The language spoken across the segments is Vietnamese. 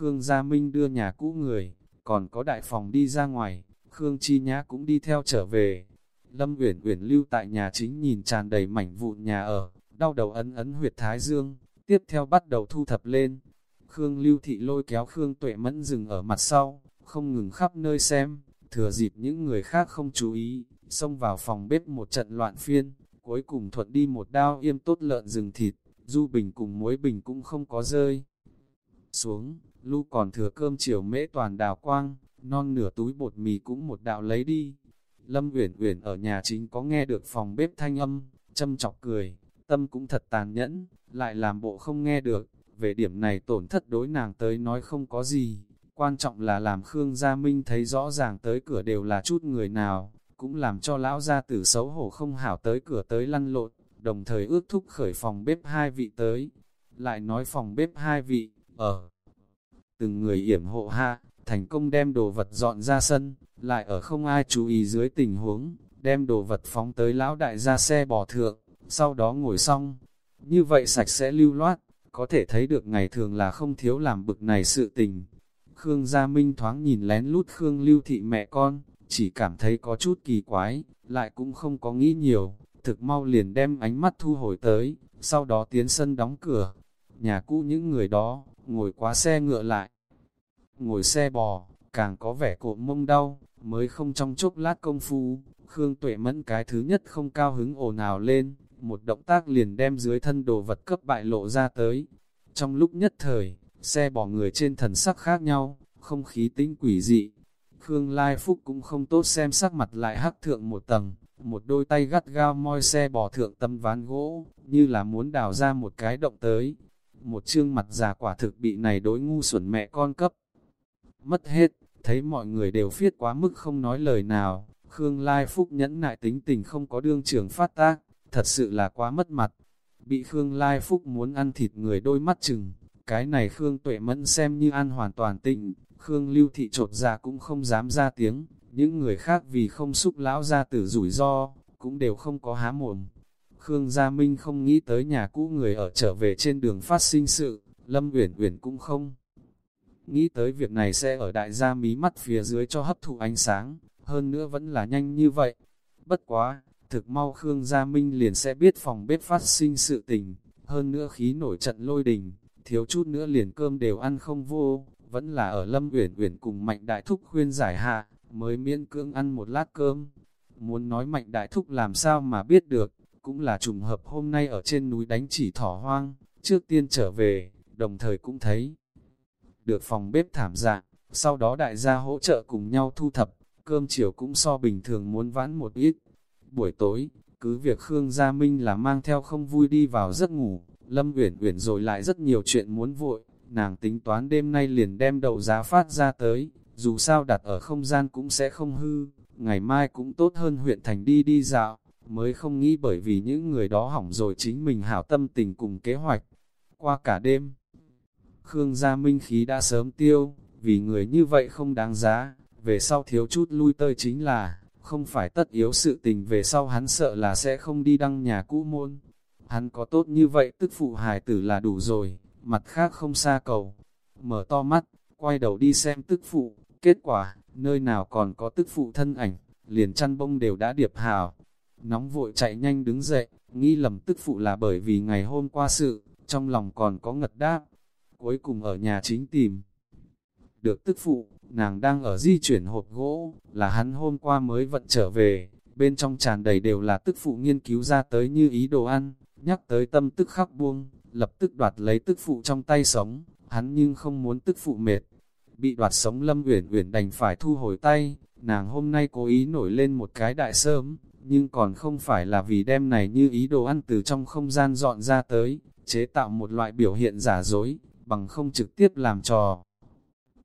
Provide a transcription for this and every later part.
Khương Gia Minh đưa nhà cũ người, còn có đại phòng đi ra ngoài, Khương Chi Nhã cũng đi theo trở về. Lâm Uyển Uyển lưu tại nhà chính nhìn tràn đầy mảnh vụn nhà ở, đau đầu ấn ấn huyệt thái dương, tiếp theo bắt đầu thu thập lên. Khương Lưu Thị lôi kéo Khương Tuệ Mẫn dừng ở mặt sau, không ngừng khắp nơi xem, thừa dịp những người khác không chú ý, xông vào phòng bếp một trận loạn phiên, cuối cùng thuận đi một đao yêm tốt lợn rừng thịt, du bình cùng muối bình cũng không có rơi. Xuống, lưu còn thừa cơm chiều mễ toàn đào quang, non nửa túi bột mì cũng một đạo lấy đi. Lâm Uyển Uyển ở nhà chính có nghe được phòng bếp thanh âm, châm chọc cười, tâm cũng thật tàn nhẫn, lại làm bộ không nghe được, về điểm này tổn thất đối nàng tới nói không có gì, quan trọng là làm Khương Gia Minh thấy rõ ràng tới cửa đều là chút người nào, cũng làm cho lão gia tử xấu hổ không hảo tới cửa tới lăn lộn, đồng thời ước thúc khởi phòng bếp hai vị tới. Lại nói phòng bếp hai vị, ở từng người yểm hộ hạ thành công đem đồ vật dọn ra sân, lại ở không ai chú ý dưới tình huống, đem đồ vật phóng tới lão đại ra xe bò thượng, sau đó ngồi xong. Như vậy sạch sẽ lưu loát, có thể thấy được ngày thường là không thiếu làm bực này sự tình. Khương Gia Minh thoáng nhìn lén lút Khương Lưu Thị mẹ con, chỉ cảm thấy có chút kỳ quái, lại cũng không có nghĩ nhiều, thực mau liền đem ánh mắt thu hồi tới, sau đó tiến sân đóng cửa. Nhà cũ những người đó, ngồi quá xe ngựa lại. Ngồi xe bò, càng có vẻ cộm mông đau, mới không trong chốc lát công phu, Khương Tuệ Mẫn cái thứ nhất không cao hứng ồn ào lên, một động tác liền đem dưới thân đồ vật cấp bại lộ ra tới. Trong lúc nhất thời, xe bò người trên thần sắc khác nhau, không khí tinh quỷ dị. Khương Lai Phúc cũng không tốt xem sắc mặt lại hắc thượng một tầng, một đôi tay gắt gao moi xe bò thượng tâm ván gỗ, như là muốn đào ra một cái động tới. Một chương mặt già quả thực bị này đối ngu xuẩn mẹ con cấp. Mất hết, thấy mọi người đều phiết quá mức không nói lời nào, Khương Lai Phúc nhẫn nại tính tình không có đương trường phát tác, thật sự là quá mất mặt. Bị Khương Lai Phúc muốn ăn thịt người đôi mắt chừng, cái này Khương Tuệ Mẫn xem như ăn hoàn toàn tịnh, Khương Lưu Thị trột ra cũng không dám ra tiếng, những người khác vì không xúc lão ra tử rủi ro, cũng đều không có há mồm. Khương Gia Minh không nghĩ tới nhà cũ người ở trở về trên đường phát sinh sự, Lâm Uyển Uyển cũng không. Nghĩ tới việc này sẽ ở đại gia mí mắt phía dưới cho hấp thụ ánh sáng, hơn nữa vẫn là nhanh như vậy. Bất quá, thực mau Khương Gia Minh liền sẽ biết phòng bếp phát sinh sự tình, hơn nữa khí nổi trận lôi đình, thiếu chút nữa liền cơm đều ăn không vô, vẫn là ở Lâm Uyển Uyển cùng Mạnh Đại Thúc khuyên giải hạ, mới miễn cưỡng ăn một lát cơm. Muốn nói Mạnh Đại Thúc làm sao mà biết được, cũng là trùng hợp hôm nay ở trên núi đánh chỉ thỏ hoang, trước tiên trở về, đồng thời cũng thấy được phòng bếp thảm dạng, sau đó đại gia hỗ trợ cùng nhau thu thập, cơm chiều cũng so bình thường muốn vãn một ít. Buổi tối, cứ việc Khương Gia Minh là mang theo không vui đi vào giấc ngủ, Lâm Uyển Uyển rồi lại rất nhiều chuyện muốn vội, nàng tính toán đêm nay liền đem đậu giá phát ra tới, dù sao đặt ở không gian cũng sẽ không hư, ngày mai cũng tốt hơn huyện thành đi đi dạo, mới không nghĩ bởi vì những người đó hỏng rồi chính mình hảo tâm tình cùng kế hoạch. Qua cả đêm, Khương Gia Minh khí đã sớm tiêu, vì người như vậy không đáng giá, về sau thiếu chút lui tơi chính là, không phải tất yếu sự tình về sau hắn sợ là sẽ không đi đăng nhà cũ môn. Hắn có tốt như vậy tức phụ hài tử là đủ rồi, mặt khác không xa cầu. Mở to mắt, quay đầu đi xem tức phụ, kết quả, nơi nào còn có tức phụ thân ảnh, liền chăn bông đều đã điệp hào. Nóng vội chạy nhanh đứng dậy, nghĩ lầm tức phụ là bởi vì ngày hôm qua sự, trong lòng còn có ngật đáp. Cuối cùng ở nhà chính tìm. Được tức phụ, nàng đang ở di chuyển hộp gỗ, là hắn hôm qua mới vận trở về, bên trong tràn đầy đều là tức phụ nghiên cứu ra tới như ý đồ ăn, nhắc tới tâm tức khắc buông, lập tức đoạt lấy tức phụ trong tay sống, hắn nhưng không muốn tức phụ mệt. Bị đoạt sống Lâm Uyển Uyển đành phải thu hồi tay, nàng hôm nay cố ý nổi lên một cái đại sớm, nhưng còn không phải là vì đem này như ý đồ ăn từ trong không gian dọn ra tới, chế tạo một loại biểu hiện giả dối, bằng không trực tiếp làm trò.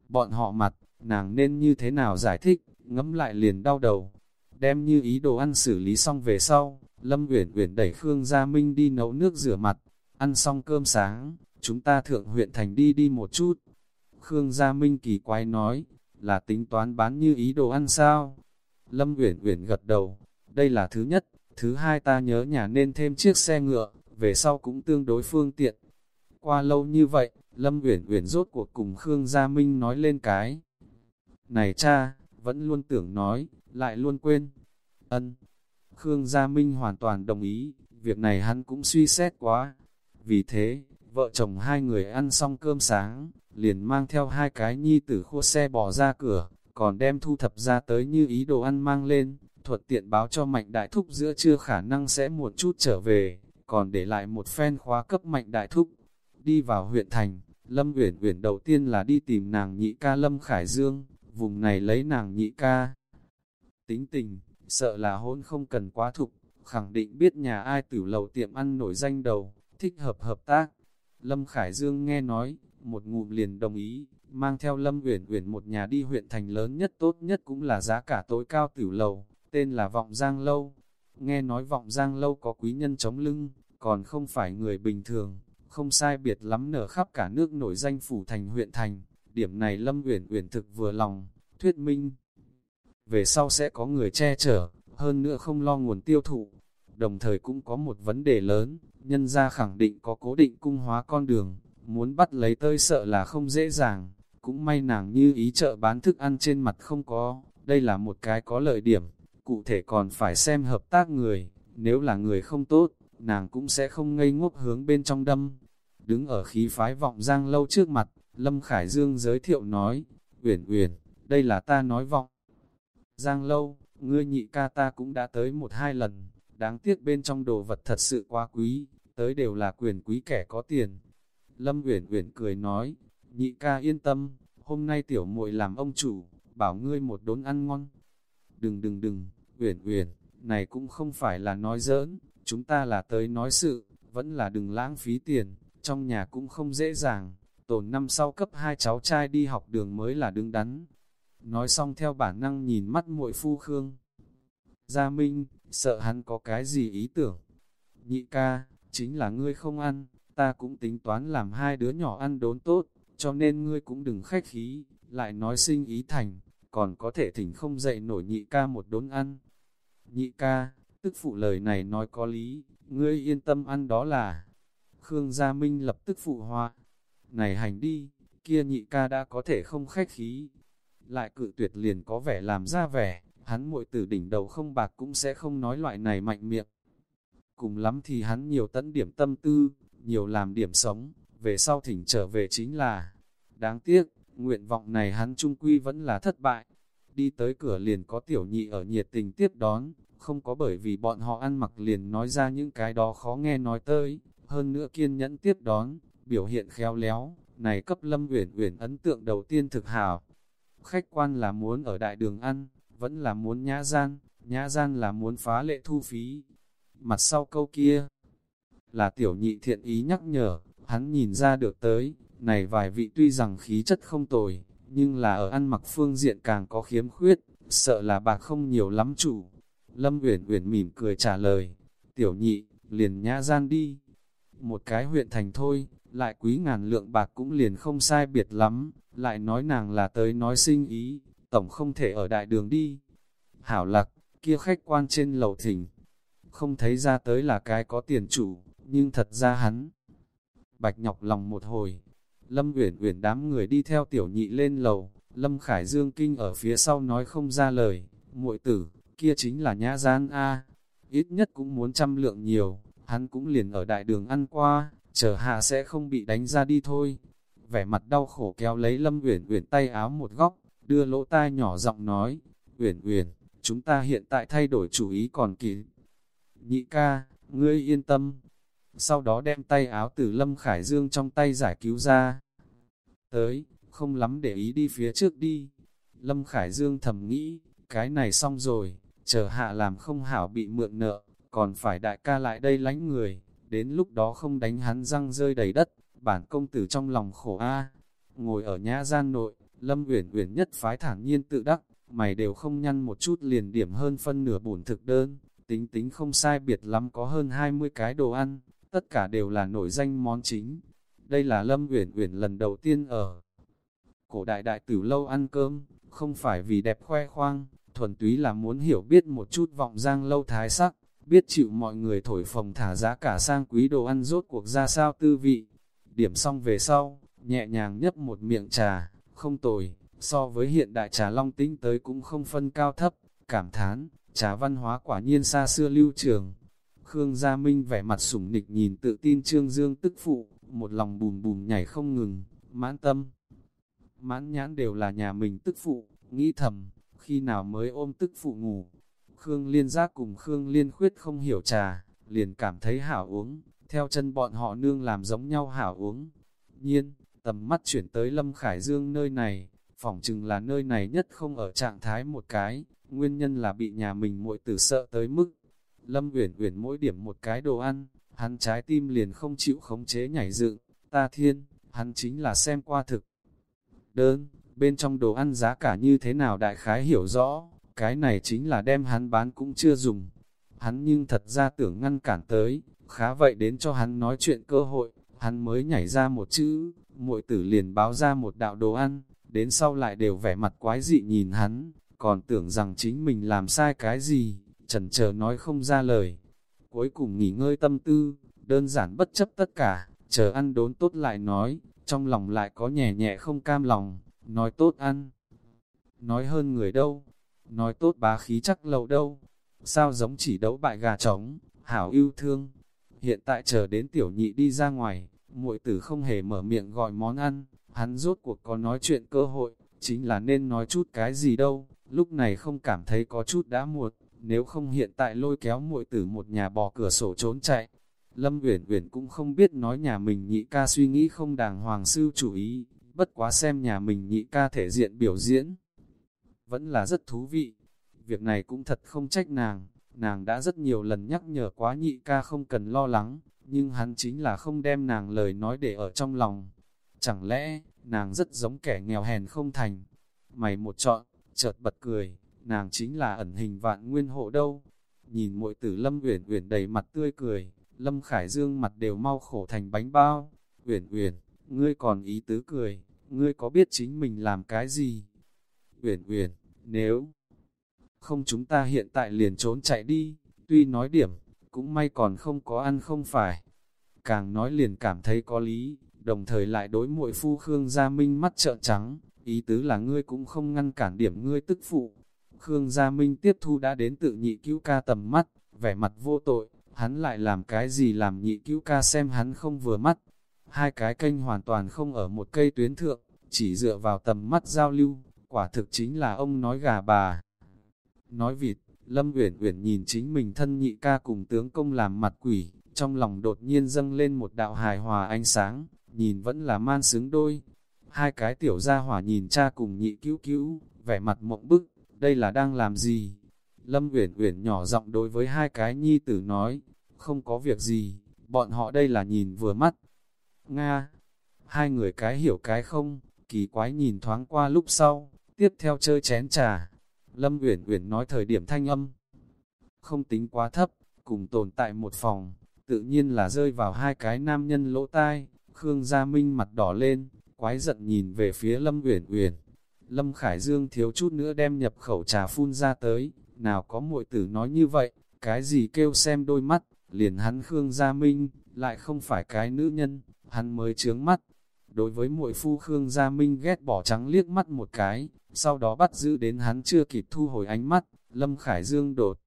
Bọn họ mặt, nàng nên như thế nào giải thích, ngẫm lại liền đau đầu. Đem như ý đồ ăn xử lý xong về sau, Lâm Uyển Uyển đẩy Khương Gia Minh đi nấu nước rửa mặt, ăn xong cơm sáng, chúng ta thượng huyện thành đi đi một chút. Khương Gia Minh kỳ quái nói, là tính toán bán như ý đồ ăn sao? Lâm Uyển Uyển gật đầu, đây là thứ nhất, thứ hai ta nhớ nhà nên thêm chiếc xe ngựa, về sau cũng tương đối phương tiện. Qua lâu như vậy, Lâm Uyển Uyển rốt cuộc cùng Khương Gia Minh nói lên cái. Này cha, vẫn luôn tưởng nói, lại luôn quên. Ân. Khương Gia Minh hoàn toàn đồng ý, việc này hắn cũng suy xét quá. Vì thế, vợ chồng hai người ăn xong cơm sáng, liền mang theo hai cái nhi tử khua xe bỏ ra cửa, còn đem thu thập ra tới như ý đồ ăn mang lên, thuật tiện báo cho Mạnh Đại Thúc giữa trưa khả năng sẽ một chút trở về, còn để lại một phen khóa cấp Mạnh Đại Thúc. Đi vào huyện thành, Lâm Uyển Uyển đầu tiên là đi tìm nàng nhị ca Lâm Khải Dương, vùng này lấy nàng nhị ca. Tính tình, sợ là hôn không cần quá thục, khẳng định biết nhà ai tử lầu tiệm ăn nổi danh đầu, thích hợp hợp tác. Lâm Khải Dương nghe nói, một ngụm liền đồng ý, mang theo Lâm Uyển Uyển một nhà đi huyện thành lớn nhất tốt nhất cũng là giá cả tối cao tử lầu, tên là Vọng Giang Lâu. Nghe nói Vọng Giang Lâu có quý nhân chống lưng, còn không phải người bình thường, không sai biệt lắm nở khắp cả nước nổi danh phủ thành huyện thành. Điểm này Lâm Uyển Uyển thực vừa lòng, thuyết minh. Về sau sẽ có người che chở, hơn nữa không lo nguồn tiêu thụ. Đồng thời cũng có một vấn đề lớn, nhân gia khẳng định có cố định cung hóa con đường, muốn bắt lấy tơi sợ là không dễ dàng. Cũng may nàng như ý chợ bán thức ăn trên mặt không có, đây là một cái có lợi điểm, cụ thể còn phải xem hợp tác người, nếu là người không tốt, nàng cũng sẽ không ngây ngốc hướng bên trong đâm. Đứng ở khí phái vọng giang lâu trước mặt, Lâm Khải Dương giới thiệu nói, Uyển Uyển, đây là ta nói vọng. Giang lâu, ngươi nhị ca ta cũng đã tới một hai lần, đáng tiếc bên trong đồ vật thật sự quá quý, tới đều là quyền quý kẻ có tiền. Lâm Uyển Uyển cười nói, nhị ca yên tâm, hôm nay tiểu muội làm ông chủ, bảo ngươi một đốn ăn ngon. Đừng đừng đừng, Uyển Uyển, này cũng không phải là nói giỡn, chúng ta là tới nói sự, vẫn là đừng lãng phí tiền, trong nhà cũng không dễ dàng, tổn năm sau cấp hai cháu trai đi học đường mới là đứng đắn. Nói xong theo bản năng nhìn mắt muội phu Khương. Gia Minh, sợ hắn có cái gì ý tưởng. Nhị ca, chính là ngươi không ăn, ta cũng tính toán làm hai đứa nhỏ ăn đốn tốt, cho nên ngươi cũng đừng khách khí, lại nói sinh ý thành, còn có thể thỉnh không dậy nổi nhị ca một đốn ăn. Nhị ca, tức phụ lời này nói có lý, ngươi yên tâm ăn đó là. Khương Gia Minh lập tức phụ họa. Này hành đi, kia nhị ca đã có thể không khách khí. Lại cự tuyệt liền có vẻ làm ra vẻ, hắn muội tử đỉnh đầu không bạc cũng sẽ không nói loại này mạnh miệng. Cùng lắm thì hắn nhiều tận điểm tâm tư, nhiều làm điểm sống, về sau thỉnh trở về chính là. Đáng tiếc, nguyện vọng này hắn trung quy vẫn là thất bại. Đi tới cửa liền có tiểu nhị ở nhiệt tình tiếp đón, không có bởi vì bọn họ ăn mặc liền nói ra những cái đó khó nghe nói tới, hơn nữa kiên nhẫn tiếp đón, biểu hiện khéo léo, này cấp Lâm Uyển Uyển ấn tượng đầu tiên thực hảo. Khách quan là muốn ở đại đường ăn, vẫn là muốn nhã gian, nhã gian là muốn phá lệ thu phí. Mặt sau câu kia, là tiểu nhị thiện ý nhắc nhở, hắn nhìn ra được tới, này vài vị tuy rằng khí chất không tồi, nhưng là ở ăn mặc phương diện càng có khiếm khuyết, sợ là bạc không nhiều lắm chủ. Lâm Uyển Uyển mỉm cười trả lời, tiểu nhị, liền nhã gian đi. Một cái huyện thành thôi, lại quý ngàn lượng bạc cũng liền không sai biệt lắm, lại nói nàng là tới nói sinh ý, tổng không thể ở đại đường đi. Hảo lạc, kia khách quan trên lầu thỉnh, không thấy ra tới là cái có tiền chủ, nhưng thật ra hắn. Bạch nhọc lòng một hồi, Lâm Uyển Uyển đám người đi theo tiểu nhị lên lầu, Lâm Khải Dương kinh ở phía sau nói không ra lời, muội tử, kia chính là nhã gian A, ít nhất cũng muốn trăm lượng nhiều, hắn cũng liền ở đại đường ăn qua, chờ hạ sẽ không bị đánh ra đi thôi. Vẻ mặt đau khổ kéo lấy Lâm Uyển Uyển tay áo một góc, đưa lỗ tai nhỏ giọng nói, Uyển Uyển, chúng ta hiện tại thay đổi chủ ý còn kịp. Nhị ca, ngươi yên tâm. Sau đó đem tay áo từ Lâm Khải Dương trong tay giải cứu ra. Tới, không lắm để ý đi phía trước đi. Lâm Khải Dương thầm nghĩ, cái này xong rồi, chờ hạ làm không hảo bị mượn nợ, còn phải đại ca lại đây lánh người, đến lúc đó không đánh hắn răng rơi đầy đất, bản công tử trong lòng khổ a. Ngồi ở nhã gian nội, Lâm Uyển Uyển nhất phái thản nhiên tự đắc, mày đều không nhăn một chút liền điểm hơn phân nửa bổn thực đơn, tính tính không sai biệt lắm có hơn 20 cái đồ ăn, tất cả đều là nổi danh món chính. Đây là Lâm Uyển Uyển lần đầu tiên ở cổ đại đại tử lâu ăn cơm, không phải vì đẹp khoe khoang, thuần túy là muốn hiểu biết một chút vọng giang lâu thái sắc, biết chịu mọi người thổi phồng thả giá cả sang quý đồ ăn rốt cuộc ra sao tư vị. Điểm xong về sau, nhẹ nhàng nhấp một miệng trà, không tồi, so với hiện đại trà long tính tới cũng không phân cao thấp, cảm thán, trà văn hóa quả nhiên xa xưa lưu trường. Khương Gia Minh vẻ mặt sủng nịch nhìn tự tin Trương Dương tức phụ, một lòng bùm bùm nhảy không ngừng, mãn tâm. Mãn nhãn đều là nhà mình tức phụ, nghĩ thầm, khi nào mới ôm tức phụ ngủ. Khương Liên giác cùng Khương Liên khuyết không hiểu trà, liền cảm thấy hảo uống, theo chân bọn họ nương làm giống nhau hảo uống. Nhiên, tầm mắt chuyển tới Lâm Khải Dương nơi này, phỏng chừng là nơi này nhất không ở trạng thái một cái, nguyên nhân là bị nhà mình muội tử sợ tới mức. Lâm Uyển Uyển mỗi điểm một cái đồ ăn, hắn trái tim liền không chịu khống chế nhảy dựng, ta thiên, hắn chính là xem qua thực. Đơn, bên trong đồ ăn giá cả như thế nào đại khái hiểu rõ, cái này chính là đem hắn bán cũng chưa dùng. Hắn nhưng thật ra tưởng ngăn cản tới, khá vậy đến cho hắn nói chuyện cơ hội, hắn mới nhảy ra một chữ, muội tử liền báo ra một đạo đồ ăn, đến sau lại đều vẻ mặt quái dị nhìn hắn, còn tưởng rằng chính mình làm sai cái gì, trần chờ nói không ra lời. Cuối cùng nghỉ ngơi tâm tư, đơn giản bất chấp tất cả, chờ ăn đốn tốt lại nói, trong lòng lại có nhẹ nhẹ không cam lòng, nói tốt ăn. Nói hơn người đâu, nói tốt bá khí chắc lâu đâu, sao giống chỉ đấu bại gà trống, hảo yêu thương. Hiện tại chờ đến tiểu nhị đi ra ngoài, muội tử không hề mở miệng gọi món ăn, hắn rốt cuộc có nói chuyện cơ hội, chính là nên nói chút cái gì đâu, lúc này không cảm thấy có chút đã muộn, nếu không hiện tại lôi kéo muội tử một nhà bò cửa sổ trốn chạy. Lâm Uyển Uyển cũng không biết nói nhà mình nhị ca suy nghĩ không đàng hoàng sư chủ ý, bất quá xem nhà mình nhị ca thể diện biểu diễn. Vẫn là rất thú vị, việc này cũng thật không trách nàng, nàng đã rất nhiều lần nhắc nhở quá nhị ca không cần lo lắng, nhưng hắn chính là không đem nàng lời nói để ở trong lòng. Chẳng lẽ, nàng rất giống kẻ nghèo hèn không thành? Mày một chọn, chợt bật cười, nàng chính là ẩn hình vạn nguyên hộ đâu. Nhìn muội tử Lâm Uyển Uyển đầy mặt tươi cười, Lâm Khải Dương mặt đều mau khổ thành bánh bao. Uyển Uyển, ngươi còn ý tứ cười, ngươi có biết chính mình làm cái gì? Uyển Uyển, nếu không chúng ta hiện tại liền trốn chạy đi, tuy nói điểm, cũng may còn không có ăn không phải. Càng nói liền cảm thấy có lý, đồng thời lại đối muội phu Khương Gia Minh mắt trợn trắng, ý tứ là ngươi cũng không ngăn cản điểm ngươi tức phụ. Khương Gia Minh tiếp thu đã đến tự nhị cứu ca tầm mắt, vẻ mặt vô tội, hắn lại làm cái gì làm nhị cứu ca xem hắn không vừa mắt. Hai cái kênh hoàn toàn không ở một cây tuyến thượng, chỉ dựa vào tầm mắt giao lưu, quả thực chính là ông nói gà bà. Nói vịt, Lâm Uyển Uyển nhìn chính mình thân nhị ca cùng tướng công làm mặt quỷ, trong lòng đột nhiên dâng lên một đạo hài hòa ánh sáng, nhìn vẫn là man sướng đôi. Hai cái tiểu gia hỏa nhìn cha cùng nhị cứu cứu, vẻ mặt mộng bức, đây là đang làm gì? Lâm Uyển Uyển nhỏ giọng đối với hai cái nhi tử nói, không có việc gì, bọn họ đây là nhìn vừa mắt. Nga, hai người cái hiểu cái không, kỳ quái nhìn thoáng qua lúc sau, tiếp theo chơi chén trà. Lâm Uyển Uyển nói thời điểm thanh âm, không tính quá thấp, cùng tồn tại một phòng, tự nhiên là rơi vào hai cái nam nhân lỗ tai. Khương Gia Minh mặt đỏ lên, quái giận nhìn về phía Lâm Uyển Uyển. Lâm Khải Dương thiếu chút nữa đem nhập khẩu trà phun ra tới, nào có muội tử nói như vậy, cái gì kêu xem đôi mắt, liền hắn Khương Gia Minh, lại không phải cái nữ nhân, hắn mới chướng mắt. Đối với muội phu Khương Gia Minh ghét bỏ trắng liếc mắt một cái, sau đó bắt giữ đến hắn chưa kịp thu hồi ánh mắt, Lâm Khải Dương đột.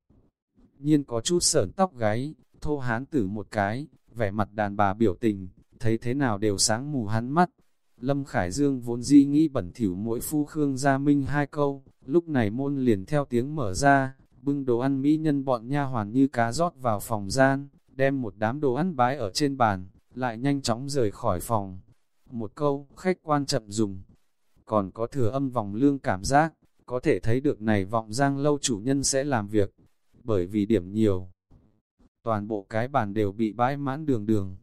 Nhiên có chút sởn tóc gáy, thô hán tử một cái, vẻ mặt đàn bà biểu tình, thấy thế nào đều sáng mù hắn mắt. Lâm Khải Dương vốn di nghĩ bẩn thỉu mỗi phu Khương Gia Minh hai câu, lúc này môn liền theo tiếng mở ra, bưng đồ ăn mỹ nhân bọn nha hoàn như cá rót vào phòng gian, đem một đám đồ ăn bái ở trên bàn, lại nhanh chóng rời khỏi phòng. Một câu, khách quan chậm dùng, còn có thừa âm vòng lương cảm giác, có thể thấy được này vọng giang lâu chủ nhân sẽ làm việc, bởi vì điểm nhiều. Toàn bộ cái bàn đều bị bãi mãn đường đường.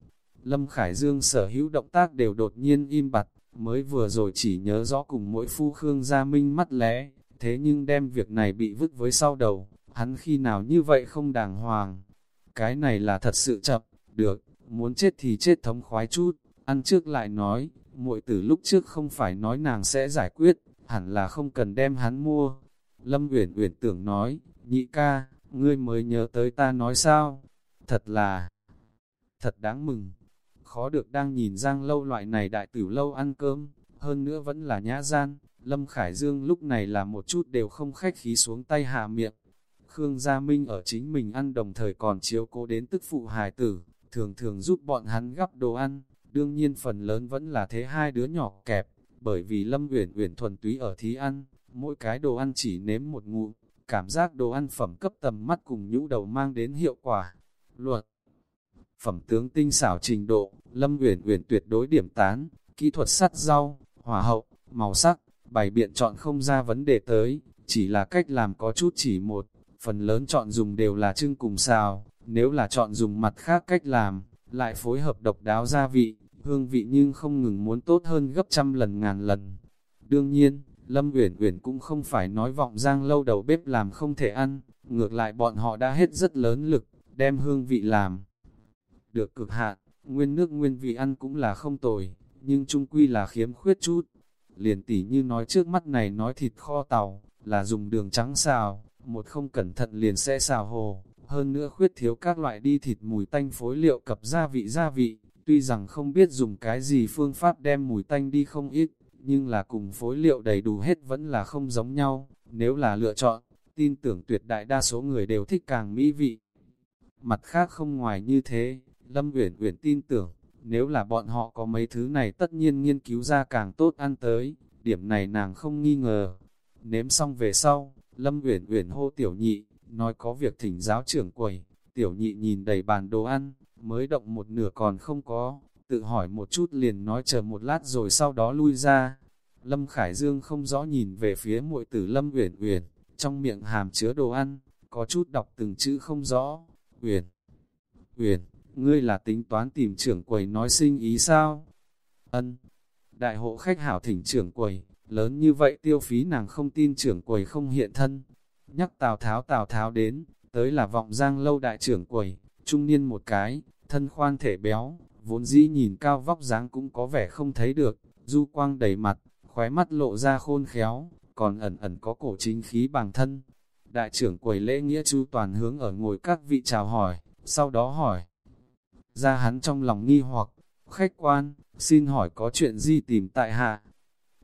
Lâm Khải Dương sở hữu động tác đều đột nhiên im bặt, mới vừa rồi chỉ nhớ rõ cùng mỗi phu Khương Gia Minh mắt lẽ, thế nhưng đem việc này bị vứt với sau đầu, hắn khi nào như vậy không đàng hoàng. Cái này là thật sự chậm, được, muốn chết thì chết thống khoái chút, ăn trước lại nói, muội tử lúc trước không phải nói nàng sẽ giải quyết, hẳn là không cần đem hắn mua. Lâm Uyển Uyển tưởng nói, nhị ca, ngươi mới nhớ tới ta nói sao? Thật là, thật đáng mừng. Khó được đang nhìn Giang Lâu loại này đại tử lâu ăn cơm, hơn nữa vẫn là nhã gian, Lâm Khải Dương lúc này là một chút đều không khách khí xuống tay hạ miệng. Khương Gia Minh ở chính mình ăn đồng thời còn chiếu cố đến tức phụ hài tử, thường thường giúp bọn hắn gắp đồ ăn, đương nhiên phần lớn vẫn là thế hai đứa nhỏ kẹp, bởi vì Lâm Uyển Uyển thuần túy ở thí ăn, mỗi cái đồ ăn chỉ nếm một ngụm, cảm giác đồ ăn phẩm cấp tầm mắt cùng nhũ đầu mang đến hiệu quả. Luật Phẩm tướng tinh xảo trình độ, Lâm Uyển Uyển tuyệt đối điểm tán, kỹ thuật sắt rau, hỏa hậu, màu sắc, bày biện chọn không ra vấn đề tới, chỉ là cách làm có chút chỉ một, phần lớn chọn dùng đều là trưng cùng xào, nếu là chọn dùng mặt khác cách làm, lại phối hợp độc đáo gia vị, hương vị nhưng không ngừng muốn tốt hơn gấp trăm lần ngàn lần. Đương nhiên, Lâm Uyển Uyển cũng không phải nói vọng giang lâu đầu bếp làm không thể ăn, ngược lại bọn họ đã hết rất lớn lực, đem hương vị làm. Được cực hạn, nguyên nước nguyên vị ăn cũng là không tồi, nhưng trung quy là khiếm khuyết chút. Liền tỉ như nói trước mắt này nói thịt kho tàu, là dùng đường trắng xào, một không cẩn thận liền sẽ xào hồ, hơn nữa khuyết thiếu các loại đi thịt mùi tanh phối liệu cập gia vị gia vị, tuy rằng không biết dùng cái gì phương pháp đem mùi tanh đi không ít, nhưng là cùng phối liệu đầy đủ hết vẫn là không giống nhau, nếu là lựa chọn, tin tưởng tuyệt đại đa số người đều thích càng mỹ vị. Mặt khác không ngoài như thế, Lâm Uyển Uyển tin tưởng, nếu là bọn họ có mấy thứ này tất nhiên nghiên cứu ra càng tốt ăn tới, điểm này nàng không nghi ngờ. Nếm xong về sau, Lâm Uyển Uyển hô tiểu nhị, nói có việc thỉnh giáo trưởng quầy, tiểu nhị nhìn đầy bàn đồ ăn, mới động một nửa còn không có, tự hỏi một chút liền nói chờ một lát rồi sau đó lui ra. Lâm Khải Dương không rõ nhìn về phía muội tử Lâm Uyển Uyển, trong miệng hàm chứa đồ ăn, có chút đọc từng chữ không rõ. Uyển, Uyển, ngươi là tính toán tìm trưởng quầy nói sinh ý sao? Ân, đại hộ khách hảo thỉnh trưởng quầy, lớn như vậy tiêu phí nàng không tin trưởng quầy không hiện thân. Nhắc Tào Tháo Tào Tháo đến, tới là vọng giang lâu đại trưởng quầy, trung niên một cái, thân khoan thể béo, vốn dĩ nhìn cao vóc dáng cũng có vẻ không thấy được, du quang đầy mặt, khóe mắt lộ ra khôn khéo, còn ẩn ẩn có cổ chính khí bằng thân. Đại trưởng quầy lễ nghĩa chu toàn hướng ở ngồi các vị chào hỏi, sau đó hỏi. Ra hắn trong lòng nghi hoặc, khách quan, xin hỏi có chuyện gì tìm tại hạ?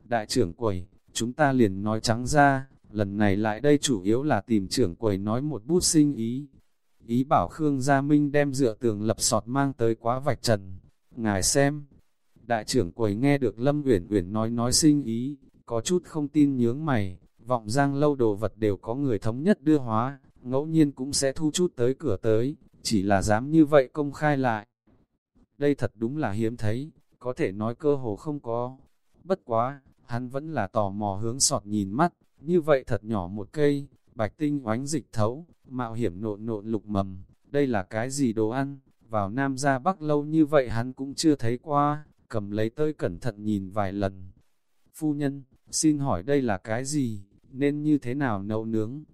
Đại trưởng quầy, chúng ta liền nói trắng ra, lần này lại đây chủ yếu là tìm trưởng quầy nói một bút sinh ý, Ý bảo Khương Gia Minh đem dựa tường lập sọt mang tới quá vạch trần. Ngài xem, đại trưởng quầy nghe được Lâm Uyển Uyển nói nói sinh ý, có chút không tin nhướng mày, vọng giang lâu đồ vật đều có người thống nhất đưa hóa, ngẫu nhiên cũng sẽ thu chút tới cửa tới, chỉ là dám như vậy công khai lại. Đây thật đúng là hiếm thấy, có thể nói cơ hồ không có. Bất quá, hắn vẫn là tò mò hướng sọt nhìn mắt, như vậy thật nhỏ một cây, bạch tinh oánh dịch thấu, mạo hiểm nộn nộn lục mầm, đây là cái gì đồ ăn, vào Nam ra Bắc lâu như vậy hắn cũng chưa thấy qua, cầm lấy tơi cẩn thận nhìn vài lần. Phu nhân, xin hỏi đây là cái gì, nên như thế nào nấu nướng?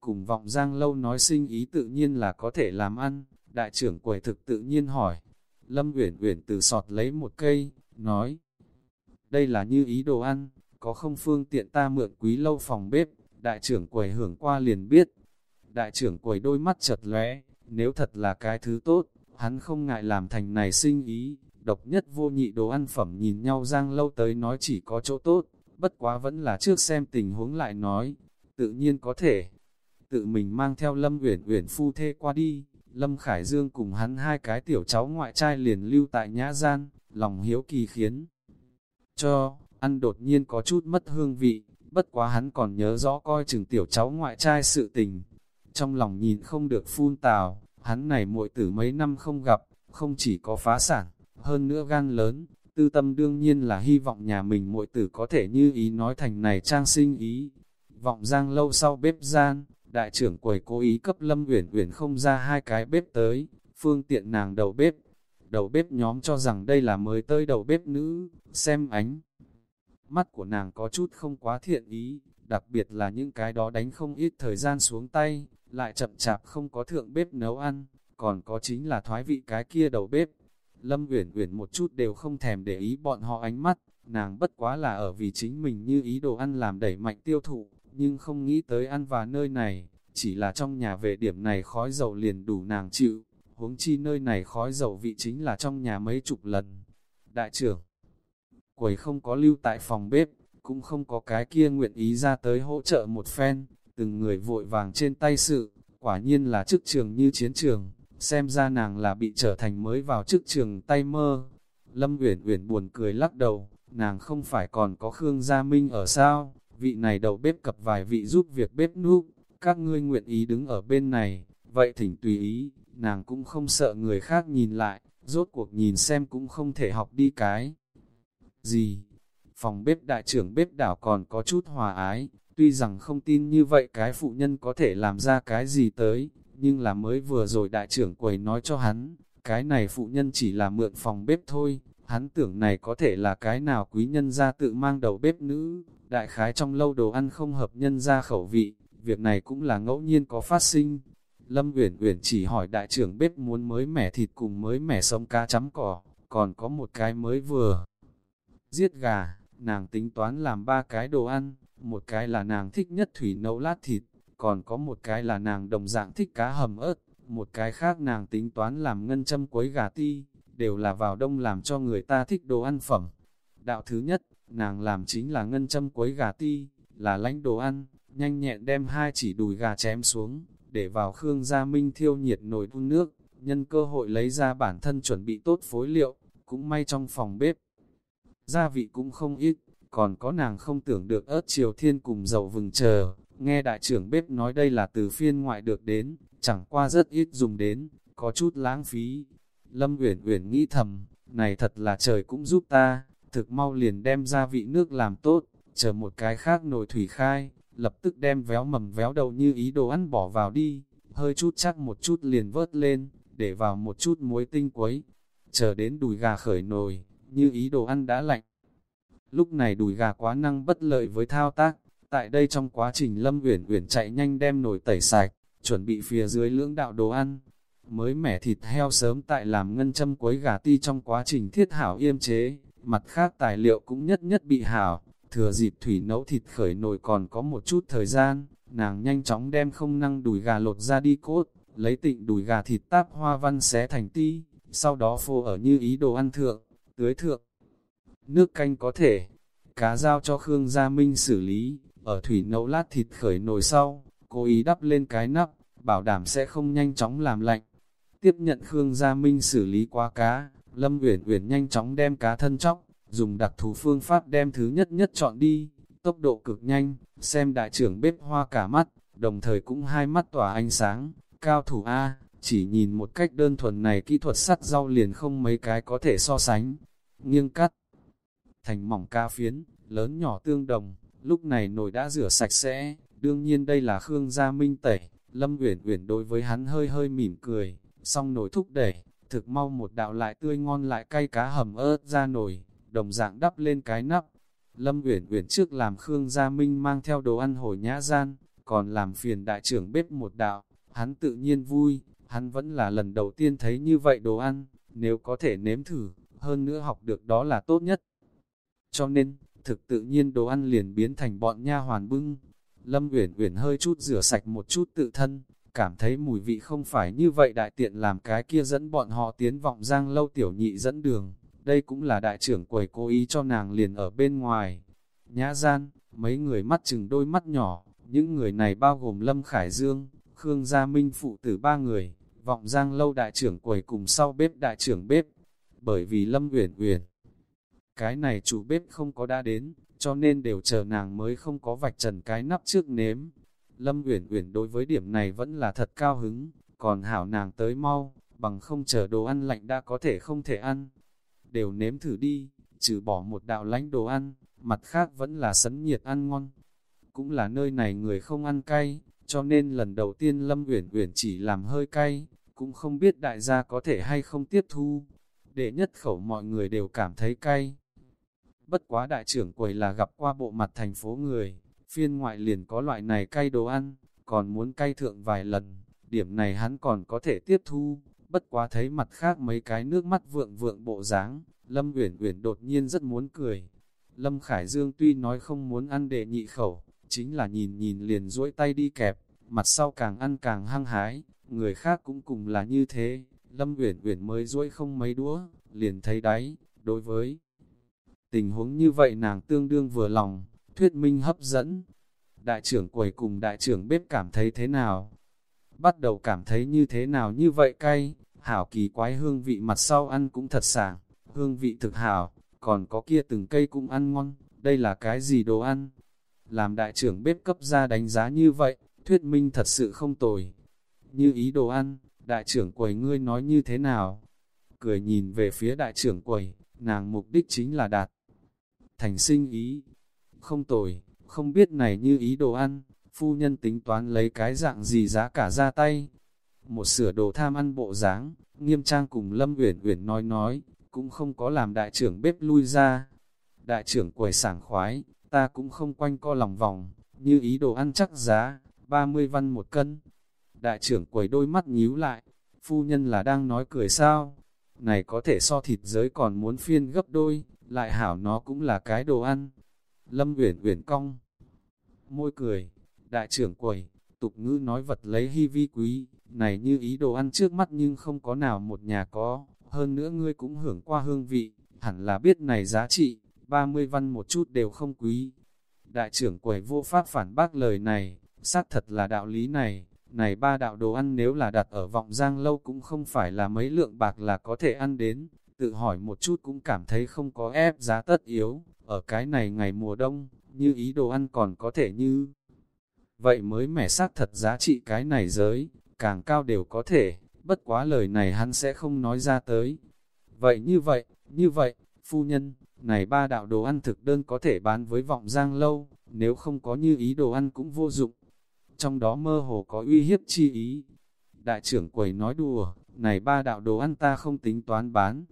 Cùng vọng giang lâu nói sinh ý tự nhiên là có thể làm ăn, đại trưởng quầy thực tự nhiên hỏi. Lâm Uyển Uyển từ sọt lấy một cây, nói, đây là như ý đồ ăn, có không phương tiện ta mượn quý lâu phòng bếp, đại trưởng quầy hưởng qua liền biết, Đại trưởng quầy đôi mắt chật lóe, nếu thật là cái thứ tốt, hắn không ngại làm thành này sinh ý, độc nhất vô nhị đồ ăn phẩm nhìn nhau giang lâu tới nói chỉ có chỗ tốt, bất quá vẫn là trước xem tình huống lại nói, tự nhiên có thể. Tự mình mang theo Lâm Uyển Uyển phu thê qua đi, Lâm Khải Dương cùng hắn hai cái tiểu cháu ngoại trai liền lưu tại nhã gian, lòng hiếu kỳ khiến cho, ăn đột nhiên có chút mất hương vị, bất quá hắn còn nhớ rõ coi chừng tiểu cháu ngoại trai sự tình, trong lòng nhìn không được phun tào, hắn này muội tử mấy năm không gặp, không chỉ có phá sản, hơn nữa gan lớn, tư tâm đương nhiên là hy vọng nhà mình muội tử có thể như ý nói thành này trang sinh ý. Vọng giang lâu sau bếp gian, đại trưởng quầy cố ý cấp Lâm Uyển Uyển không ra hai cái bếp tới, phương tiện nàng đầu bếp. Đầu bếp nhóm cho rằng đây là mới tới đầu bếp nữ, xem ánh. Mắt của nàng có chút không quá thiện ý, đặc biệt là những cái đó đánh không ít thời gian xuống tay, lại chậm chạp không có thượng bếp nấu ăn, còn có chính là thoái vị cái kia đầu bếp. Lâm Uyển Uyển một chút đều không thèm để ý bọn họ ánh mắt, nàng bất quá là ở vì chính mình như ý đồ ăn làm đẩy mạnh tiêu thụ, nhưng không nghĩ tới ăn và nơi này, chỉ là trong nhà về điểm này khói dầu liền đủ nàng chịu, huống chi nơi này khói dầu vị chính là trong nhà mấy chục lần. Đại trưởng, quầy không có lưu tại phòng bếp, cũng không có cái kia nguyện ý ra tới hỗ trợ một phen, từng người vội vàng trên tay sự, quả nhiên là chức trường như chiến trường, xem ra nàng là bị trở thành mới vào chức trường tay mơ. Lâm Uyển Uyển buồn cười lắc đầu, nàng không phải còn có Khương Gia Minh ở sao, vị này đầu bếp cập vài vị giúp việc bếp núp, các ngươi nguyện ý đứng ở bên này, vậy thỉnh tùy ý, nàng cũng không sợ người khác nhìn lại, rốt cuộc nhìn xem cũng không thể học đi cái. Gì? Phòng bếp đại trưởng bếp đảo còn có chút hòa ái, tuy rằng không tin như vậy cái phụ nhân có thể làm ra cái gì tới, nhưng là mới vừa rồi đại trưởng quầy nói cho hắn, cái này phụ nhân chỉ là mượn phòng bếp thôi, hắn tưởng này có thể là cái nào quý nhân ra tự mang đầu bếp nữ, đại khái trong lâu đồ ăn không hợp nhân ra khẩu vị, việc này cũng là ngẫu nhiên có phát sinh. Lâm Uyển Uyển chỉ hỏi đại trưởng bếp muốn mới mẻ thịt cùng mới mẻ sống cá chấm cỏ, còn có một cái mới vừa. Giết gà, nàng tính toán làm ba cái đồ ăn, một cái là nàng thích nhất thủy nấu lát thịt, còn có một cái là nàng đồng dạng thích cá hầm ớt, một cái khác nàng tính toán làm ngân châm quấy gà ti, đều là vào đông làm cho người ta thích đồ ăn phẩm. Đạo thứ nhất, nàng làm chính là ngân châm quấy gà ti, là lãnh đồ ăn, nhanh nhẹn đem hai chỉ đùi gà chém xuống, để vào Khương Gia Minh thiêu nhiệt nồi đun nước, nhân cơ hội lấy ra bản thân chuẩn bị tốt phối liệu, cũng may trong phòng bếp. Gia vị cũng không ít, còn có nàng không tưởng được ớt triều thiên cùng dầu vừng chờ, nghe đại trưởng bếp nói đây là từ phiên ngoại được đến, chẳng qua rất ít dùng đến, có chút lãng phí. Lâm Uyển Uyển nghĩ thầm, này thật là trời cũng giúp ta, thực mau liền đem gia vị nước làm tốt, chờ một cái khác nồi thủy khai, lập tức đem véo mầm véo đầu như ý đồ ăn bỏ vào đi, hơi chút chắc một chút liền vớt lên, để vào một chút muối tinh quấy, chờ đến đùi gà khởi nồi, như ý đồ ăn đã lạnh. Lúc này đùi gà quá năng bất lợi với thao tác, tại đây trong quá trình Lâm Uyển Uyển chạy nhanh đem nồi tẩy sạch, chuẩn bị phía dưới lưỡng đạo đồ ăn. Mới mẻ thịt heo sớm tại làm ngân châm quấy gà ti trong quá trình thiết hảo yêm chế, mặt khác tài liệu cũng nhất nhất bị hảo, thừa dịp thủy nấu thịt khởi nồi còn có một chút thời gian, nàng nhanh chóng đem không năng đùi gà lột ra đi cốt, lấy tịnh đùi gà thịt táp hoa văn xé thành ti, sau đó phô ở như ý đồ ăn thượng, tưới thượng. Nước canh có thể, cá giao cho Khương Gia Minh xử lý, ở thủy nấu lát thịt khởi nồi sau, cố ý đắp lên cái nắp, bảo đảm sẽ không nhanh chóng làm lạnh. Tiếp nhận Khương Gia Minh xử lý qua cá, Lâm Uyển Uyển nhanh chóng đem cá thân chóc, dùng đặc thù phương pháp đem thứ nhất nhất chọn đi, tốc độ cực nhanh, xem đại trưởng bếp hoa cả mắt, đồng thời cũng hai mắt tỏa ánh sáng, cao thủ A, chỉ nhìn một cách đơn thuần này kỹ thuật sắt rau liền không mấy cái có thể so sánh, nghiêng cắt, thành mỏng ca phiến, lớn nhỏ tương đồng, lúc này nồi đã rửa sạch sẽ, đương nhiên đây là Khương Gia Minh tẩy, Lâm Uyển Uyển đối với hắn hơi hơi mỉm cười, xong nồi thúc đẩy, thực mau một đạo lại tươi ngon lại cay cá hầm ớt ra nồi, đồng dạng đắp lên cái nắp. Lâm Uyển Uyển trước làm Khương Gia Minh mang theo đồ ăn hồi nhã gian, còn làm phiền đại trưởng bếp một đạo, hắn tự nhiên vui, hắn vẫn là lần đầu tiên thấy như vậy đồ ăn, nếu có thể nếm thử, hơn nữa học được đó là tốt nhất. Cho nên, thực tự nhiên đồ ăn liền biến thành bọn nha hoàn bưng. Lâm Uyển Uyển hơi chút rửa sạch một chút tự thân, cảm thấy mùi vị không phải như vậy đại tiện làm cái kia dẫn bọn họ tiến vọng giang lâu tiểu nhị dẫn đường. Đây cũng là đại trưởng quầy cố ý cho nàng liền ở bên ngoài. Nhã gian, mấy người mắt chừng đôi mắt nhỏ, những người này bao gồm Lâm Khải Dương, Khương Gia Minh phụ tử ba người, vọng giang lâu đại trưởng quầy cùng sau bếp đại trưởng bếp. Bởi vì Lâm Uyển Uyển cái này chủ bếp không có đã đến, cho nên đều chờ nàng mới không có vạch trần cái nắp trước nếm. Lâm Uyển Uyển đối với điểm này vẫn là thật cao hứng, còn hảo nàng tới mau, bằng không chờ đồ ăn lạnh đã có thể không thể ăn. Đều nếm thử đi, trừ bỏ một đạo lánh đồ ăn, mặt khác vẫn là sấn nhiệt ăn ngon. Cũng là nơi này người không ăn cay, cho nên lần đầu tiên Lâm Uyển Uyển chỉ làm hơi cay, cũng không biết đại gia có thể hay không tiếp thu. Để nhất khẩu mọi người đều cảm thấy cay. Bất quá đại trưởng quầy là gặp qua bộ mặt thành phố người, phiên ngoại liền có loại này cay đồ ăn, còn muốn cay thượng vài lần, điểm này hắn còn có thể tiếp thu, bất quá thấy mặt khác mấy cái nước mắt vượng vượng bộ dáng, Lâm Uyển Uyển đột nhiên rất muốn cười. Lâm Khải Dương tuy nói không muốn ăn đệ nhị khẩu, chính là nhìn nhìn liền duỗi tay đi kẹp, mặt sau càng ăn càng hăng hái, người khác cũng cùng là như thế, Lâm Uyển Uyển mới duỗi không mấy đũa, liền thấy đáy, đối với tình huống như vậy nàng tương đương vừa lòng, thuyết minh hấp dẫn. Đại trưởng quầy cùng đại trưởng bếp cảm thấy thế nào? Bắt đầu cảm thấy như thế nào như vậy cay, hảo kỳ quái hương vị mặt sau ăn cũng thật sảng, hương vị thực hảo, còn có kia từng cây cũng ăn ngon, đây là cái gì đồ ăn? Làm đại trưởng bếp cấp ra đánh giá như vậy, thuyết minh thật sự không tồi. Như ý đồ ăn, đại trưởng quầy ngươi nói như thế nào? Cười nhìn về phía đại trưởng quầy, nàng mục đích chính là đạt. Thành sinh ý, không tồi, không biết này như ý đồ ăn, phu nhân tính toán lấy cái dạng gì giá cả ra tay. Một sửa đồ tham ăn bộ dáng, nghiêm trang cùng Lâm Uyển Uyển nói nói, cũng không có làm đại trưởng bếp lui ra. Đại trưởng quầy sảng khoái, ta cũng không quanh co lòng vòng, như ý đồ ăn chắc giá, 30 văn một cân. Đại trưởng quầy đôi mắt nhíu lại, phu nhân là đang nói cười sao? Này có thể so thịt giới còn muốn phiên gấp đôi, lại hảo nó cũng là cái đồ ăn. Lâm Uyển Uyển cong, môi cười, đại trưởng quầy, tục ngữ nói vật lấy hy vi quý, này như ý đồ ăn trước mắt nhưng không có nào một nhà có, hơn nữa ngươi cũng hưởng qua hương vị, hẳn là biết này giá trị, 30 văn một chút đều không quý. Đại trưởng quầy vô pháp phản bác lời này, xác thật là đạo lý này, này ba đạo đồ ăn nếu là đặt ở vọng giang lâu cũng không phải là mấy lượng bạc là có thể ăn đến, tự hỏi một chút cũng cảm thấy không có ép giá tất yếu, ở cái này ngày mùa đông, như ý đồ ăn còn có thể như. Vậy mới mẻ xác thật giá trị cái này giới, càng cao đều có thể, bất quá lời này hắn sẽ không nói ra tới. Vậy như vậy, như vậy, phu nhân, này ba đạo đồ ăn thực đơn có thể bán với vọng giang lâu, nếu không có như ý đồ ăn cũng vô dụng. Trong đó mơ hồ có uy hiếp chi ý. Đại trưởng quầy nói đùa, này ba đạo đồ ăn ta không tính toán bán.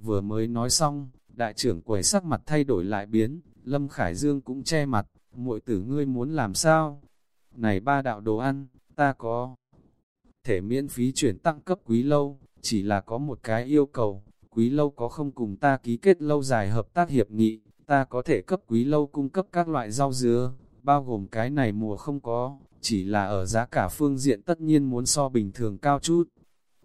Vừa mới nói xong, đại trưởng quầy sắc mặt thay đổi lại biến, Lâm Khải Dương cũng che mặt, muội tử ngươi muốn làm sao? Này ba đạo đồ ăn, ta có thể miễn phí chuyển tăng cấp quý lâu, chỉ là có một cái yêu cầu, quý lâu có không cùng ta ký kết lâu dài hợp tác hiệp nghị, ta có thể cấp quý lâu cung cấp các loại rau dứa, bao gồm cái này mùa không có, chỉ là ở giá cả phương diện tất nhiên muốn so bình thường cao chút.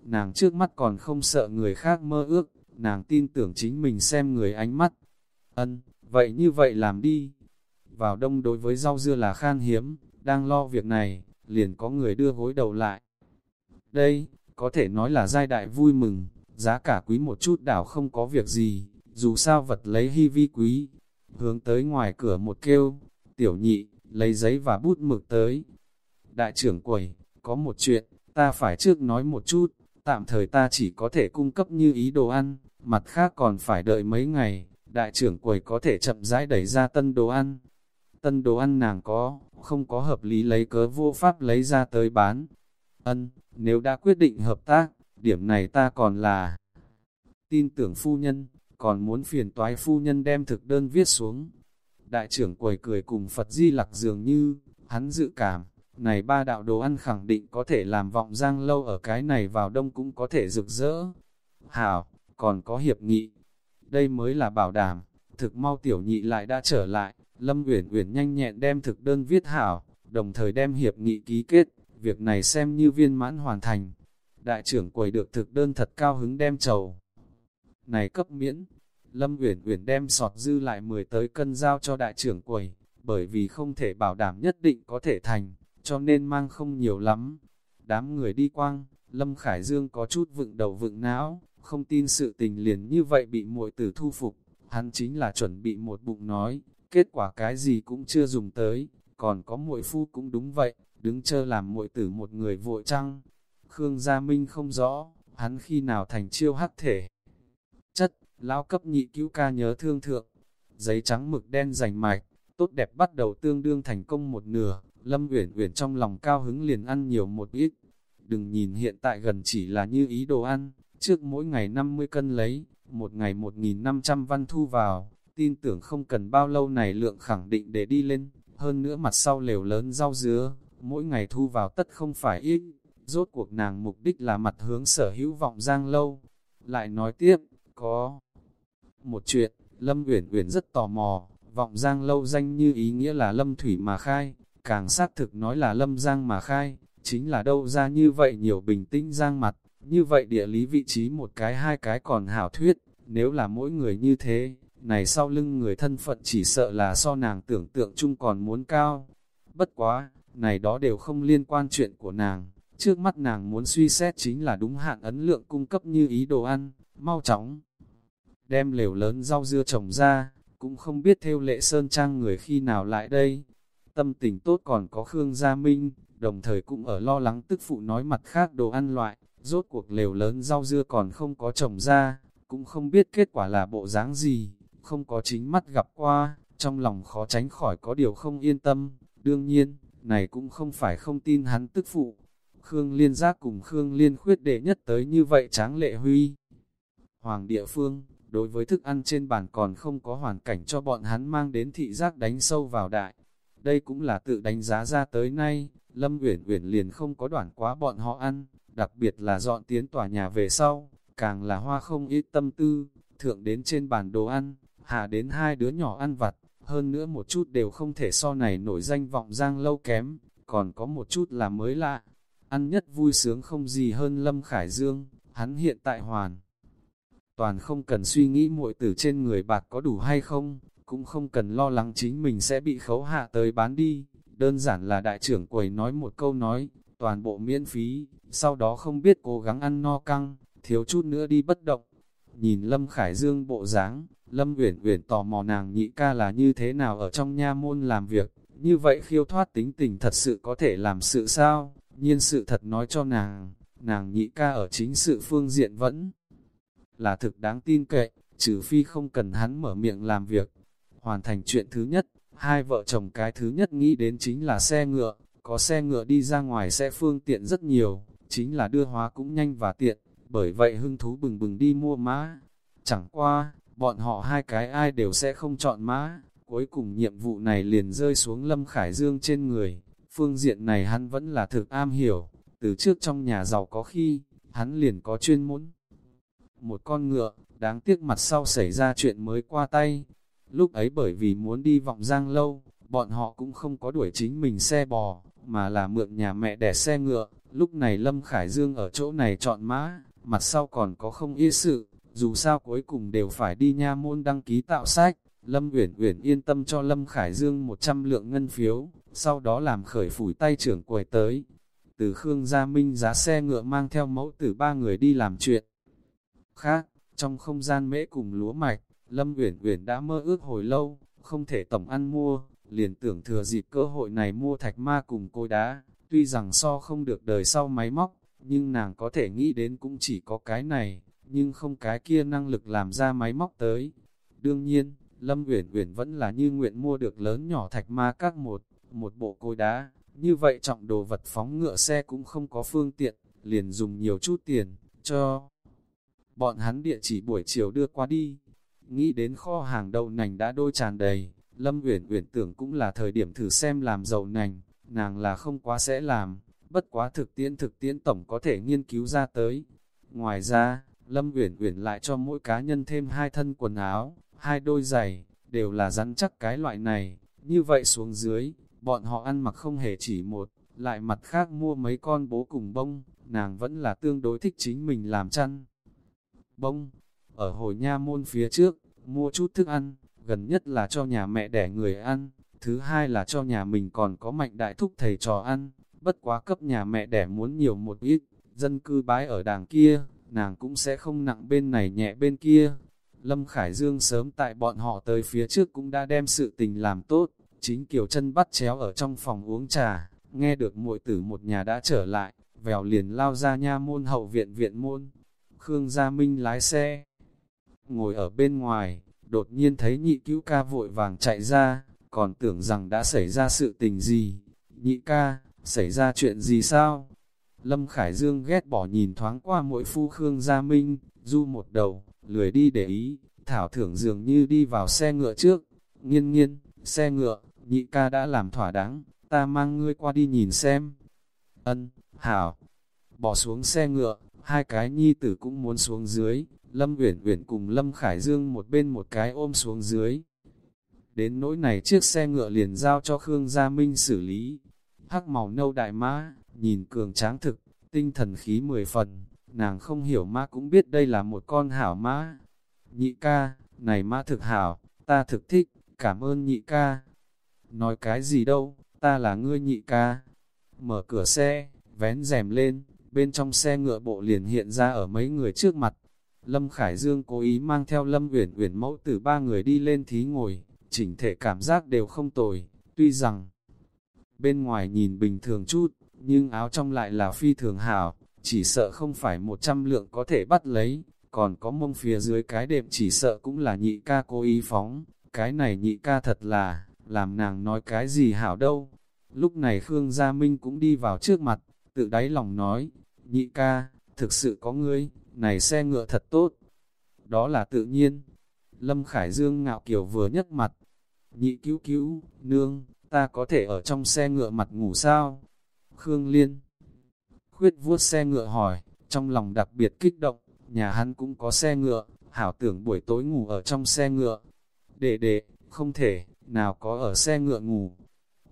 Nàng trước mắt còn không sợ người khác mơ ước, nàng tin tưởng chính mình xem người ánh mắt. Ân, vậy như vậy làm đi. Vào đông đối với rau dưa là khan hiếm, đang lo việc này, liền có người đưa gối đầu lại. Đây, có thể nói là giai đại vui mừng, giá cả quý một chút đảo không có việc gì, dù sao vật lấy hy vi quý. Hướng tới ngoài cửa một kêu, tiểu nhị, lấy giấy và bút mực tới. Đại trưởng quầy, có một chuyện, ta phải trước nói một chút, tạm thời ta chỉ có thể cung cấp như ý đồ ăn, mặt khác còn phải đợi mấy ngày, đại trưởng quầy có thể chậm rãi đẩy ra tân đồ ăn. Tân đồ ăn nàng có, không có hợp lý lấy cớ vô pháp lấy ra tới bán. Ân, nếu đã quyết định hợp tác, điểm này ta còn là tin tưởng phu nhân, còn muốn phiền toái phu nhân đem thực đơn viết xuống. Đại trưởng quầy cười cùng Phật Di Lặc dường như, hắn dự cảm, này ba đạo đồ ăn khẳng định có thể làm vọng giang lâu ở cái này vào đông cũng có thể rực rỡ. Hảo, còn có hiệp nghị. Đây mới là bảo đảm, thực mau tiểu nhị lại đã trở lại, Lâm Uyển Uyển nhanh nhẹn đem thực đơn viết hảo, đồng thời đem hiệp nghị ký kết, việc này xem như viên mãn hoàn thành. Đại trưởng quầy được thực đơn thật cao hứng đem trầu. Này cấp miễn, Lâm Uyển Uyển đem sọt dư lại 10 tới cân giao cho đại trưởng quầy, bởi vì không thể bảo đảm nhất định có thể thành, cho nên mang không nhiều lắm. Đám người đi quang, Lâm Khải Dương có chút vựng đầu vựng não, không tin sự tình liền như vậy bị muội tử thu phục, hắn chính là chuẩn bị một bụng nói, kết quả cái gì cũng chưa dùng tới, còn có muội phu cũng đúng vậy, đứng chờ làm muội tử một người vội trăng. Khương Gia Minh không rõ, hắn khi nào thành chiêu hắc thể. Chất, lão cấp nhị cứu ca nhớ thương thượng, giấy trắng mực đen rành mạch, tốt đẹp bắt đầu tương đương thành công một nửa, Lâm Uyển Uyển trong lòng cao hứng liền ăn nhiều một ít. Đừng nhìn hiện tại gần chỉ là như ý đồ ăn, trước mỗi ngày 50 cân lấy, một ngày 1.500 văn thu vào, tin tưởng không cần bao lâu này lượng khẳng định để đi lên, hơn nữa mặt sau lều lớn rau dứa, mỗi ngày thu vào tất không phải ít, rốt cuộc nàng mục đích là mặt hướng sở hữu vọng giang lâu. Lại nói tiếp, có một chuyện, Lâm Uyển Uyển rất tò mò, vọng giang lâu danh như ý nghĩa là Lâm Thủy mà khai, càng xác thực nói là Lâm Giang mà khai, chính là đâu ra như vậy nhiều bình tĩnh giang mặt, như vậy địa lý vị trí một cái hai cái còn hảo thuyết, nếu là mỗi người như thế, này sau lưng người thân phận chỉ sợ là so nàng tưởng tượng chung còn muốn cao. Bất quá, này đó đều không liên quan chuyện của nàng, trước mắt nàng muốn suy xét chính là đúng hạn ấn lượng cung cấp như ý đồ ăn, mau chóng. Đem lều lớn rau dưa trồng ra, cũng không biết theo lệ sơn trang người khi nào lại đây. Tâm tình tốt còn có Khương Gia Minh, đồng thời cũng ở lo lắng tức phụ nói mặt khác đồ ăn loại, rốt cuộc lều lớn rau dưa còn không có trồng ra, cũng không biết kết quả là bộ dáng gì, không có chính mắt gặp qua, trong lòng khó tránh khỏi có điều không yên tâm, đương nhiên, này cũng không phải không tin hắn tức phụ. Khương Liên Giác cùng Khương Liên khuyết đệ nhất tới như vậy tráng lệ huy. Hoàng địa phương, đối với thức ăn trên bàn còn không có hoàn cảnh cho bọn hắn mang đến thị giác đánh sâu vào đại. Đây cũng là tự đánh giá ra tới nay, Lâm Uyển Uyển liền không có đoạn quá bọn họ ăn, đặc biệt là dọn tiến tòa nhà về sau, càng là hoa không ít tâm tư, thượng đến trên bàn đồ ăn, hạ đến hai đứa nhỏ ăn vặt, hơn nữa một chút đều không thể so này nổi danh vọng giang lâu kém, còn có một chút là mới lạ. Ăn nhất vui sướng không gì hơn Lâm Khải Dương, hắn hiện tại hoàn. Toàn không cần suy nghĩ muội tử trên người bạc có đủ hay không, cũng không cần lo lắng chính mình sẽ bị khấu hạ tới bán đi. Đơn giản là đại trưởng quầy nói một câu nói, toàn bộ miễn phí, sau đó không biết cố gắng ăn no căng, thiếu chút nữa đi bất động. Nhìn Lâm Khải Dương bộ dáng, Lâm Uyển Uyển tò mò nàng nhị ca là như thế nào ở trong nha môn làm việc, như vậy khiêu thoát tính tình thật sự có thể làm sự sao? Nhiên sự thật nói cho nàng, nàng nhị ca ở chính sự phương diện vẫn là thực đáng tin cậy, trừ phi không cần hắn mở miệng làm việc. Hoàn thành chuyện thứ nhất, hai vợ chồng cái thứ nhất nghĩ đến chính là xe ngựa, có xe ngựa đi ra ngoài sẽ phương tiện rất nhiều, chính là đưa hóa cũng nhanh và tiện, bởi vậy hưng thú bừng bừng đi mua mã. Chẳng qua, bọn họ hai cái ai đều sẽ không chọn mã, cuối cùng nhiệm vụ này liền rơi xuống Lâm Khải Dương trên người. Phương diện này hắn vẫn là thực am hiểu, từ trước trong nhà giàu có khi, hắn liền có chuyên môn. Một con ngựa, đáng tiếc mặt sau xảy ra chuyện mới qua tay. Lúc ấy bởi vì muốn đi vọng giang lâu, bọn họ cũng không có đuổi chính mình xe bò, mà là mượn nhà mẹ đẻ xe ngựa. Lúc này Lâm Khải Dương ở chỗ này chọn mã, mặt sau còn có không y sự, dù sao cuối cùng đều phải đi nha môn đăng ký tạo sách. Lâm Uyển Uyển yên tâm cho Lâm Khải Dương 100 lượng ngân phiếu, sau đó làm khởi phủi tay trưởng quầy tới. Từ Khương Gia Minh giá xe ngựa mang theo mẫu tử ba người đi làm chuyện. Khác, trong không gian mễ cùng lúa mạch, Lâm Uyển Uyển đã mơ ước hồi lâu, không thể tổng ăn mua, liền tưởng thừa dịp cơ hội này mua thạch ma cùng cối đá. Tuy rằng so không được đời sau máy móc, nhưng nàng có thể nghĩ đến cũng chỉ có cái này, nhưng không cái kia năng lực làm ra máy móc tới. Đương nhiên, Lâm Uyển Uyển vẫn là như nguyện mua được lớn nhỏ thạch ma các một, một bộ cối đá, như vậy trọng đồ vật phóng ngựa xe cũng không có phương tiện, liền dùng nhiều chút tiền, cho bọn hắn địa chỉ buổi chiều đưa qua đi. Nghĩ đến kho hàng đậu nành đã đôi tràn đầy, Lâm Uyển Uyển tưởng cũng là thời điểm thử xem làm dầu nành, nàng là không quá sẽ làm, bất quá thực tiễn thực tiễn tổng có thể nghiên cứu ra tới. Ngoài ra, Lâm Uyển Uyển lại cho mỗi cá nhân thêm hai thân quần áo, hai đôi giày, đều là rắn chắc cái loại này, như vậy xuống dưới, bọn họ ăn mặc không hề chỉ một, lại mặt khác mua mấy con bố cùng bông, nàng vẫn là tương đối thích chính mình làm chăn. Bông, ở hồi nha môn phía trước, mua chút thức ăn, gần nhất là cho nhà mẹ đẻ người ăn, thứ hai là cho nhà mình còn có mạnh đại thúc thầy trò ăn, bất quá cấp nhà mẹ đẻ muốn nhiều một ít, dân cư bái ở đàng kia, nàng cũng sẽ không nặng bên này nhẹ bên kia. Lâm Khải Dương sớm tại bọn họ tới phía trước cũng đã đem sự tình làm tốt, chính kiểu chân bắt chéo ở trong phòng uống trà, nghe được muội tử một nhà đã trở lại, vèo liền lao ra nha môn hậu viện viện môn. Khương Gia Minh lái xe, ngồi ở bên ngoài, đột nhiên thấy nhị cứu ca vội vàng chạy ra, còn tưởng rằng đã xảy ra sự tình gì. Nhị ca, xảy ra chuyện gì sao? Lâm Khải Dương ghét bỏ nhìn thoáng qua mỗi phu Khương Gia Minh, du một đầu, lười đi để ý, thảo thưởng dường như đi vào xe ngựa trước. Nghiên nghiên, xe ngựa, nhị ca đã làm thỏa đáng, ta mang ngươi qua đi nhìn xem. Ân, hảo, bỏ xuống xe ngựa, hai cái nhi tử cũng muốn xuống dưới, Lâm Uyển Uyển cùng Lâm Khải Dương một bên một cái ôm xuống dưới. Đến nỗi này chiếc xe ngựa liền giao cho Khương Gia Minh xử lý. Hắc màu nâu đại mã, nhìn cường tráng thực, tinh thần khí mười phần, nàng không hiểu ma cũng biết đây là một con hảo mã. Nhị ca, này ma thực hảo, ta thực thích, cảm ơn nhị ca. Nói cái gì đâu, ta là ngươi nhị ca. Mở cửa xe, vén rèm lên, bên trong xe ngựa bộ liền hiện ra ở mấy người trước mặt. Lâm Khải Dương cố ý mang theo Lâm Uyển Uyển mẫu tử ba người đi lên thí ngồi, chỉnh thể cảm giác đều không tồi, tuy rằng bên ngoài nhìn bình thường chút, nhưng áo trong lại là phi thường hảo, chỉ sợ không phải một trăm lượng có thể bắt lấy, còn có mông phía dưới cái đệm chỉ sợ cũng là nhị ca cố ý phóng, cái này nhị ca thật là, làm nàng nói cái gì hảo đâu. Lúc này Khương Gia Minh cũng đi vào trước mặt, tự đáy lòng nói, nhị ca, thực sự có ngươi, này xe ngựa thật tốt. Đó là tự nhiên. Lâm Khải Dương ngạo kiều vừa nhấc mặt. Nhị cứu cứu, nương, ta có thể ở trong xe ngựa mặt ngủ sao? Khương Liên. Khuyết vuốt xe ngựa hỏi, trong lòng đặc biệt kích động, nhà hắn cũng có xe ngựa, hảo tưởng buổi tối ngủ ở trong xe ngựa. Đệ đệ, không thể, nào có ở xe ngựa ngủ.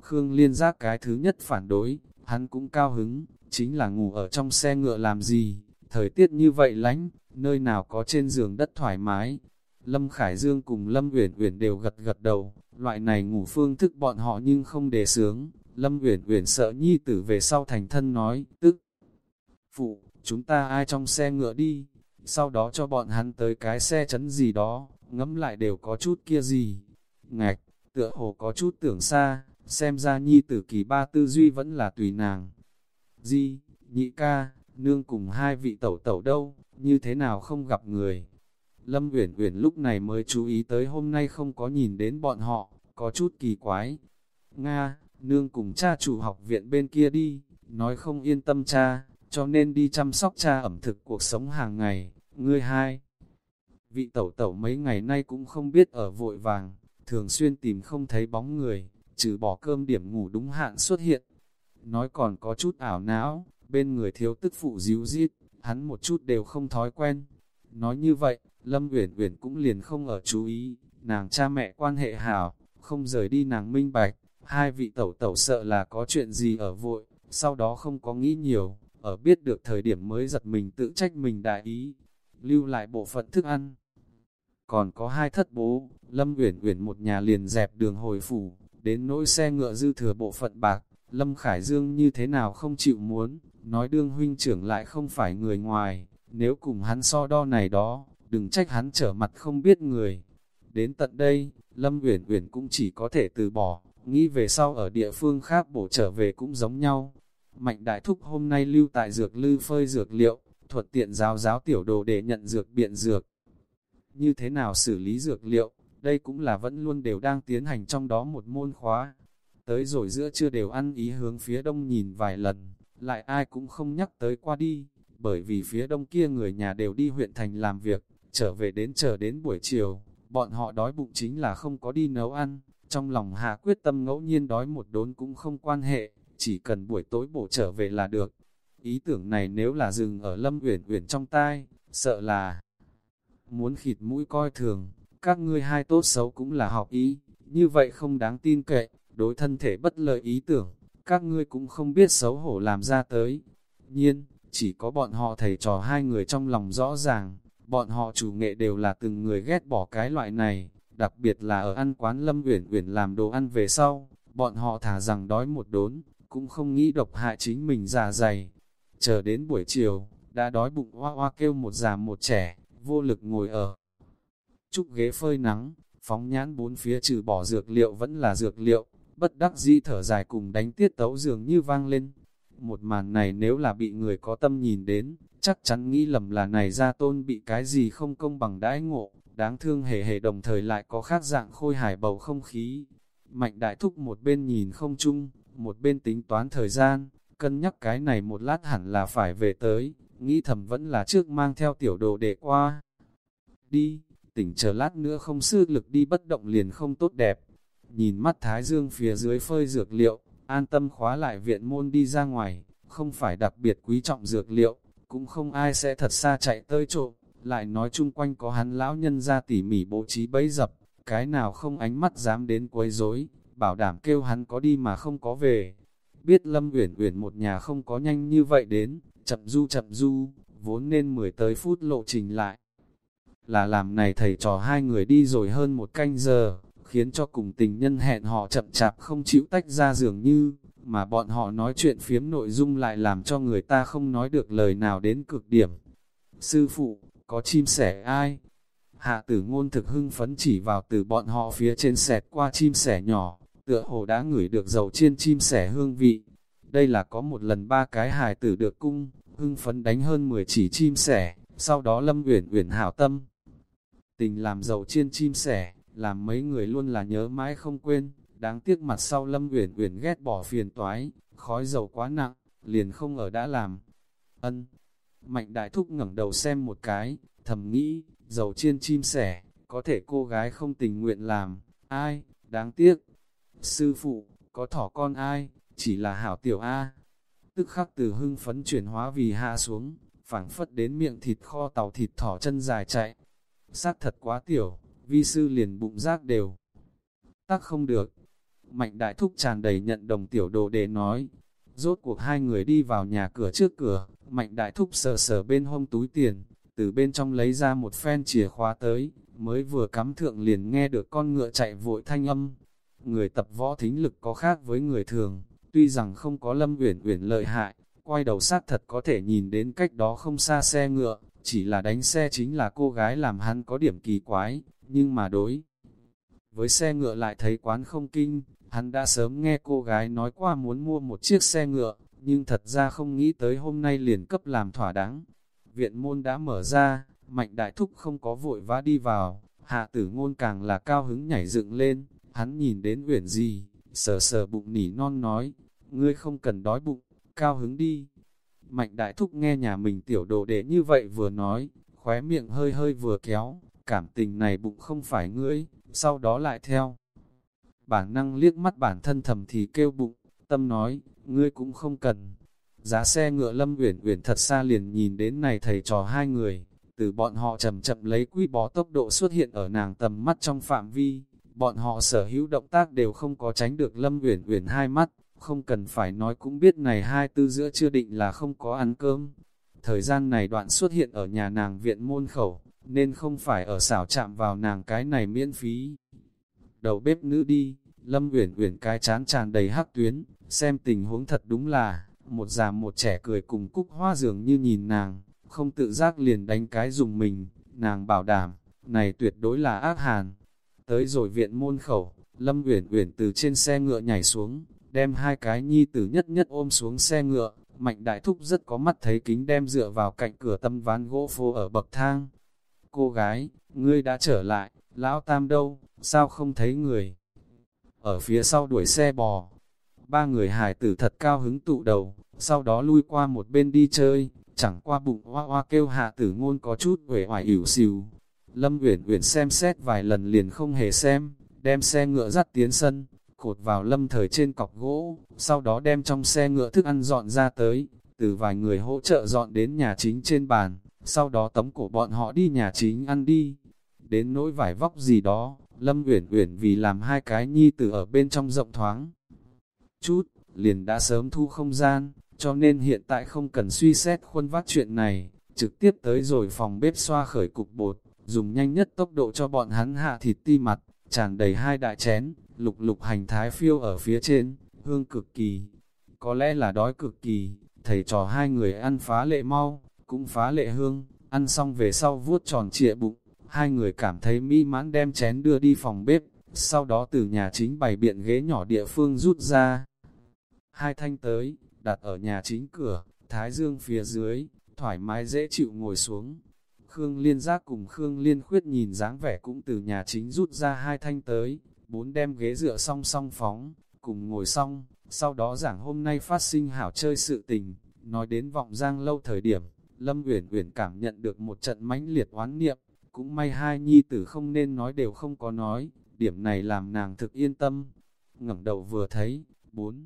Khương Liên giác cái thứ nhất phản đối, hắn cũng cao hứng, chính là ngủ ở trong xe ngựa làm gì, thời tiết như vậy lánh, nơi nào có trên giường đất thoải mái. Lâm Khải Dương cùng Lâm Uyển Uyển đều gật gật đầu, loại này ngủ phương thức bọn họ nhưng không đề sướng. Lâm Uyển Uyển sợ nhi tử về sau thành thân nói, tức phụ, chúng ta ai trong xe ngựa đi, sau đó cho bọn hắn tới cái xe chấn gì đó, ngẫm lại đều có chút kia gì. Ngạch, tựa hồ có chút tưởng xa, xem ra nhi tử kỳ ba tư duy vẫn là tùy nàng. Di, nhị ca, nương cùng hai vị tẩu tẩu đâu, như thế nào không gặp người. Lâm Uyển Uyển lúc này mới chú ý tới hôm nay không có nhìn đến bọn họ, có chút kỳ quái. Nga, nương cùng cha chủ học viện bên kia đi, nói không yên tâm cha, cho nên đi chăm sóc cha ẩm thực cuộc sống hàng ngày, ngươi hai. Vị tẩu tẩu mấy ngày nay cũng không biết ở vội vàng, thường xuyên tìm không thấy bóng người, trừ bỏ cơm điểm ngủ đúng hạn xuất hiện. Nói còn có chút ảo não, bên người thiếu tức phụ díu dít, hắn một chút đều không thói quen. Nói như vậy, Lâm Uyển Uyển cũng liền không ở chú ý, nàng cha mẹ quan hệ hảo, không rời đi nàng minh bạch, hai vị tẩu tẩu sợ là có chuyện gì ở vội, sau đó không có nghĩ nhiều, ở biết được thời điểm mới giật mình tự trách mình đại ý, lưu lại bộ phận thức ăn. Còn có hai thất bố, Lâm Uyển Uyển một nhà liền dẹp đường hồi phủ, đến nỗi xe ngựa dư thừa bộ phận bạc, Lâm Khải Dương như thế nào không chịu muốn, nói đương huynh trưởng lại không phải người ngoài, nếu cùng hắn so đo này đó, đừng trách hắn trở mặt không biết người. Đến tận đây, Lâm Uyển Uyển cũng chỉ có thể từ bỏ, nghĩ về sau ở địa phương khác bổ trở về cũng giống nhau. Mạnh đại thúc hôm nay lưu tại dược lư phơi dược liệu, thuật tiện giáo giáo tiểu đồ để nhận dược biện dược. Như thế nào xử lý dược liệu, đây cũng là vẫn luôn đều đang tiến hành trong đó một môn khóa. Tới rồi giữa chưa đều ăn ý hướng phía đông nhìn vài lần, lại ai cũng không nhắc tới qua đi, bởi vì phía đông kia người nhà đều đi huyện thành làm việc, trở về đến chờ đến buổi chiều, bọn họ đói bụng chính là không có đi nấu ăn, trong lòng hạ quyết tâm ngẫu nhiên đói một đốn cũng không quan hệ, chỉ cần buổi tối bổ trở về là được. Ý tưởng này nếu là dừng ở Lâm Uyển Uyển trong tai, sợ là muốn khịt mũi coi thường, các ngươi hai tốt xấu cũng là học ý, như vậy không đáng tin cậy, đối thân thể bất lợi ý tưởng, các ngươi cũng không biết xấu hổ làm ra tới. Nhiên, chỉ có bọn họ thầy trò hai người trong lòng rõ ràng, bọn họ chủ nghệ đều là từng người ghét bỏ cái loại này, đặc biệt là ở ăn quán Lâm Uyển Uyển làm đồ ăn về sau, bọn họ thả rằng đói một đốn, cũng không nghĩ độc hại chính mình già dày. Chờ đến buổi chiều, đã đói bụng hoa hoa kêu một già một trẻ, vô lực ngồi ở trúc ghế phơi nắng, phóng nhãn bốn phía trừ bỏ dược liệu vẫn là dược liệu, bất đắc dĩ thở dài cùng đánh tiết tấu dường như vang lên. Một màn này nếu là bị người có tâm nhìn đến, chắc chắn nghĩ lầm là này ra tôn bị cái gì không công bằng đãi ngộ, đáng thương hề hề đồng thời lại có khác dạng khôi hài bầu không khí. Mạnh đại thúc một bên nhìn không chung, một bên tính toán thời gian, cân nhắc cái này một lát hẳn là phải về tới, nghĩ thầm vẫn là trước mang theo tiểu đồ để qua. Đi, tỉnh chờ lát nữa không sư lực đi bất động liền không tốt đẹp. Nhìn mắt Thái Dương phía dưới phơi dược liệu, an tâm khóa lại viện môn đi ra ngoài, không phải đặc biệt quý trọng dược liệu, cũng không ai sẽ thật xa chạy tới trộm, lại nói chung quanh có hắn lão nhân ra tỉ mỉ bố trí bấy dập, cái nào không ánh mắt dám đến quấy rối, bảo đảm kêu hắn có đi mà không có về. Biết Lâm Uyển Uyển một nhà không có nhanh như vậy đến, chậm du chậm du, vốn nên mười tới phút lộ trình lại. Là làm này thầy trò hai người đi rồi hơn một canh giờ, khiến cho cùng tình nhân hẹn họ chậm chạp không chịu tách ra dường như, mà bọn họ nói chuyện phiếm nội dung lại làm cho người ta không nói được lời nào đến cực điểm. Sư phụ, có chim sẻ ai? Hạ tử ngôn thực hưng phấn chỉ vào từ bọn họ phía trên sẹt qua chim sẻ nhỏ, tựa hồ đã ngửi được dầu chiên chim sẻ hương vị. Đây là có một lần ba cái hài tử được cung, hưng phấn đánh hơn 10 chỉ chim sẻ, sau đó Lâm Uyển Uyển hảo tâm. Tình làm dầu chiên chim sẻ, làm mấy người luôn là nhớ mãi không quên, đáng tiếc mặt sau Lâm Uyển Uyển ghét bỏ phiền toái, khói dầu quá nặng, liền không ở đã làm. Ân. Mạnh Đại Thúc ngẩng đầu xem một cái, thầm nghĩ, dầu chiên chim sẻ, có thể cô gái không tình nguyện làm, ai, đáng tiếc. Sư phụ, có thỏ con ai, chỉ là hảo tiểu A. Tức khắc từ hưng phấn chuyển hóa vì hạ xuống, phảng phất đến miệng thịt kho tàu thịt thỏ chân dài chạy. Sát thật quá tiểu, vi sư liền bụng rác đều. Tắc không được. Mạnh đại thúc tràn đầy nhận đồng tiểu đồ để nói. Rốt cuộc hai người đi vào nhà cửa trước cửa, mạnh đại thúc sờ sờ bên hông túi tiền, từ bên trong lấy ra một phen chìa khóa tới, mới vừa cắm thượng liền nghe được con ngựa chạy vội thanh âm. Người tập võ thính lực có khác với người thường, tuy rằng không có lâm uyển uyển lợi hại, quay đầu sát thật có thể nhìn đến cách đó không xa xe ngựa, chỉ là đánh xe chính là cô gái làm hắn có điểm kỳ quái, nhưng mà đối. Với xe ngựa lại thấy quán không kinh, hắn đã sớm nghe cô gái nói qua muốn mua một chiếc xe ngựa, nhưng thật ra không nghĩ tới hôm nay liền cấp làm thỏa đáng. Viện môn đã mở ra, mạnh đại thúc không có vội vã đi vào, hạ tử ngôn càng là cao hứng nhảy dựng lên, hắn nhìn đến uyển gì, sờ sờ bụng nỉ non nói, ngươi không cần đói bụng, cao hứng đi. Mạnh đại thúc nghe nhà mình tiểu đồ đệ như vậy vừa nói, khóe miệng hơi hơi vừa kéo, cảm tình này bụng không phải ngươi, sau đó lại theo. Bản năng liếc mắt bản thân thầm thì kêu bụng, tâm nói, ngươi cũng không cần. Giá xe ngựa lâm uyển uyển thật xa liền nhìn đến này thầy trò hai người, từ bọn họ chậm chậm lấy quy bó tốc độ xuất hiện ở nàng tầm mắt trong phạm vi, bọn họ sở hữu động tác đều không có tránh được lâm uyển uyển hai mắt, không cần phải nói cũng biết này hai tư giữa chưa định là không có ăn cơm. Thời gian này đoạn xuất hiện ở nhà nàng viện môn khẩu, nên không phải ở xảo chạm vào nàng cái này miễn phí. Đầu bếp nữ đi, Lâm Uyển Uyển cái chán tràn đầy hắc tuyến, xem tình huống thật đúng là, một già một trẻ cười cùng cúc hoa dường như nhìn nàng, không tự giác liền đánh cái dùng mình, nàng bảo đảm, này tuyệt đối là ác hàn. Tới rồi viện môn khẩu, Lâm Uyển Uyển từ trên xe ngựa nhảy xuống, đem hai cái nhi tử nhất nhất ôm xuống xe ngựa, Mạnh Đại Thúc rất có mắt thấy kính đem dựa vào cạnh cửa tâm ván gỗ phô ở bậc thang, cô gái, ngươi đã trở lại, lão tam đâu, sao không thấy người? Ở phía sau đuổi xe bò, ba người hài tử thật cao hứng tụ đầu, sau đó lui qua một bên đi chơi, chẳng qua bụng hoa hoa kêu hạ tử ngôn có chút uể oải ỉu xìu. Lâm Uyển Uyển xem xét vài lần liền không hề xem, đem xe ngựa dắt tiến sân, cột vào lâm thời trên cọc gỗ, sau đó đem trong xe ngựa thức ăn dọn ra tới, từ vài người hỗ trợ dọn đến nhà chính trên bàn sau đó tống cổ bọn họ đi nhà chính ăn đi. Đến nỗi vải vóc gì đó, Lâm Uyển Uyển vì làm hai cái nhi tử ở bên trong rộng thoáng. Chút, liền đã sớm thu không gian, cho nên hiện tại không cần suy xét khuôn vác chuyện này, trực tiếp tới rồi phòng bếp xoa khởi cục bột, dùng nhanh nhất tốc độ cho bọn hắn hạ thịt ti mặt, tràn đầy hai đại chén, lục lục hành thái phiêu ở phía trên, hương cực kỳ. Có lẽ là đói cực kỳ, thầy trò hai người ăn phá lệ mau, cũng phá lệ hương, ăn xong về sau vuốt tròn trịa bụng, hai người cảm thấy mỹ mãn đem chén đưa đi phòng bếp, sau đó từ nhà chính bày biện ghế nhỏ địa phương rút ra. Hai thanh tới, đặt ở nhà chính cửa, thái dương phía dưới, thoải mái dễ chịu ngồi xuống. Khương Liên Giác cùng Khương Liên Khuyết nhìn dáng vẻ cũng từ nhà chính rút ra hai thanh tới, bốn đem ghế dựa song song phóng, cùng ngồi xong, sau đó giảng hôm nay phát sinh hảo chơi sự tình, nói đến vọng giang lâu thời điểm, Lâm Uyển Uyển cảm nhận được một trận mãnh liệt oán niệm, cũng may hai nhi tử không nên nói đều không có nói, điểm này làm nàng thực yên tâm. Ngẩng đầu vừa thấy, bốn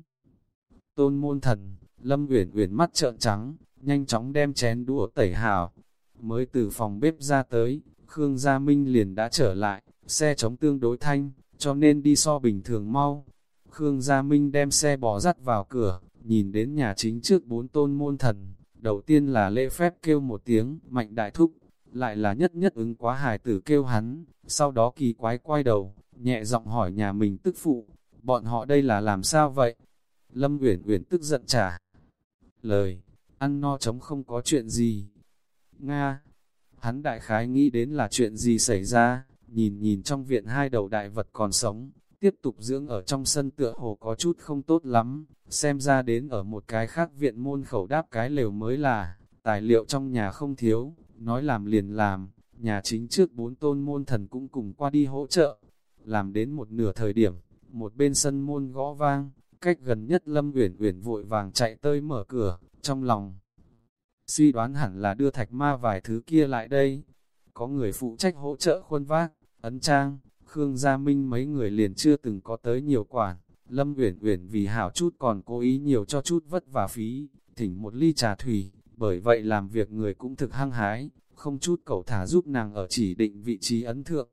tôn môn thần, Lâm Uyển Uyển mắt trợn trắng, nhanh chóng đem chén đũa tẩy hào. Mới từ phòng bếp ra tới, Khương Gia Minh liền đã trở lại, xe chống tương đối thanh, cho nên đi so bình thường mau. Khương Gia Minh đem xe bò dắt vào cửa, nhìn đến nhà chính trước bốn tôn môn thần, Đầu tiên là lễ phép kêu một tiếng, mạnh đại thúc, lại là nhất nhất ứng quá hài tử kêu hắn, sau đó kỳ quái quay đầu, nhẹ giọng hỏi nhà mình tức phụ, bọn họ đây là làm sao vậy? Lâm Uyển Uyển tức giận trả lời, ăn no chống không có chuyện gì. Nga, hắn đại khái nghĩ đến là chuyện gì xảy ra, nhìn nhìn trong viện hai đầu đại vật còn sống, tiếp tục dưỡng ở trong sân tựa hồ có chút không tốt lắm, xem ra đến ở một cái khác viện môn khẩu đáp cái lều mới là, tài liệu trong nhà không thiếu, nói làm liền làm, nhà chính trước bốn tôn môn thần cũng cùng qua đi hỗ trợ, làm đến một nửa thời điểm, một bên sân môn gõ vang, cách gần nhất Lâm Uyển Uyển vội vàng chạy tới mở cửa, trong lòng suy đoán hẳn là đưa thạch ma vài thứ kia lại đây. Có người phụ trách hỗ trợ khuôn vác, ấn trang, Khương Gia Minh mấy người liền chưa từng có tới nhiều quản. Lâm Uyển Uyển vì hảo chút còn cố ý nhiều cho chút vất vả phí, thỉnh một ly trà thủy, bởi vậy làm việc người cũng thực hăng hái, không chút cầu thả giúp nàng ở chỉ định vị trí ấn thượng.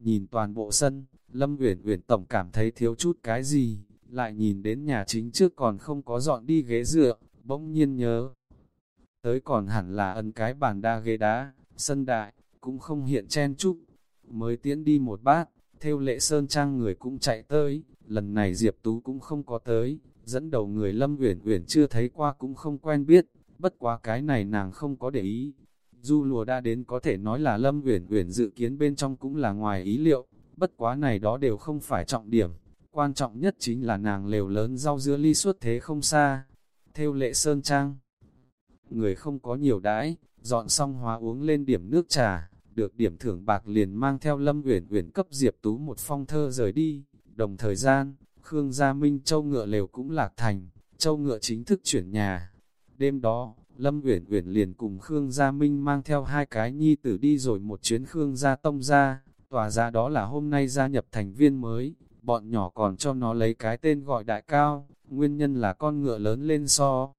Nhìn toàn bộ sân, Lâm Uyển Uyển tổng cảm thấy thiếu chút cái gì, lại nhìn đến nhà chính trước còn không có dọn đi ghế dựa, bỗng nhiên nhớ. Tới còn hẳn là ấn cái bàn đa ghế đá, sân đại, cũng không hiện chen chúc. Mới tiến đi một bát, theo lệ sơn trang người cũng chạy tới, lần này Diệp Tú cũng không có tới, dẫn đầu người Lâm Uyển Uyển chưa thấy qua cũng không quen biết, bất quá cái này nàng không có để ý. Du lùa đã đến có thể nói là Lâm Uyển Uyển dự kiến bên trong cũng là ngoài ý liệu, bất quá này đó đều không phải trọng điểm, quan trọng nhất chính là nàng lều lớn rau dưa ly suốt thế không xa. Theo lệ sơn trang, người không có nhiều đãi, dọn xong hóa uống lên điểm nước trà, được điểm thưởng bạc liền mang theo Lâm Uyển Uyển cấp Diệp Tú một phong thơ rời đi. Đồng thời gian, Khương Gia Minh châu ngựa lều cũng lạc thành, châu ngựa chính thức chuyển nhà. Đêm đó, Lâm Uyển Uyển liền cùng Khương Gia Minh mang theo hai cái nhi tử đi rồi một chuyến Khương Gia Tông ra, tòa ra đó là hôm nay gia nhập thành viên mới, bọn nhỏ còn cho nó lấy cái tên gọi đại cao, nguyên nhân là con ngựa lớn lên so.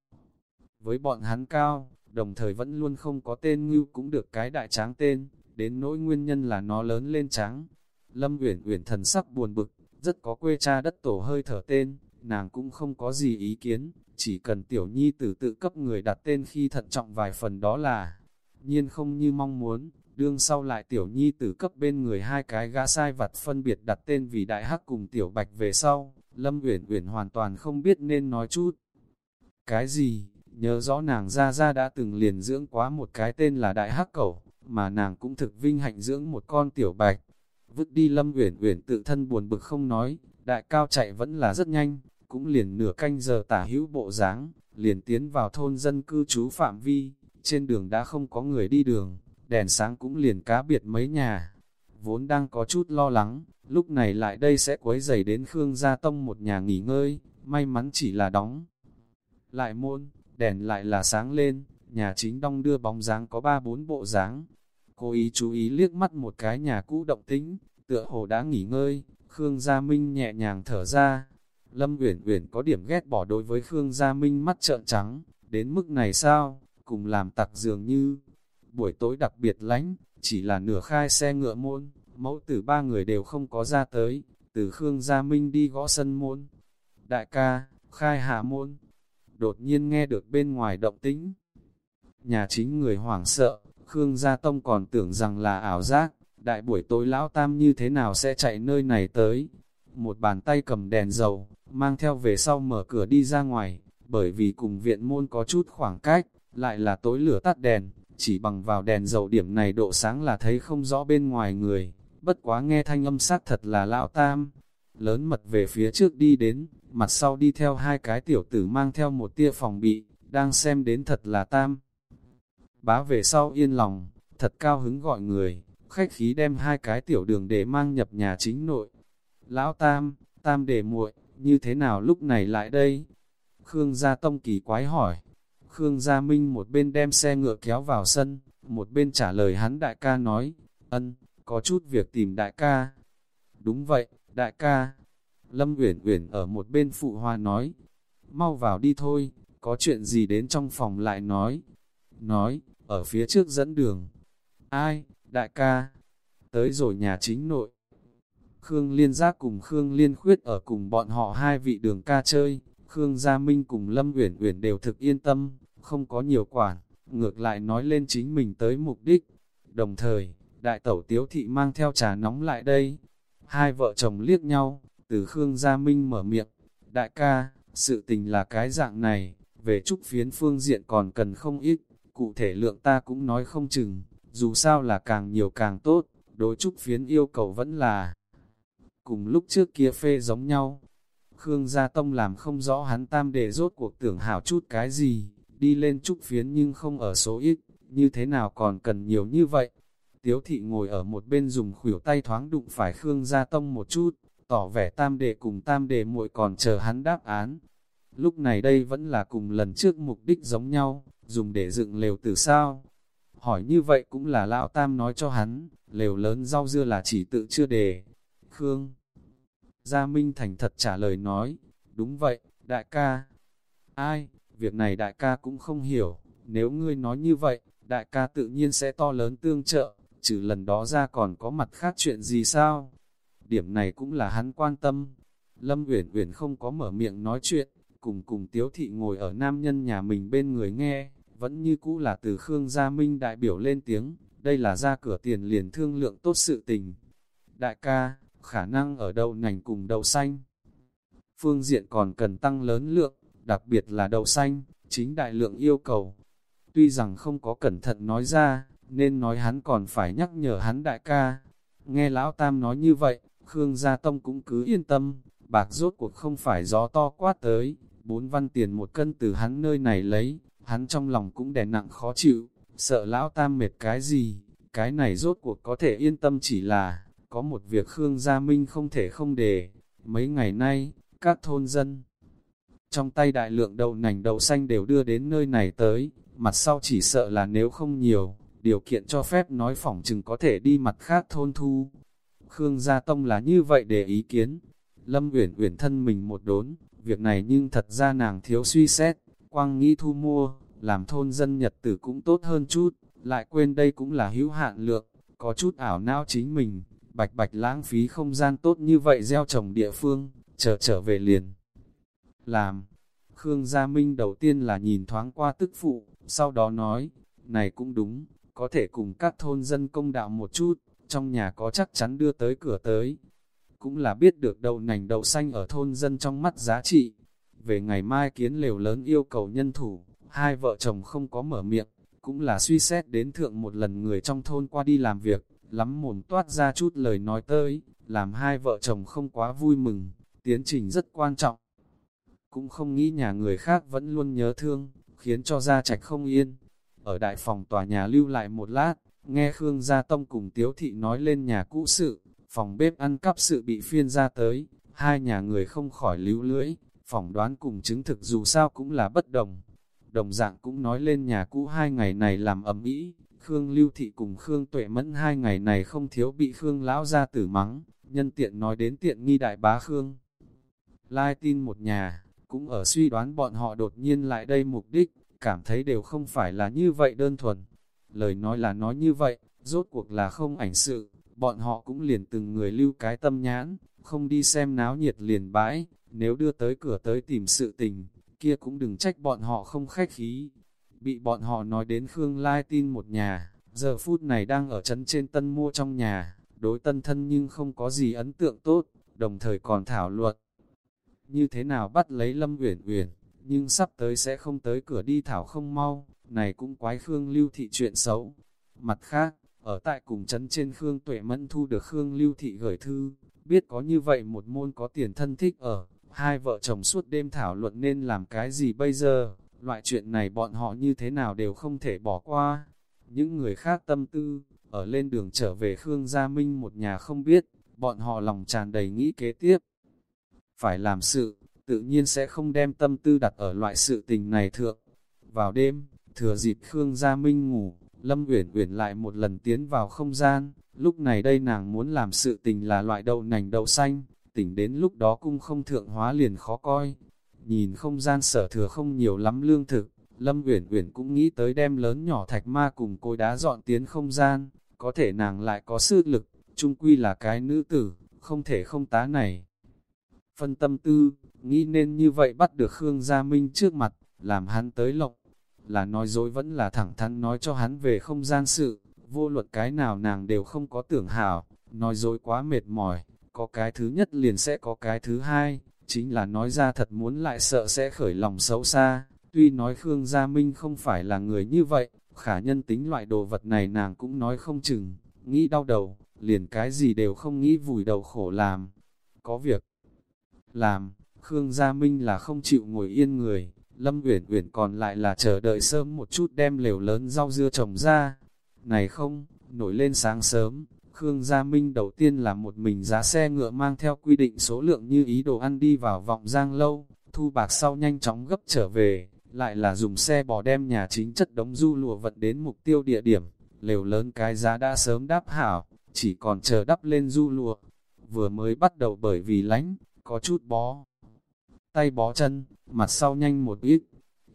Với bọn hắn cao, đồng thời vẫn luôn không có tên ngưu cũng được cái đại tráng tên, đến nỗi nguyên nhân là nó lớn lên trắng. Lâm Uyển Uyển thần sắc buồn bực, rất có quê cha đất tổ hơi thở tên, nàng cũng không có gì ý kiến, chỉ cần tiểu nhi tử tự cấp người đặt tên khi thận trọng vài phần đó là, nhiên không như mong muốn, đương sau lại tiểu nhi tử cấp bên người hai cái gã sai vặt phân biệt đặt tên vì đại hắc cùng tiểu bạch về sau, Lâm Uyển Uyển hoàn toàn không biết nên nói chút. Cái gì? Nhớ rõ nàng ra ra đã từng liền dưỡng quá một cái tên là đại hắc cẩu, mà nàng cũng thực vinh hạnh dưỡng một con tiểu bạch. Vứt đi Lâm Uyển Uyển tự thân buồn bực không nói, đại cao chạy vẫn là rất nhanh, cũng liền nửa canh giờ tả hữu bộ dáng, liền tiến vào thôn dân cư trú phạm vi, trên đường đã không có người đi đường, đèn sáng cũng liền cá biệt mấy nhà. Vốn đang có chút lo lắng, lúc này lại đây sẽ quấy rầy đến Khương Gia Tông một nhà nghỉ ngơi, may mắn chỉ là đóng. Lại môn, đèn lại là sáng lên, nhà chính đông đưa bóng dáng có ba bốn bộ dáng. Cô ý chú ý liếc mắt một cái nhà cũ động tĩnh, tựa hồ đã nghỉ ngơi, Khương Gia Minh nhẹ nhàng thở ra. Lâm Uyển Uyển có điểm ghét bỏ đối với Khương Gia Minh mắt trợn trắng, đến mức này sao, cùng làm tặc dường như. Buổi tối đặc biệt lánh, chỉ là nửa khai xe ngựa môn, mẫu tử ba người đều không có ra tới, từ Khương Gia Minh đi gõ sân môn. Đại ca, khai hạ môn, đột nhiên nghe được bên ngoài động tĩnh. Nhà chính người hoảng sợ, Khương Gia Tông còn tưởng rằng là ảo giác, đại buổi tối lão tam như thế nào sẽ chạy nơi này tới. Một bàn tay cầm đèn dầu, mang theo về sau mở cửa đi ra ngoài, bởi vì cùng viện môn có chút khoảng cách, lại là tối lửa tắt đèn, chỉ bằng vào đèn dầu điểm này độ sáng là thấy không rõ bên ngoài người, bất quá nghe thanh âm sát thật là lão tam. Lớn mật về phía trước đi đến, mặt sau đi theo hai cái tiểu tử mang theo một tia phòng bị, đang xem đến thật là tam. Bá về sau yên lòng, thật cao hứng gọi người, khách khí đem hai cái tiểu đường để mang nhập nhà chính nội. Lão tam, tam để muội, như thế nào lúc này lại đây? Khương Gia Tông kỳ quái hỏi. Khương Gia Minh một bên đem xe ngựa kéo vào sân, một bên trả lời hắn đại ca nói, ân, có chút việc tìm đại ca. Đúng vậy, đại ca. Lâm Uyển Uyển ở một bên phụ hoa nói, mau vào đi thôi, có chuyện gì đến trong phòng lại nói. Nói, ở phía trước dẫn đường. Ai, đại ca, tới rồi nhà chính nội. Khương Liên Giác cùng Khương Liên Khuyết ở cùng bọn họ hai vị đường ca chơi, Khương Gia Minh cùng Lâm Uyển Uyển đều thực yên tâm, không có nhiều quản, ngược lại nói lên chính mình tới mục đích. Đồng thời, đại tẩu tiếu thị mang theo trà nóng lại đây. Hai vợ chồng liếc nhau, từ Khương Gia Minh mở miệng. Đại ca, sự tình là cái dạng này, về trúc phiến phương diện còn cần không ít, cụ thể lượng ta cũng nói không chừng, dù sao là càng nhiều càng tốt, đối trúc phiến yêu cầu vẫn là cùng lúc trước kia phê giống nhau. Khương Gia Tông làm không rõ hắn tam đề rốt cuộc tưởng hảo chút cái gì, đi lên trúc phiến nhưng không ở số ít, như thế nào còn cần nhiều như vậy. Tiếu thị ngồi ở một bên dùng khuỷu tay thoáng đụng phải Khương Gia Tông một chút, tỏ vẻ tam đề cùng tam đề muội còn chờ hắn đáp án. Lúc này đây vẫn là cùng lần trước mục đích giống nhau, dùng để dựng lều từ sao. Hỏi như vậy cũng là lão tam nói cho hắn, lều lớn rau dưa là chỉ tự chưa đề. Khương Gia Minh thành thật trả lời nói, đúng vậy, đại ca. Ai, việc này đại ca cũng không hiểu, nếu ngươi nói như vậy, đại ca tự nhiên sẽ to lớn tương trợ, trừ lần đó ra còn có mặt khác chuyện gì sao? Điểm này cũng là hắn quan tâm. Lâm Uyển Uyển không có mở miệng nói chuyện, cùng cùng Tiếu thị ngồi ở nam nhân nhà mình bên người nghe, vẫn như cũ là từ Khương Gia Minh đại biểu lên tiếng, đây là ra cửa tiền liền thương lượng tốt sự tình. Đại ca, khả năng ở đậu nành cùng đậu xanh. Phương diện còn cần tăng lớn lượng, đặc biệt là đậu xanh, chính đại lượng yêu cầu. Tuy rằng không có cẩn thận nói ra, nên nói hắn còn phải nhắc nhở hắn đại ca. Nghe Lão Tam nói như vậy, Khương Gia Tông cũng cứ yên tâm, bạc rốt cuộc không phải gió to quá tới, bốn văn tiền một cân từ hắn nơi này lấy, hắn trong lòng cũng đè nặng khó chịu, sợ Lão Tam mệt cái gì, cái này rốt cuộc có thể yên tâm chỉ là, có một việc Khương Gia Minh không thể không đề, mấy ngày nay, các thôn dân, trong tay đại lượng đậu nành đậu xanh đều đưa đến nơi này tới, mặt sau chỉ sợ là nếu không nhiều, điều kiện cho phép nói phỏng chừng có thể đi mặt khác thôn thu. Khương Gia Tông là như vậy để ý kiến. Lâm Uyển Uyển thân mình một đốn, việc này nhưng thật ra nàng thiếu suy xét, quang nghĩ thu mua, làm thôn dân nhật tử cũng tốt hơn chút, lại quên đây cũng là hữu hạn lượng, có chút ảo não chính mình, bạch bạch lãng phí không gian tốt như vậy gieo trồng địa phương, trở trở về liền. Làm, Khương Gia Minh đầu tiên là nhìn thoáng qua tức phụ, sau đó nói, này cũng đúng, có thể cùng các thôn dân công đạo một chút, trong nhà có chắc chắn đưa tới cửa tới. Cũng là biết được đậu nành đậu xanh ở thôn dân trong mắt giá trị. Về ngày mai kiến lều lớn yêu cầu nhân thủ, hai vợ chồng không có mở miệng, cũng là suy xét đến thượng một lần người trong thôn qua đi làm việc, lắm mồm toát ra chút lời nói tới, làm hai vợ chồng không quá vui mừng, tiến trình rất quan trọng. Cũng không nghĩ nhà người khác vẫn luôn nhớ thương, khiến cho gia trạch không yên. Ở đại phòng tòa nhà lưu lại một lát, nghe Khương Gia Tông cùng Tiếu Thị nói lên nhà cũ sự, phòng bếp ăn cắp sự bị phiên ra tới, hai nhà người không khỏi lưu lưỡi, phỏng đoán cùng chứng thực dù sao cũng là bất đồng. Đồng dạng cũng nói lên nhà cũ hai ngày này làm ấm ý, Khương Lưu Thị cùng Khương Tuệ Mẫn hai ngày này không thiếu bị Khương Lão ra tử mắng, nhân tiện nói đến tiện nghi đại bá Khương. Lai tin một nhà, cũng ở suy đoán bọn họ đột nhiên lại đây mục đích, cảm thấy đều không phải là như vậy đơn thuần. Lời nói là nói như vậy, rốt cuộc là không ảnh sự, bọn họ cũng liền từng người lưu cái tâm nhãn, không đi xem náo nhiệt liền bãi, nếu đưa tới cửa tới tìm sự tình, kia cũng đừng trách bọn họ không khách khí. Bị bọn họ nói đến Khương Lai tin một nhà, giờ phút này đang ở trấn trên tân mua trong nhà, đối tân thân nhưng không có gì ấn tượng tốt, đồng thời còn thảo luận. Như thế nào bắt lấy Lâm Uyển Uyển, nhưng sắp tới sẽ không tới cửa đi thảo không mau, này cũng quái Khương Lưu Thị chuyện xấu. Mặt khác, ở tại cùng trấn trên Khương Tuệ Mẫn thu được Khương Lưu Thị gửi thư, biết có như vậy một môn có tiền thân thích ở, hai vợ chồng suốt đêm thảo luận nên làm cái gì bây giờ, loại chuyện này bọn họ như thế nào đều không thể bỏ qua. Những người khác tâm tư, ở lên đường trở về Khương Gia Minh một nhà không biết, bọn họ lòng tràn đầy nghĩ kế tiếp. Phải làm sự, tự nhiên sẽ không đem tâm tư đặt ở loại sự tình này thượng. Vào đêm, thừa dịp Khương Gia Minh ngủ, Lâm Uyển Uyển lại một lần tiến vào không gian, lúc này đây nàng muốn làm sự tình là loại đậu nành đậu xanh, tỉnh đến lúc đó cung không thượng hóa liền khó coi. Nhìn không gian sở thừa không nhiều lắm lương thực, Lâm Uyển Uyển cũng nghĩ tới đem lớn nhỏ thạch ma cùng cối đá dọn tiến không gian, có thể nàng lại có sức lực, chung quy là cái nữ tử, không thể không tá này. Phân tâm tư, nghĩ nên như vậy bắt được Khương Gia Minh trước mặt, làm hắn tới lộng. là nói dối vẫn là thẳng thắn nói cho hắn về không gian sự, vô luật cái nào nàng đều không có tưởng hảo, nói dối quá mệt mỏi, có cái thứ nhất liền sẽ có cái thứ hai, chính là nói ra thật muốn lại sợ sẽ khởi lòng xấu xa, tuy nói Khương Gia Minh không phải là người như vậy, khả nhân tính loại đồ vật này nàng cũng nói không chừng, nghĩ đau đầu, liền cái gì đều không nghĩ vùi đầu khổ làm, có việc làm, Khương Gia Minh là không chịu ngồi yên người, Lâm Uyển Uyển còn lại là chờ đợi sớm một chút đem lều lớn rau dưa trồng ra. Này không, nổi lên sáng sớm, Khương Gia Minh đầu tiên là một mình giá xe ngựa mang theo quy định số lượng như ý đồ ăn đi vào vọng giang lâu, thu bạc sau nhanh chóng gấp trở về, lại là dùng xe bò đem nhà chính chất đống du lùa vận đến mục tiêu địa điểm, lều lớn cái giá đã sớm đáp hảo, chỉ còn chờ đắp lên du lùa. Vừa mới bắt đầu bởi vì lánh, có chút bó. Tay bó chân, mặt sau nhanh một ít.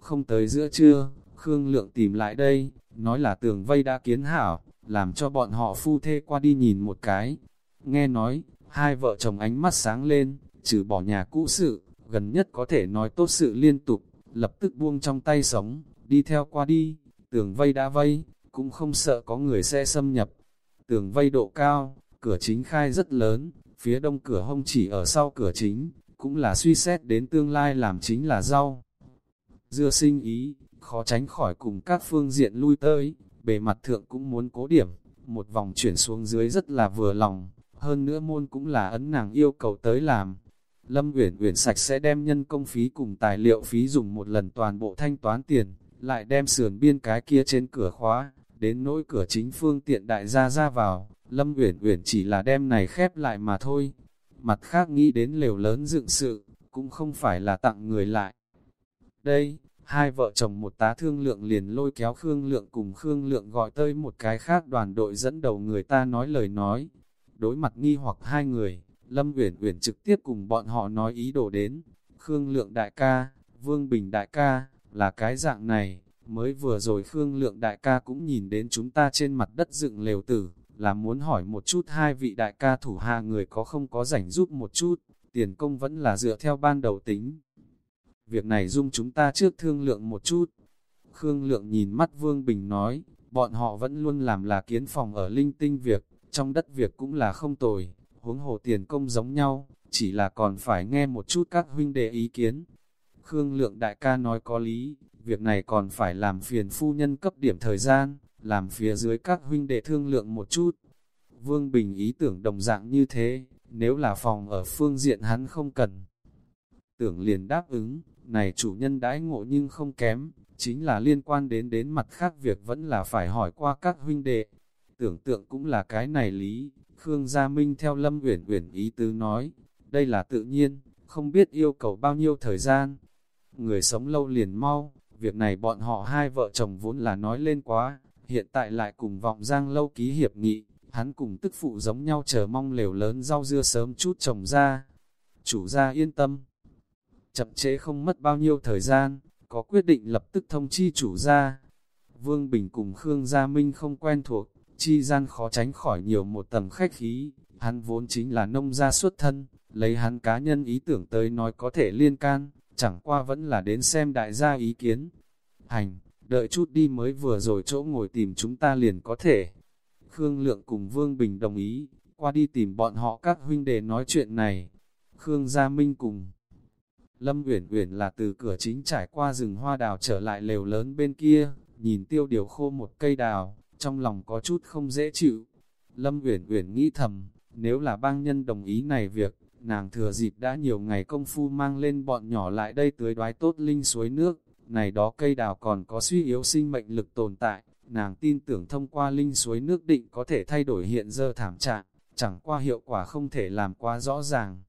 Không tới giữa trưa, Khương Lượng tìm lại đây, nói là tường vây đã kiến hảo, làm cho bọn họ phu thê qua đi nhìn một cái. Nghe nói, hai vợ chồng ánh mắt sáng lên, trừ bỏ nhà cũ sự, gần nhất có thể nói tốt sự liên tục, lập tức buông trong tay sống, đi theo qua đi, tường vây đã vây, cũng không sợ có người sẽ xâm nhập. Tường vây độ cao, cửa chính khai rất lớn, phía đông cửa hông chỉ ở sau cửa chính, cũng là suy xét đến tương lai làm chính là rau. Dưa sinh ý, khó tránh khỏi cùng các phương diện lui tới, bề mặt thượng cũng muốn cố điểm, một vòng chuyển xuống dưới rất là vừa lòng, hơn nữa môn cũng là ấn nàng yêu cầu tới làm. Lâm Uyển Uyển sạch sẽ đem nhân công phí cùng tài liệu phí dùng một lần toàn bộ thanh toán tiền, lại đem sườn biên cái kia trên cửa khóa, đến nỗi cửa chính phương tiện đại gia ra vào, Lâm Uyển Uyển chỉ là đem này khép lại mà thôi. Mặt khác nghĩ đến lều lớn dựng sự, cũng không phải là tặng người lại. Đây, hai vợ chồng một tá thương lượng liền lôi kéo Khương Lượng cùng Khương Lượng gọi tới một cái khác đoàn đội dẫn đầu người ta nói lời nói. Đối mặt nghi hoặc hai người, Lâm Uyển Uyển trực tiếp cùng bọn họ nói ý đồ đến. Khương Lượng đại ca, Vương Bình đại ca, là cái dạng này, mới vừa rồi Khương Lượng đại ca cũng nhìn đến chúng ta trên mặt đất dựng lều tử, là muốn hỏi một chút hai vị đại ca thủ hạ người có không có rảnh giúp một chút, tiền công vẫn là dựa theo ban đầu tính. Việc này dung chúng ta trước thương lượng một chút. Khương Lượng nhìn mắt Vương Bình nói, bọn họ vẫn luôn làm là kiến phòng ở linh tinh việc, trong đất việc cũng là không tồi, huống hồ tiền công giống nhau, chỉ là còn phải nghe một chút các huynh đệ ý kiến. Khương Lượng đại ca nói có lý, việc này còn phải làm phiền phu nhân cấp điểm thời gian, làm phía dưới các huynh đệ thương lượng một chút. Vương Bình ý tưởng đồng dạng như thế, nếu là phòng ở phương diện hắn không cần. Tưởng liền đáp ứng, này chủ nhân đãi ngộ nhưng không kém, chính là liên quan đến đến mặt khác việc vẫn là phải hỏi qua các huynh đệ. Tưởng tượng cũng là cái này lý, Khương Gia Minh theo Lâm Uyển Uyển ý tứ nói, đây là tự nhiên, không biết yêu cầu bao nhiêu thời gian. Người sống lâu liền mau, việc này bọn họ hai vợ chồng vốn là nói lên quá, hiện tại lại cùng vọng giang lâu ký hiệp nghị, hắn cùng tức phụ giống nhau chờ mong lều lớn rau dưa sớm chút trồng ra. Chủ gia yên tâm. Chậm chế không mất bao nhiêu thời gian, có quyết định lập tức thông chi chủ gia. Vương Bình cùng Khương Gia Minh không quen thuộc, chi gian khó tránh khỏi nhiều một tầng khách khí, hắn vốn chính là nông gia xuất thân, lấy hắn cá nhân ý tưởng tới nói có thể liên can, chẳng qua vẫn là đến xem đại gia ý kiến. Hành, đợi chút đi mới vừa rồi chỗ ngồi tìm chúng ta liền có thể. Khương Lượng cùng Vương Bình đồng ý, qua đi tìm bọn họ các huynh đệ nói chuyện này. Khương Gia Minh cùng Lâm Uyển Uyển là từ cửa chính trải qua rừng hoa đào trở lại lều lớn bên kia, nhìn tiêu điều khô một cây đào, trong lòng có chút không dễ chịu. Lâm Uyển Uyển nghĩ thầm, nếu là bang nhân đồng ý này việc, nàng thừa dịp đã nhiều ngày công phu mang lên bọn nhỏ lại đây tưới đoái tốt linh suối nước, này đó cây đào còn có suy yếu sinh mệnh lực tồn tại, nàng tin tưởng thông qua linh suối nước định có thể thay đổi hiện giờ thảm trạng, chẳng qua hiệu quả không thể làm quá rõ ràng.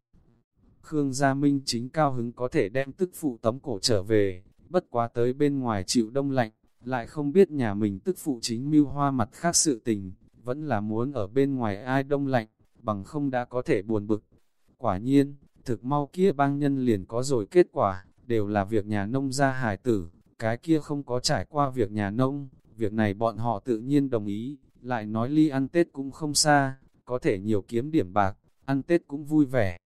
Khương Gia Minh chính cao hứng có thể đem tức phụ tấm cổ trở về, bất quá tới bên ngoài chịu đông lạnh, lại không biết nhà mình tức phụ chính mưu hoa mặt khác sự tình, vẫn là muốn ở bên ngoài ai đông lạnh, bằng không đã có thể buồn bực. Quả nhiên, thực mau kia bang nhân liền có rồi kết quả, đều là việc nhà nông gia hài tử, cái kia không có trải qua việc nhà nông, việc này bọn họ tự nhiên đồng ý, lại nói ly ăn Tết cũng không xa, có thể nhiều kiếm điểm bạc, ăn Tết cũng vui vẻ.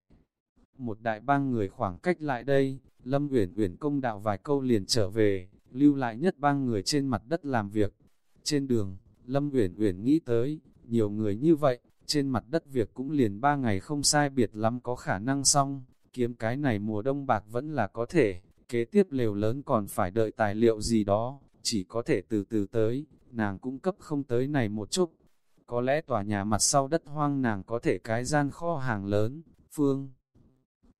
Một đại bang người khoảng cách lại đây, Lâm Uyển Uyển công đạo vài câu liền trở về, lưu lại nhất bang người trên mặt đất làm việc. Trên đường, Lâm Uyển Uyển nghĩ tới, nhiều người như vậy, trên mặt đất việc cũng liền ba ngày không sai biệt lắm có khả năng xong, kiếm cái này mùa đông bạc vẫn là có thể, kế tiếp lều lớn còn phải đợi tài liệu gì đó, chỉ có thể từ từ tới, nàng cũng cấp không tới này một chút. Có lẽ tòa nhà mặt sau đất hoang nàng có thể cái gian kho hàng lớn, phương.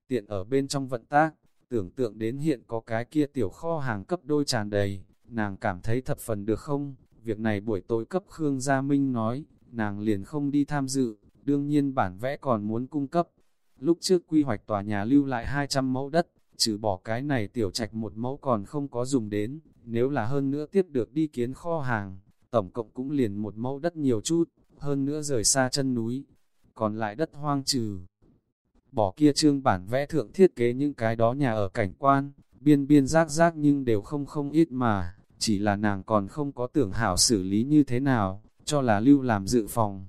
Tiện ở bên trong vận tác, tưởng tượng đến hiện có cái kia tiểu kho hàng cấp đôi tràn đầy, nàng cảm thấy thập phần được không? Việc này buổi tối cấp Khương Gia Minh nói, nàng liền không đi tham dự, đương nhiên bản vẽ còn muốn cung cấp. Lúc trước quy hoạch tòa nhà lưu lại 200 mẫu đất, trừ bỏ cái này tiểu trạch một mẫu còn không có dùng đến, nếu là hơn nữa tiếp được đi kiến kho hàng, tổng cộng cũng liền một mẫu đất nhiều chút, hơn nữa rời xa chân núi, còn lại đất hoang trừ. Bỏ kia trương bản vẽ thượng thiết kế những cái đó nhà ở cảnh quan, biên biên rác rác nhưng đều không không ít mà, chỉ là nàng còn không có tưởng hảo xử lý như thế nào, cho là lưu làm dự phòng.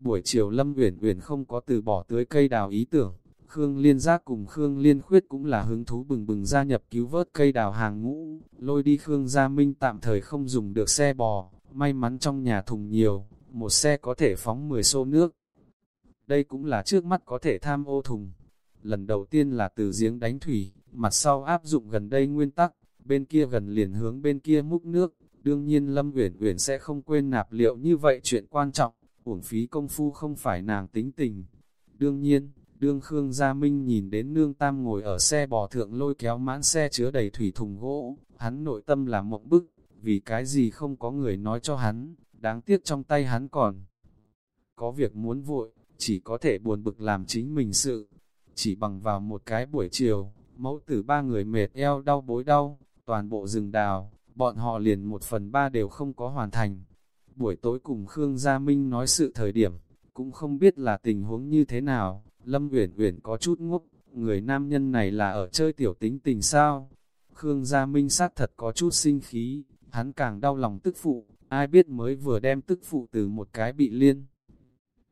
Buổi chiều Lâm Uyển Uyển không có từ bỏ tưới cây đào ý tưởng, Khương Liên Giác cùng Khương Liên Khuyết cũng là hứng thú bừng bừng gia nhập cứu vớt cây đào hàng ngũ, lôi đi Khương Gia Minh tạm thời không dùng được xe bò, may mắn trong nhà thùng nhiều, một xe có thể phóng 10 xô nước. Đây cũng là trước mắt có thể tham ô thùng. Lần đầu tiên là từ giếng đánh thủy, mặt sau áp dụng gần đây nguyên tắc, bên kia gần liền hướng bên kia múc nước, đương nhiên Lâm Uyển Uyển sẽ không quên nạp liệu như vậy chuyện quan trọng, uổng phí công phu không phải nàng tính tình. Đương nhiên, đương Khương Gia Minh nhìn đến nương tam ngồi ở xe bò thượng lôi kéo mãn xe chứa đầy thủy thùng gỗ, hắn nội tâm là mộng bức, vì cái gì không có người nói cho hắn, đáng tiếc trong tay hắn còn. Có việc muốn vội, chỉ có thể buồn bực làm chính mình sự, chỉ bằng vào một cái buổi chiều, mẫu tử ba người mệt eo đau bối đau, toàn bộ rừng đào, bọn họ liền một phần ba đều không có hoàn thành. Buổi tối cùng Khương Gia Minh nói sự thời điểm, cũng không biết là tình huống như thế nào, Lâm Uyển Uyển có chút ngốc, người nam nhân này là ở chơi tiểu tính tình sao? Khương Gia Minh sát thật có chút sinh khí, hắn càng đau lòng tức phụ, ai biết mới vừa đem tức phụ từ một cái bị liên.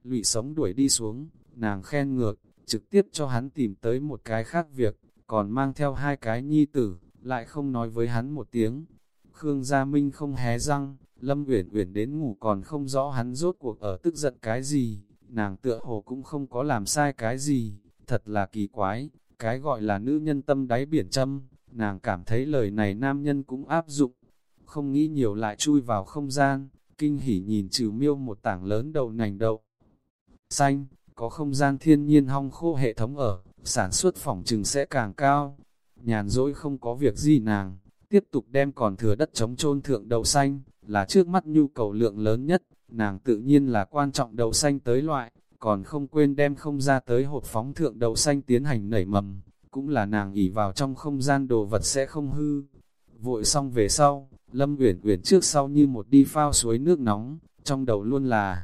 Lụy sống đuổi đi xuống, nàng khen ngược, trực tiếp cho hắn tìm tới một cái khác việc, còn mang theo hai cái nhi tử, lại không nói với hắn một tiếng. Khương Gia Minh không hé răng, Lâm Uyển Uyển đến ngủ còn không rõ hắn rốt cuộc ở tức giận cái gì, nàng tựa hồ cũng không có làm sai cái gì, thật là kỳ quái, cái gọi là nữ nhân tâm đáy biển châm, nàng cảm thấy lời này nam nhân cũng áp dụng, không nghĩ nhiều lại chui vào không gian, kinh hỉ nhìn trừ miêu một tảng lớn đầu nành đậu. Xanh, có không gian thiên nhiên hong khô hệ thống ở, sản xuất phỏng trừng sẽ càng cao. Nhàn dỗi không có việc gì nàng, tiếp tục đem còn thừa đất chống trôn thượng đậu xanh, là trước mắt nhu cầu lượng lớn nhất, nàng tự nhiên là quan trọng đậu xanh tới loại, còn không quên đem không ra tới hột phóng thượng đậu xanh tiến hành nảy mầm, cũng là nàng ỉ vào trong không gian đồ vật sẽ không hư. Vội xong về sau, Lâm Uyển Uyển trước sau như một đi phao suối nước nóng, trong đầu luôn là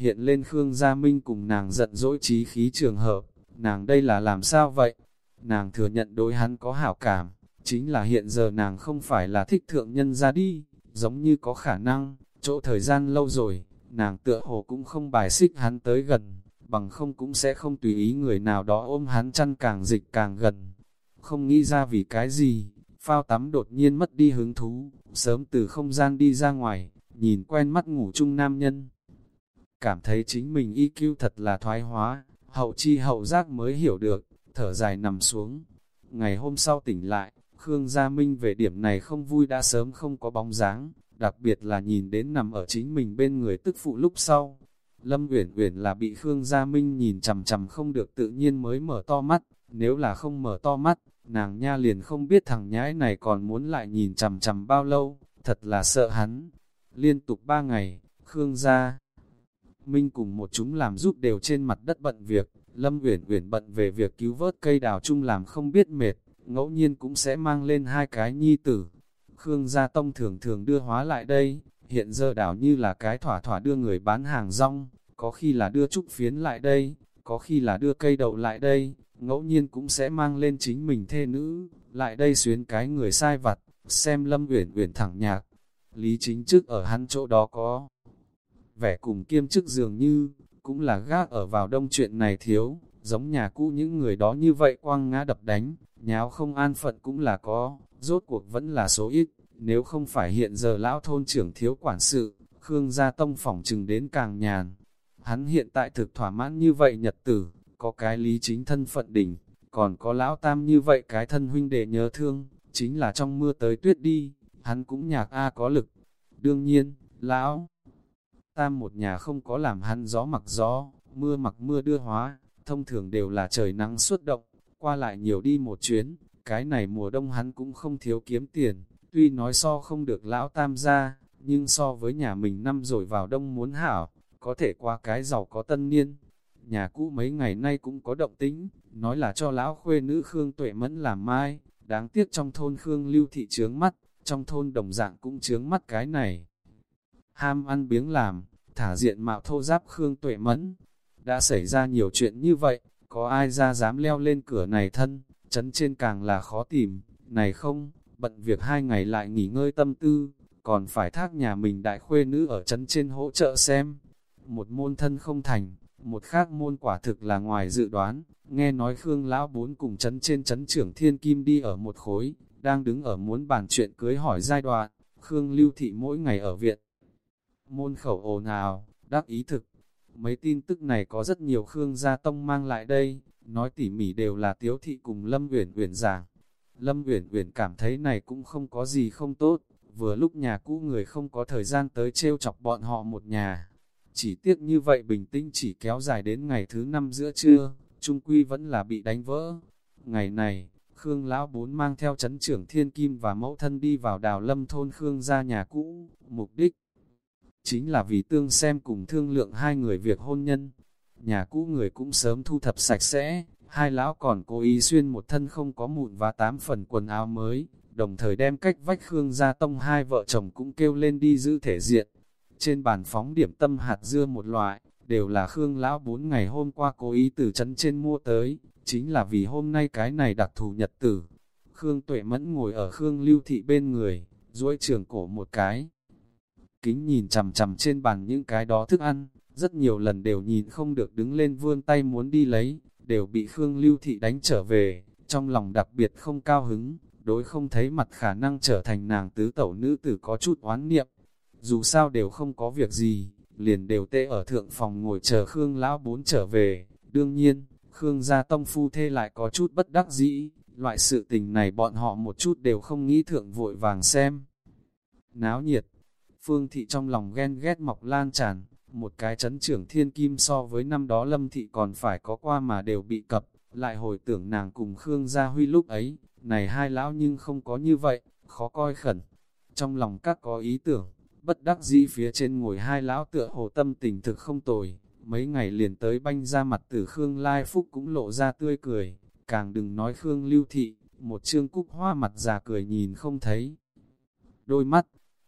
hiện lên Khương Gia Minh cùng nàng giận dỗi trí khí trường hợp, nàng đây là làm sao vậy? Nàng thừa nhận đối hắn có hảo cảm, chính là hiện giờ nàng không phải là thích thượng nhân ra đi, giống như có khả năng, chỗ thời gian lâu rồi, nàng tựa hồ cũng không bài xích hắn tới gần, bằng không cũng sẽ không tùy ý người nào đó ôm hắn chăn càng dịch càng gần. Không nghĩ ra vì cái gì, phao tắm đột nhiên mất đi hứng thú, sớm từ không gian đi ra ngoài, nhìn quen mắt ngủ chung nam nhân. Cảm thấy chính mình IQ thật là thoái hóa, hậu chi hậu giác mới hiểu được, thở dài nằm xuống. Ngày hôm sau tỉnh lại, Khương Gia Minh về điểm này không vui đã sớm không có bóng dáng, đặc biệt là nhìn đến nằm ở chính mình bên người tức phụ lúc sau. Lâm Uyển Uyển là bị Khương Gia Minh nhìn chằm chằm không được tự nhiên mới mở to mắt, nếu là không mở to mắt, nàng nha liền không biết thằng nhãi này còn muốn lại nhìn chằm chằm bao lâu, thật là sợ hắn. Liên tục ba ngày, Khương Gia Minh cùng một chúng làm giúp đều trên mặt đất bận việc, Lâm Uyển Uyển bận về việc cứu vớt cây đào chung làm không biết mệt, ngẫu nhiên cũng sẽ mang lên hai cái nhi tử. Khương Gia Tông thường thường đưa hóa lại đây, hiện giờ đảo như là cái thỏa thỏa đưa người bán hàng rong, có khi là đưa trúc phiến lại đây, có khi là đưa cây đậu lại đây, ngẫu nhiên cũng sẽ mang lên chính mình thê nữ, lại đây xuyến cái người sai vặt, xem Lâm Uyển Uyển thẳng nhạc. Lý chính trước ở hắn chỗ đó có vẻ cùng kiêm chức dường như, cũng là gác ở vào đông chuyện này thiếu, giống nhà cũ những người đó như vậy quăng ngã đập đánh, nháo không an phận cũng là có, rốt cuộc vẫn là số ít, nếu không phải hiện giờ lão thôn trưởng thiếu quản sự, Khương gia tông phỏng chừng đến càng nhàn. Hắn hiện tại thực thỏa mãn như vậy nhật tử, có cái lý chính thân phận đỉnh, còn có lão tam như vậy cái thân huynh đệ nhớ thương, chính là trong mưa tới tuyết đi, hắn cũng nhạc A có lực. Đương nhiên, lão tam một nhà không có làm hắn gió mặc gió, mưa mặc mưa đưa hóa, thông thường đều là trời nắng suốt động, qua lại nhiều đi một chuyến, cái này mùa đông hắn cũng không thiếu kiếm tiền, tuy nói so không được lão tam ra, nhưng so với nhà mình năm rồi vào đông muốn hảo, có thể qua cái giàu có tân niên. Nhà cũ mấy ngày nay cũng có động tính, nói là cho lão khuê nữ Khương Tuệ Mẫn làm mai, đáng tiếc trong thôn Khương lưu thị trướng mắt, trong thôn đồng dạng cũng trướng mắt cái này. Ham ăn biếng làm, thả diện mạo thô giáp Khương Tuệ Mẫn. Đã xảy ra nhiều chuyện như vậy, có ai ra dám leo lên cửa này thân, chấn trên càng là khó tìm, này không, bận việc hai ngày lại nghỉ ngơi tâm tư, còn phải thác nhà mình đại khuê nữ ở chấn trên hỗ trợ xem. Một môn thân không thành, một khác môn quả thực là ngoài dự đoán, nghe nói Khương Lão Bốn cùng chấn trên chấn trưởng Thiên Kim đi ở một khối, đang đứng ở muốn bàn chuyện cưới hỏi giai đoạn, Khương Lưu Thị mỗi ngày ở viện. Môn khẩu ồn ào, đắc ý thực. Mấy tin tức này có rất nhiều Khương gia tông mang lại đây, nói tỉ mỉ đều là Tiếu Thị cùng Lâm Uyển Uyển giảng. Lâm Uyển Uyển cảm thấy này cũng không có gì không tốt, vừa lúc nhà cũ người không có thời gian tới trêu chọc bọn họ một nhà. Chỉ tiếc như vậy bình tĩnh chỉ kéo dài đến ngày thứ năm giữa trưa, trung quy vẫn là bị đánh vỡ. Ngày này, Khương Lão Bốn mang theo chấn trưởng Thiên Kim và mẫu thân đi vào đào lâm thôn Khương ra nhà cũ, mục đích chính là vì tương xem cùng thương lượng hai người việc hôn nhân. Nhà cũ người cũng sớm thu thập sạch sẽ, hai lão còn cố ý xuyên một thân không có mụn và tám phần quần áo mới, đồng thời đem cách vách Khương gia tông hai vợ chồng cũng kêu lên đi giữ thể diện. Trên bàn phóng điểm tâm hạt dưa một loại, đều là Khương lão bốn ngày hôm qua cố ý từ trấn trên mua tới, chính là vì hôm nay cái này đặc thù nhật tử. Khương Tuệ Mẫn ngồi ở Khương Lưu Thị bên người, duỗi trường cổ một cái. Kính nhìn chằm chằm trên bàn những cái đó thức ăn, rất nhiều lần đều nhìn không được đứng lên vươn tay muốn đi lấy, đều bị Khương Lưu Thị đánh trở về, trong lòng đặc biệt không cao hứng, đối không thấy mặt khả năng trở thành nàng tứ tẩu nữ tử có chút oán niệm. Dù sao đều không có việc gì, liền đều tê ở thượng phòng ngồi chờ Khương Lão Bốn trở về. Đương nhiên, Khương gia tông phu thê lại có chút bất đắc dĩ, loại sự tình này bọn họ một chút đều không nghĩ thượng vội vàng xem. Náo nhiệt, Phương thị trong lòng ghen ghét mọc lan tràn, một cái chấn trưởng thiên kim so với năm đó lâm thị còn phải có qua mà đều bị cập, lại hồi tưởng nàng cùng Khương Gia Huy lúc ấy, này hai lão nhưng không có như vậy, khó coi khẩn. Trong lòng các có ý tưởng, bất đắc dĩ phía trên ngồi hai lão tựa hồ tâm tình thực không tồi, mấy ngày liền tới banh ra mặt từ Khương Lai Phúc cũng lộ ra tươi cười, càng đừng nói Khương Lưu Thị, một chương cúc hoa mặt già cười nhìn không thấy. Đôi mắt,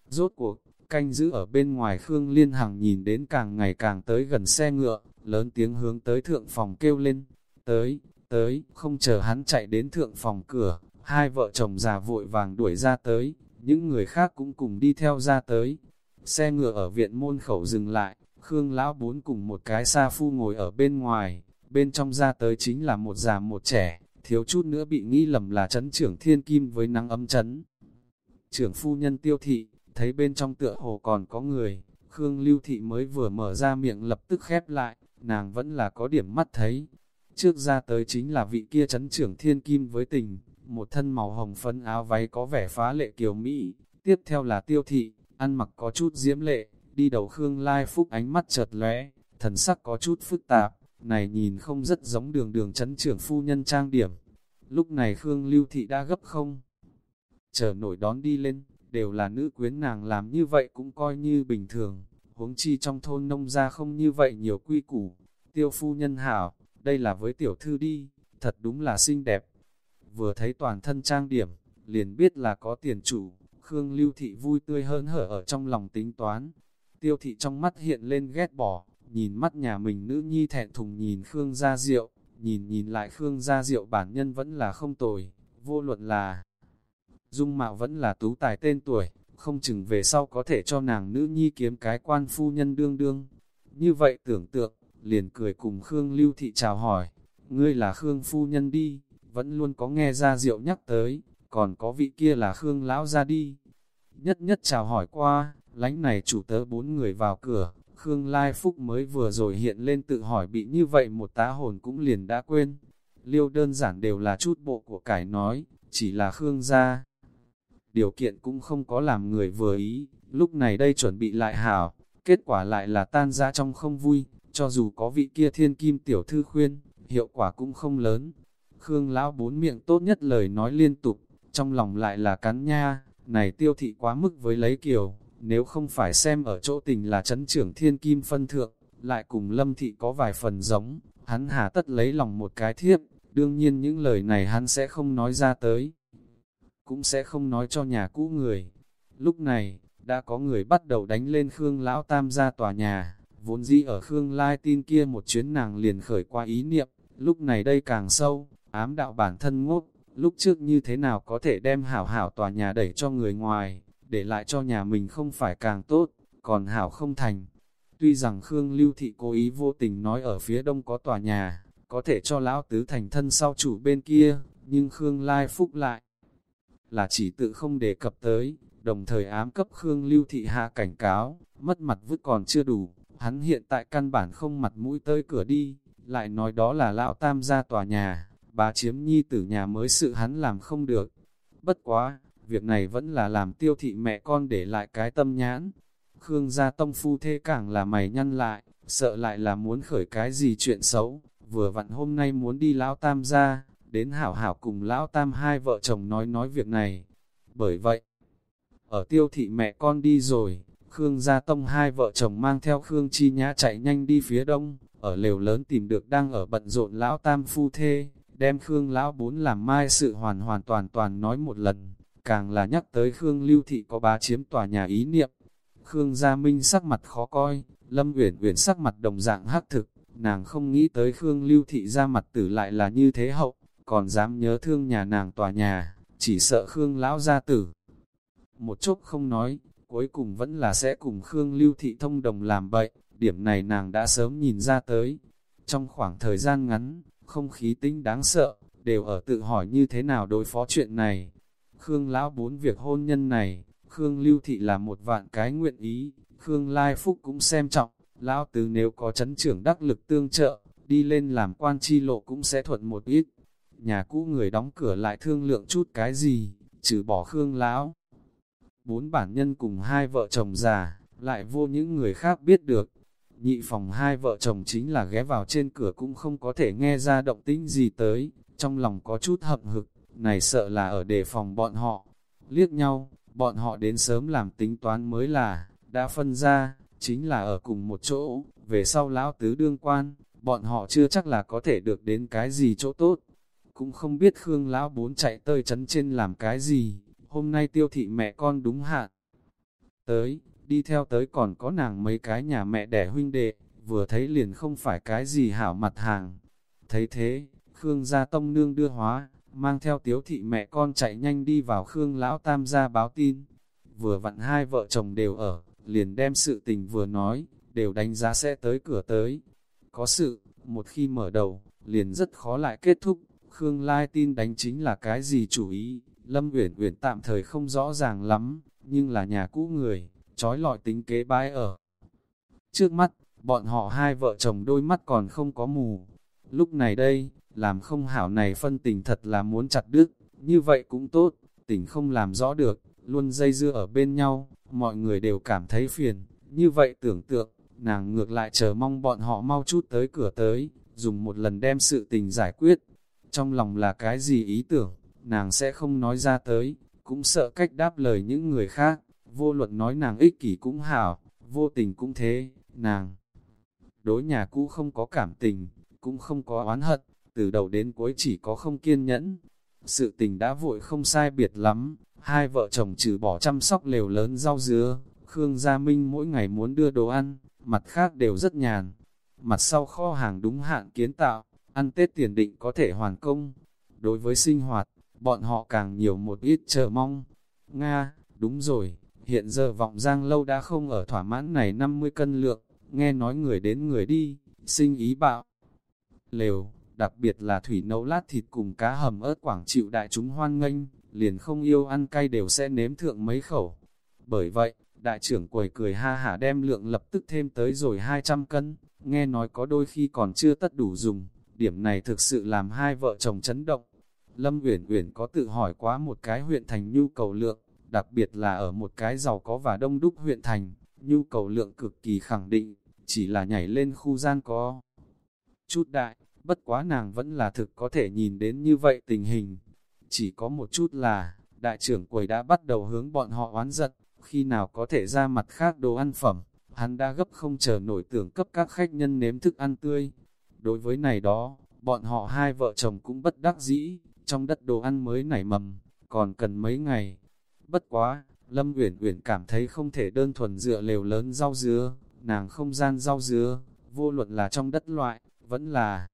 rốt cuộc, canh giữ ở bên ngoài Khương Liên Hằng nhìn đến càng ngày càng tới gần xe ngựa, lớn tiếng hướng tới thượng phòng kêu lên, tới, tới, không chờ hắn chạy đến thượng phòng cửa, hai vợ chồng già vội vàng đuổi ra tới, những người khác cũng cùng đi theo ra tới. Xe ngựa ở viện môn khẩu dừng lại, Khương Lão Bốn cùng một cái sa phu ngồi ở bên ngoài, bên trong ra tới chính là một già một trẻ, thiếu chút nữa bị nghi lầm là chấn trưởng thiên kim với nắng ấm chấn. Trưởng phu nhân tiêu thị, thấy bên trong tựa hồ còn có người, Khương Lưu Thị mới vừa mở ra miệng lập tức khép lại, nàng vẫn là có điểm mắt thấy. Trước ra tới chính là vị kia chấn trưởng thiên kim với tình, một thân màu hồng phấn áo váy có vẻ phá lệ kiều Mỹ, tiếp theo là tiêu thị, ăn mặc có chút diễm lệ, đi đầu Khương Lai Phúc ánh mắt chợt lóe, thần sắc có chút phức tạp, này nhìn không rất giống đường đường chấn trưởng phu nhân trang điểm. Lúc này Khương Lưu Thị đã gấp không? Chờ nổi đón đi lên, đều là nữ quyến nàng làm như vậy cũng coi như bình thường, huống chi trong thôn nông gia không như vậy nhiều quy củ. Tiêu phu nhân hảo, đây là với tiểu thư đi, thật đúng là xinh đẹp. Vừa thấy toàn thân trang điểm, liền biết là có tiền chủ, Khương Lưu Thị vui tươi hơn hở ở trong lòng tính toán. Tiêu thị trong mắt hiện lên ghét bỏ, nhìn mắt nhà mình nữ nhi thẹn thùng nhìn Khương gia diệu, nhìn nhìn lại Khương gia diệu bản nhân vẫn là không tồi, vô luận là dung mạo vẫn là tú tài tên tuổi, không chừng về sau có thể cho nàng nữ nhi kiếm cái quan phu nhân đương đương. Như vậy tưởng tượng, liền cười cùng Khương Lưu Thị chào hỏi, ngươi là Khương phu nhân đi, vẫn luôn có nghe ra rượu nhắc tới, còn có vị kia là Khương Lão ra đi. Nhất nhất chào hỏi qua, lánh này chủ tớ bốn người vào cửa, Khương Lai Phúc mới vừa rồi hiện lên tự hỏi bị như vậy một tá hồn cũng liền đã quên. Liêu đơn giản đều là chút bộ của cải nói, chỉ là Khương gia. Điều kiện cũng không có làm người vừa ý, lúc này đây chuẩn bị lại hảo, kết quả lại là tan ra trong không vui, cho dù có vị kia thiên kim tiểu thư khuyên, hiệu quả cũng không lớn. Khương lão bốn miệng tốt nhất lời nói liên tục, trong lòng lại là cắn nha, này tiêu thị quá mức với lấy kiều, nếu không phải xem ở chỗ tình là chấn trưởng thiên kim phân thượng, lại cùng lâm thị có vài phần giống, hắn hà tất lấy lòng một cái thiếp, đương nhiên những lời này hắn sẽ không nói ra tới, cũng sẽ không nói cho nhà cũ người. Lúc này, đã có người bắt đầu đánh lên Khương Lão Tam ra tòa nhà, vốn dĩ ở Khương Lai tin kia một chuyến nàng liền khởi qua ý niệm, lúc này đây càng sâu, ám đạo bản thân ngốc, lúc trước như thế nào có thể đem hảo hảo tòa nhà đẩy cho người ngoài, để lại cho nhà mình không phải càng tốt, còn hảo không thành. Tuy rằng Khương Lưu Thị cố ý vô tình nói ở phía đông có tòa nhà, có thể cho lão tứ thành thân sau chủ bên kia, nhưng Khương Lai Phúc lại là chỉ tự không đề cập tới, đồng thời ám cấp Khương Lưu Thị hạ cảnh cáo, mất mặt vứt còn chưa đủ, hắn hiện tại căn bản không mặt mũi tới cửa đi, lại nói đó là lão tam gia tòa nhà, bà chiếm nhi tử nhà mới sự hắn làm không được. Bất quá, việc này vẫn là làm tiêu thị mẹ con để lại cái tâm nhãn. Khương gia tông phu thê càng là mày nhăn lại, sợ lại là muốn khởi cái gì chuyện xấu, vừa vặn hôm nay muốn đi lão tam gia, đến hảo hảo cùng lão tam hai vợ chồng nói nói việc này. Bởi vậy, ở tiêu thị mẹ con đi rồi, Khương Gia Tông hai vợ chồng mang theo Khương Chi Nhã chạy nhanh đi phía đông, ở lều lớn tìm được đang ở bận rộn lão tam phu thê, đem Khương lão bốn làm mai sự hoàn hoàn toàn toàn nói một lần, càng là nhắc tới Khương Lưu Thị có bá chiếm tòa nhà ý niệm. Khương Gia Minh sắc mặt khó coi, Lâm Uyển Uyển sắc mặt đồng dạng hắc thực, nàng không nghĩ tới Khương Lưu Thị ra mặt tử lại là như thế hậu, còn dám nhớ thương nhà nàng tòa nhà, chỉ sợ Khương lão gia tử. Một chốc không nói, cuối cùng vẫn là sẽ cùng Khương Lưu Thị thông đồng làm bậy, điểm này nàng đã sớm nhìn ra tới. Trong khoảng thời gian ngắn, không khí tinh đáng sợ, đều ở tự hỏi như thế nào đối phó chuyện này. Khương Lão bốn việc hôn nhân này, Khương Lưu Thị là một vạn cái nguyện ý, Khương Lai Phúc cũng xem trọng, Lão Tứ nếu có chấn trưởng đắc lực tương trợ, đi lên làm quan chi lộ cũng sẽ thuận một ít. Nhà cũ người đóng cửa lại thương lượng chút cái gì, trừ bỏ Khương Lão. Bốn bản nhân cùng hai vợ chồng già, lại vô những người khác biết được. Nhị phòng hai vợ chồng chính là ghé vào trên cửa cũng không có thể nghe ra động tĩnh gì tới, trong lòng có chút hậm hực, này sợ là ở đề phòng bọn họ. Liếc nhau, bọn họ đến sớm làm tính toán mới là, đã phân ra, chính là ở cùng một chỗ, về sau lão tứ đương quan, bọn họ chưa chắc là có thể được đến cái gì chỗ tốt. Cũng không biết Khương lão bốn chạy tơi chấn trên làm cái gì, hôm nay tiêu thị mẹ con đúng hạn. Tới, đi theo tới còn có nàng mấy cái nhà mẹ đẻ huynh đệ, vừa thấy liền không phải cái gì hảo mặt hàng. Thấy thế, Khương gia tông nương đưa hóa, mang theo tiếu thị mẹ con chạy nhanh đi vào Khương lão tam gia báo tin. Vừa vặn hai vợ chồng đều ở, liền đem sự tình vừa nói, đều đánh giá sẽ tới cửa tới. Có sự, một khi mở đầu, liền rất khó lại kết thúc. Khương Lai tin đánh chính là cái gì chủ ý, Lâm Uyển Uyển tạm thời không rõ ràng lắm, nhưng là nhà cũ người, trói lọi tính kế bái ở. Trước mắt, bọn họ hai vợ chồng đôi mắt còn không có mù. Lúc này đây, làm không hảo này phân tình thật là muốn chặt đứt, như vậy cũng tốt, tình không làm rõ được, luôn dây dưa ở bên nhau, mọi người đều cảm thấy phiền, như vậy tưởng tượng, nàng ngược lại chờ mong bọn họ mau chút tới cửa tới, dùng một lần đem sự tình giải quyết. Trong lòng là cái gì ý tưởng, nàng sẽ không nói ra tới, cũng sợ cách đáp lời những người khác, vô luận nói nàng ích kỷ cũng hảo, vô tình cũng thế, nàng. Đối nhà cũ không có cảm tình, cũng không có oán hận, từ đầu đến cuối chỉ có không kiên nhẫn. Sự tình đã vội không sai biệt lắm, hai vợ chồng trừ bỏ chăm sóc lều lớn rau dứa, Khương Gia Minh mỗi ngày muốn đưa đồ ăn, mặt khác đều rất nhàn. Mặt sau kho hàng đúng hạn kiến tạo, ăn Tết tiền định có thể hoàn công. Đối với sinh hoạt, bọn họ càng nhiều một ít chờ mong. Nga, đúng rồi, hiện giờ vọng giang lâu đã không ở thỏa mãn này 50 cân lượng, nghe nói người đến người đi, sinh ý bạo. Lều, đặc biệt là thủy nấu lát thịt cùng cá hầm ớt quảng chịu đại chúng hoan nghênh, liền không yêu ăn cay đều sẽ nếm thượng mấy khẩu. Bởi vậy, đại trưởng quầy cười ha hả đem lượng lập tức thêm tới rồi 200 cân, nghe nói có đôi khi còn chưa tất đủ dùng, điểm này thực sự làm hai vợ chồng chấn động. Lâm Uyển Uyển có tự hỏi quá một cái huyện thành nhu cầu lượng, đặc biệt là ở một cái giàu có và đông đúc huyện thành, nhu cầu lượng cực kỳ khẳng định, chỉ là nhảy lên khu gian có chút đại, bất quá nàng vẫn là thực có thể nhìn đến như vậy tình hình. Chỉ có một chút là, đại trưởng quầy đã bắt đầu hướng bọn họ oán giận, khi nào có thể ra mặt khác đồ ăn phẩm, hắn đã gấp không chờ nổi tưởng cấp các khách nhân nếm thức ăn tươi. Đối với này đó, bọn họ hai vợ chồng cũng bất đắc dĩ, trong đất đồ ăn mới nảy mầm, còn cần mấy ngày. Bất quá, Lâm Uyển Uyển cảm thấy không thể đơn thuần dựa lều lớn rau dứa, nàng không gian rau dứa, vô luận là trong đất loại, vẫn là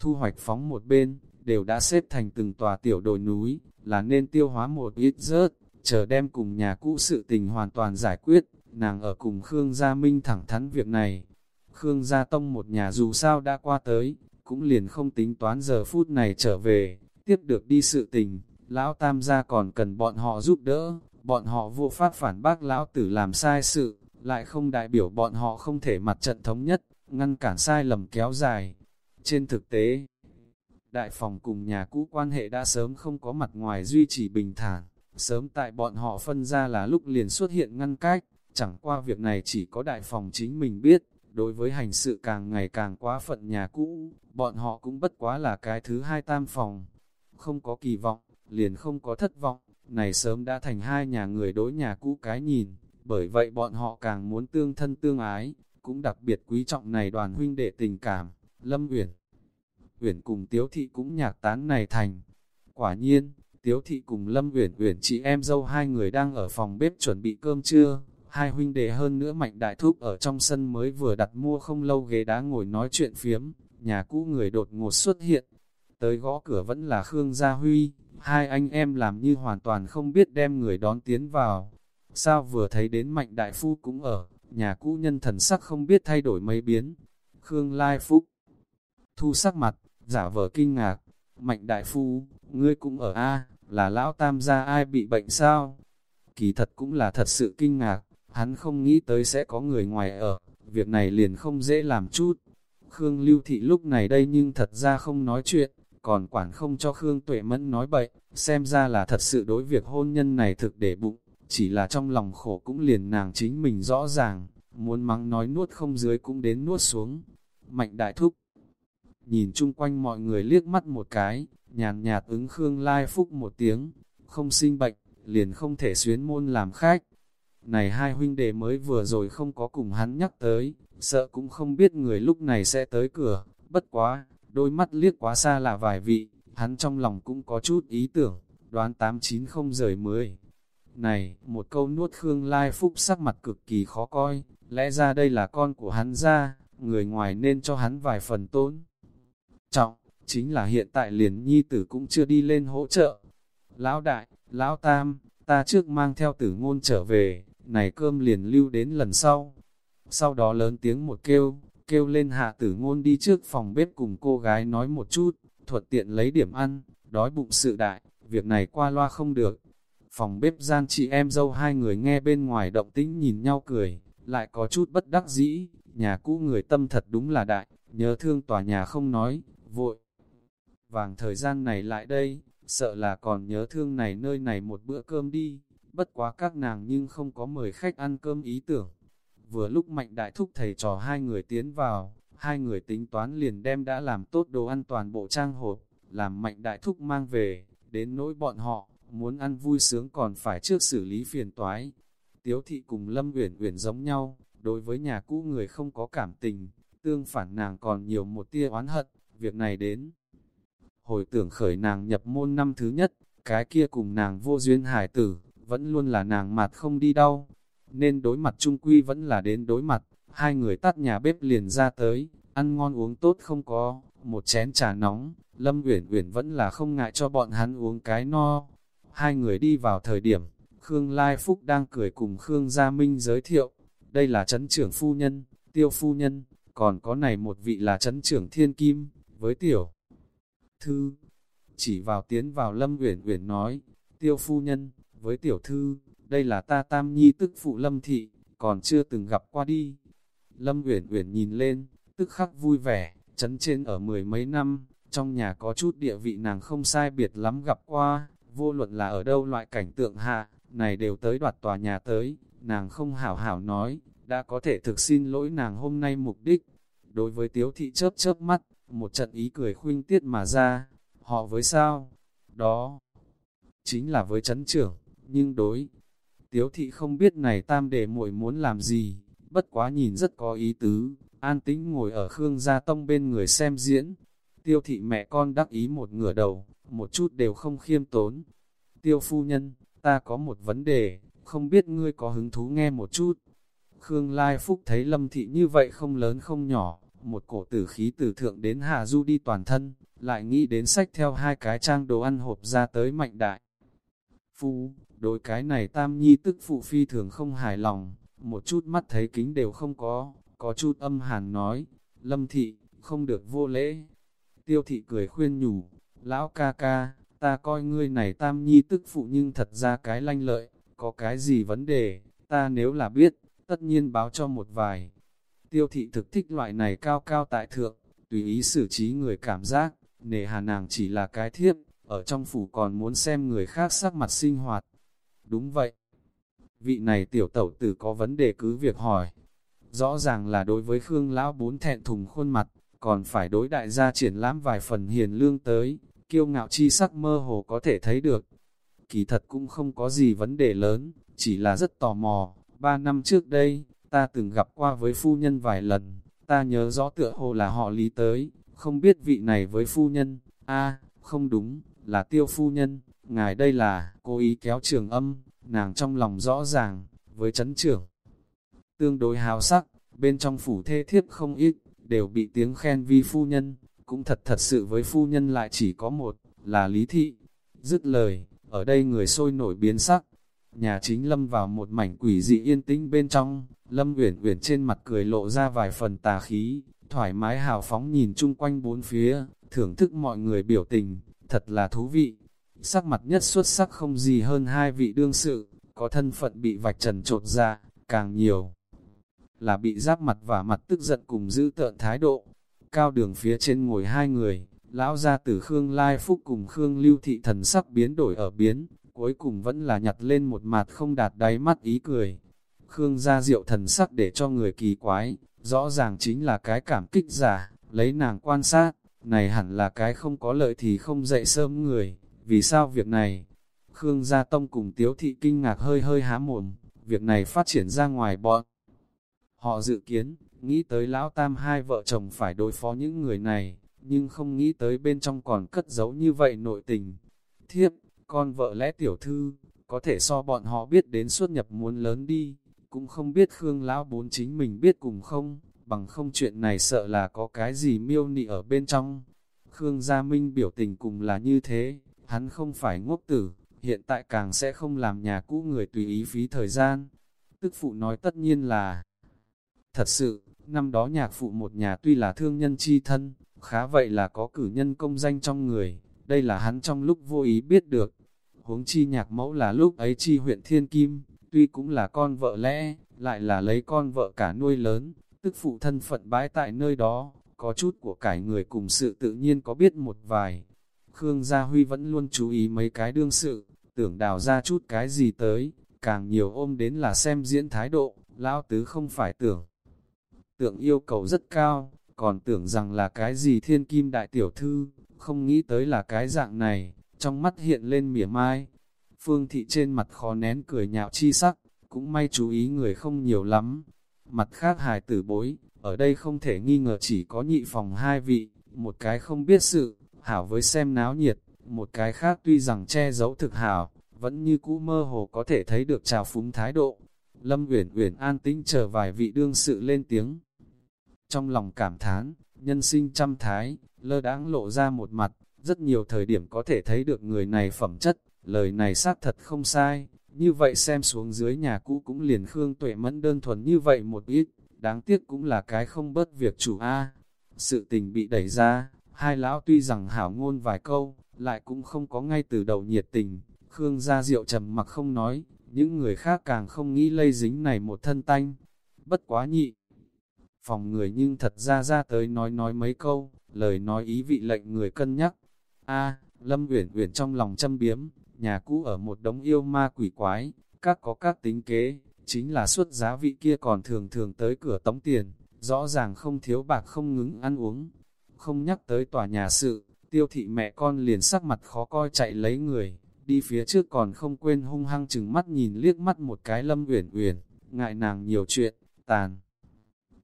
thu hoạch phóng một bên, đều đã xếp thành từng tòa tiểu đồi núi, là nên tiêu hóa một ít rớt, chờ đem cùng nhà cũ sự tình hoàn toàn giải quyết, nàng ở cùng Khương Gia Minh thẳng thắn việc này. Khương Gia Tông một nhà dù sao đã qua tới, cũng liền không tính toán giờ phút này trở về, tiếp được đi sự tình, lão tam gia còn cần bọn họ giúp đỡ, bọn họ vô pháp phản bác lão tử làm sai sự, lại không đại biểu bọn họ không thể mặt trận thống nhất, ngăn cản sai lầm kéo dài. Trên thực tế, đại phòng cùng nhà cũ quan hệ đã sớm không có mặt ngoài duy trì bình thản, sớm tại bọn họ phân ra là lúc liền xuất hiện ngăn cách, chẳng qua việc này chỉ có đại phòng chính mình biết, đối với hành sự càng ngày càng quá phận nhà cũ, bọn họ cũng bất quá là cái thứ hai tam phòng, không có kỳ vọng, liền không có thất vọng, này sớm đã thành hai nhà người đối nhà cũ cái nhìn, bởi vậy bọn họ càng muốn tương thân tương ái, cũng đặc biệt quý trọng này đoàn huynh đệ tình cảm, Lâm Uyển. Uyển cùng Tiếu Thị cũng nhạc tán này thành. Quả nhiên, Tiếu Thị cùng Lâm Uyển Uyển chị em dâu hai người đang ở phòng bếp chuẩn bị cơm trưa, hai huynh đệ hơn nữa mạnh đại thúc ở trong sân mới vừa đặt mua không lâu ghế đá ngồi nói chuyện phiếm, nhà cũ người đột ngột xuất hiện. Tới gõ cửa vẫn là Khương Gia Huy, hai anh em làm như hoàn toàn không biết đem người đón tiến vào. Sao vừa thấy đến mạnh đại phu cũng ở, nhà cũ nhân thần sắc không biết thay đổi mấy biến. Khương Lai Phúc thu sắc mặt, giả vờ kinh ngạc, mạnh đại phu, ngươi cũng ở A, là lão tam gia ai bị bệnh sao? Kỳ thật cũng là thật sự kinh ngạc, hắn không nghĩ tới sẽ có người ngoài ở, việc này liền không dễ làm chút. Khương Lưu Thị lúc này đây nhưng thật ra không nói chuyện, còn quản không cho Khương Tuệ Mẫn nói bậy, xem ra là thật sự đối việc hôn nhân này thực để bụng, chỉ là trong lòng khổ cũng liền nàng chính mình rõ ràng, muốn mắng nói nuốt không dưới cũng đến nuốt xuống. Mạnh đại thúc, nhìn chung quanh mọi người liếc mắt một cái, nhàn nhạt ứng Khương Lai Phúc một tiếng, không sinh bệnh, liền không thể xuyến môn làm khách. Này hai huynh đệ mới vừa rồi không có cùng hắn nhắc tới, sợ cũng không biết người lúc này sẽ tới cửa, bất quá, đôi mắt liếc quá xa là vài vị, hắn trong lòng cũng có chút ý tưởng, đoán 89 không rời mới. Này, một câu nuốt Khương Lai Phúc sắc mặt cực kỳ khó coi, lẽ ra đây là con của hắn ra, người ngoài nên cho hắn vài phần tốn. Trọng, chính là hiện tại liền nhi tử cũng chưa đi lên hỗ trợ. Lão đại, lão tam, ta trước mang theo tử ngôn trở về, này cơm liền lưu đến lần sau. Sau đó lớn tiếng một kêu, kêu lên hạ tử ngôn đi trước phòng bếp cùng cô gái nói một chút, thuận tiện lấy điểm ăn, đói bụng sự đại, việc này qua loa không được. Phòng bếp gian chị em dâu hai người nghe bên ngoài động tĩnh nhìn nhau cười, lại có chút bất đắc dĩ, nhà cũ người tâm thật đúng là đại, nhớ thương tòa nhà không nói, vội. Vàng thời gian này lại đây, sợ là còn nhớ thương này nơi này một bữa cơm đi, bất quá các nàng nhưng không có mời khách ăn cơm ý tưởng. Vừa lúc mạnh đại thúc thầy trò hai người tiến vào, hai người tính toán liền đem đã làm tốt đồ ăn toàn bộ trang hộp, làm mạnh đại thúc mang về, đến nỗi bọn họ, muốn ăn vui sướng còn phải trước xử lý phiền toái. Tiếu thị cùng Lâm Uyển Uyển giống nhau, đối với nhà cũ người không có cảm tình, tương phản nàng còn nhiều một tia oán hận, việc này đến. Hồi tưởng khởi nàng nhập môn năm thứ nhất, cái kia cùng nàng vô duyên hải tử, vẫn luôn là nàng mặt không đi đâu, nên đối mặt trung quy vẫn là đến đối mặt, hai người tắt nhà bếp liền ra tới, ăn ngon uống tốt không có, một chén trà nóng, Lâm Uyển Uyển vẫn là không ngại cho bọn hắn uống cái no. Hai người đi vào thời điểm, Khương Lai Phúc đang cười cùng Khương Gia Minh giới thiệu, đây là chấn trưởng phu nhân, tiêu phu nhân, còn có này một vị là chấn trưởng thiên kim, với tiểu thư. Chỉ vào tiến vào Lâm Uyển Uyển nói, Tiêu phu nhân, với tiểu thư, đây là ta tam nhi tức phụ lâm thị, còn chưa từng gặp qua đi. Lâm Uyển Uyển nhìn lên, tức khắc vui vẻ, chấn trên ở mười mấy năm, trong nhà có chút địa vị nàng không sai biệt lắm gặp qua, vô luận là ở đâu loại cảnh tượng hạ, này đều tới đoạt tòa nhà tới, nàng không hảo hảo nói, đã có thể thực xin lỗi nàng hôm nay mục đích. Đối với tiếu thị chớp chớp mắt, một trận ý cười khuynh tiết mà ra, họ với sao? Đó, chính là với chấn trưởng, nhưng đối. Tiếu thị không biết này tam đệ muội muốn làm gì, bất quá nhìn rất có ý tứ, an tĩnh ngồi ở Khương Gia Tông bên người xem diễn. Tiêu thị mẹ con đắc ý một ngửa đầu, một chút đều không khiêm tốn. Tiêu phu nhân, ta có một vấn đề, không biết ngươi có hứng thú nghe một chút. Khương Lai Phúc thấy Lâm Thị như vậy không lớn không nhỏ, một cổ tử khí từ thượng đến hạ du đi toàn thân, lại nghĩ đến sách theo hai cái trang đồ ăn hộp ra tới mạnh đại. Phu, đối cái này tam nhi tức phụ phi thường không hài lòng, một chút mắt thấy kính đều không có, có chút âm hàn nói, Lâm Thị, không được vô lễ. Tiêu Thị cười khuyên nhủ, lão ca ca, ta coi ngươi này tam nhi tức phụ nhưng thật ra cái lanh lợi, có cái gì vấn đề, ta nếu là biết, tất nhiên báo cho một vài. Tiêu thị thực thích loại này cao cao tại thượng, tùy ý xử trí người cảm giác, nề hà nàng chỉ là cái thiếp, ở trong phủ còn muốn xem người khác sắc mặt sinh hoạt. Đúng vậy. Vị này tiểu tẩu tử có vấn đề cứ việc hỏi. Rõ ràng là đối với Khương Lão bốn thẹn thùng khuôn mặt, còn phải đối đại gia triển lãm vài phần hiền lương tới, kiêu ngạo chi sắc mơ hồ có thể thấy được. Kỳ thật cũng không có gì vấn đề lớn, chỉ là rất tò mò. Ba năm trước đây, ta từng gặp qua với phu nhân vài lần, ta nhớ rõ tựa hồ là họ lý tới, không biết vị này với phu nhân, a không đúng, là tiêu phu nhân, ngài đây là, cố ý kéo trường âm, nàng trong lòng rõ ràng, với chấn trưởng. Tương đối hào sắc, bên trong phủ thê thiếp không ít, đều bị tiếng khen vi phu nhân, cũng thật thật sự với phu nhân lại chỉ có một, là lý thị. Dứt lời, ở đây người sôi nổi biến sắc, nhà chính lâm vào một mảnh quỷ dị yên tĩnh bên trong, lâm uyển uyển trên mặt cười lộ ra vài phần tà khí, thoải mái hào phóng nhìn chung quanh bốn phía, thưởng thức mọi người biểu tình, thật là thú vị. Sắc mặt nhất xuất sắc không gì hơn hai vị đương sự, có thân phận bị vạch trần trột ra, càng nhiều là bị giáp mặt và mặt tức giận cùng giữ tợn thái độ. Cao đường phía trên ngồi hai người, lão gia tử Khương Lai Phúc cùng Khương Lưu Thị thần sắc biến đổi ở biến, cuối cùng vẫn là nhặt lên một mặt không đạt đáy mắt ý cười. Khương gia diệu thần sắc để cho người kỳ quái, rõ ràng chính là cái cảm kích giả, lấy nàng quan sát, này hẳn là cái không có lợi thì không dậy sớm người, vì sao việc này? Khương gia tông cùng tiếu thị kinh ngạc hơi hơi há mồm, việc này phát triển ra ngoài bọn. Họ dự kiến, nghĩ tới lão tam hai vợ chồng phải đối phó những người này, nhưng không nghĩ tới bên trong còn cất giấu như vậy nội tình. Thiếp, con vợ lẽ tiểu thư, có thể so bọn họ biết đến xuất nhập muốn lớn đi, cũng không biết Khương Lão bốn chính mình biết cùng không, bằng không chuyện này sợ là có cái gì miêu nị ở bên trong. Khương Gia Minh biểu tình cùng là như thế, hắn không phải ngốc tử, hiện tại càng sẽ không làm nhà cũ người tùy ý phí thời gian. Tức phụ nói tất nhiên là, thật sự, năm đó nhạc phụ một nhà tuy là thương nhân chi thân, khá vậy là có cử nhân công danh trong người, đây là hắn trong lúc vô ý biết được. Huống chi nhạc mẫu là lúc ấy chi huyện Thiên Kim, tuy cũng là con vợ lẽ, lại là lấy con vợ cả nuôi lớn, tức phụ thân phận bái tại nơi đó, có chút của cải người cùng sự tự nhiên có biết một vài. Khương Gia Huy vẫn luôn chú ý mấy cái đương sự, tưởng đào ra chút cái gì tới, càng nhiều ôm đến là xem diễn thái độ, lão tứ không phải tưởng. Tưởng yêu cầu rất cao, còn tưởng rằng là cái gì thiên kim đại tiểu thư, không nghĩ tới là cái dạng này, trong mắt hiện lên mỉa mai. Phương thị trên mặt khó nén cười nhạo chi sắc, cũng may chú ý người không nhiều lắm. Mặt khác hài tử bối, ở đây không thể nghi ngờ chỉ có nhị phòng hai vị, một cái không biết sự, hảo với xem náo nhiệt, một cái khác tuy rằng che giấu thực hảo, vẫn như cũ mơ hồ có thể thấy được trào phúng thái độ. Lâm Uyển Uyển an tĩnh chờ vài vị đương sự lên tiếng. Trong lòng cảm thán, nhân sinh trăm thái, lơ đãng lộ ra một mặt, rất nhiều thời điểm có thể thấy được người này phẩm chất, lời này xác thật không sai, như vậy xem xuống dưới nhà cũ cũng liền Khương Tuệ Mẫn đơn thuần như vậy một ít, đáng tiếc cũng là cái không bớt việc chủ A. Sự tình bị đẩy ra, hai lão tuy rằng hảo ngôn vài câu, lại cũng không có ngay từ đầu nhiệt tình, Khương gia diệu trầm mặc không nói, những người khác càng không nghĩ lây dính này một thân tanh. Bất quá nhị. Phòng người nhưng thật ra ra tới nói nói mấy câu, lời nói ý vị lệnh người cân nhắc. a Lâm Uyển Uyển trong lòng châm biếm, nhà cũ ở một đống yêu ma quỷ quái, các có các tính kế, chính là suất giá vị kia còn thường thường tới cửa tống tiền, rõ ràng không thiếu bạc không ngứng ăn uống. Không nhắc tới tòa nhà sự, tiêu thị mẹ con liền sắc mặt khó coi chạy lấy người, đi phía trước còn không quên hung hăng chừng mắt nhìn liếc mắt một cái lâm uyển uyển, ngại nàng nhiều chuyện, tàn.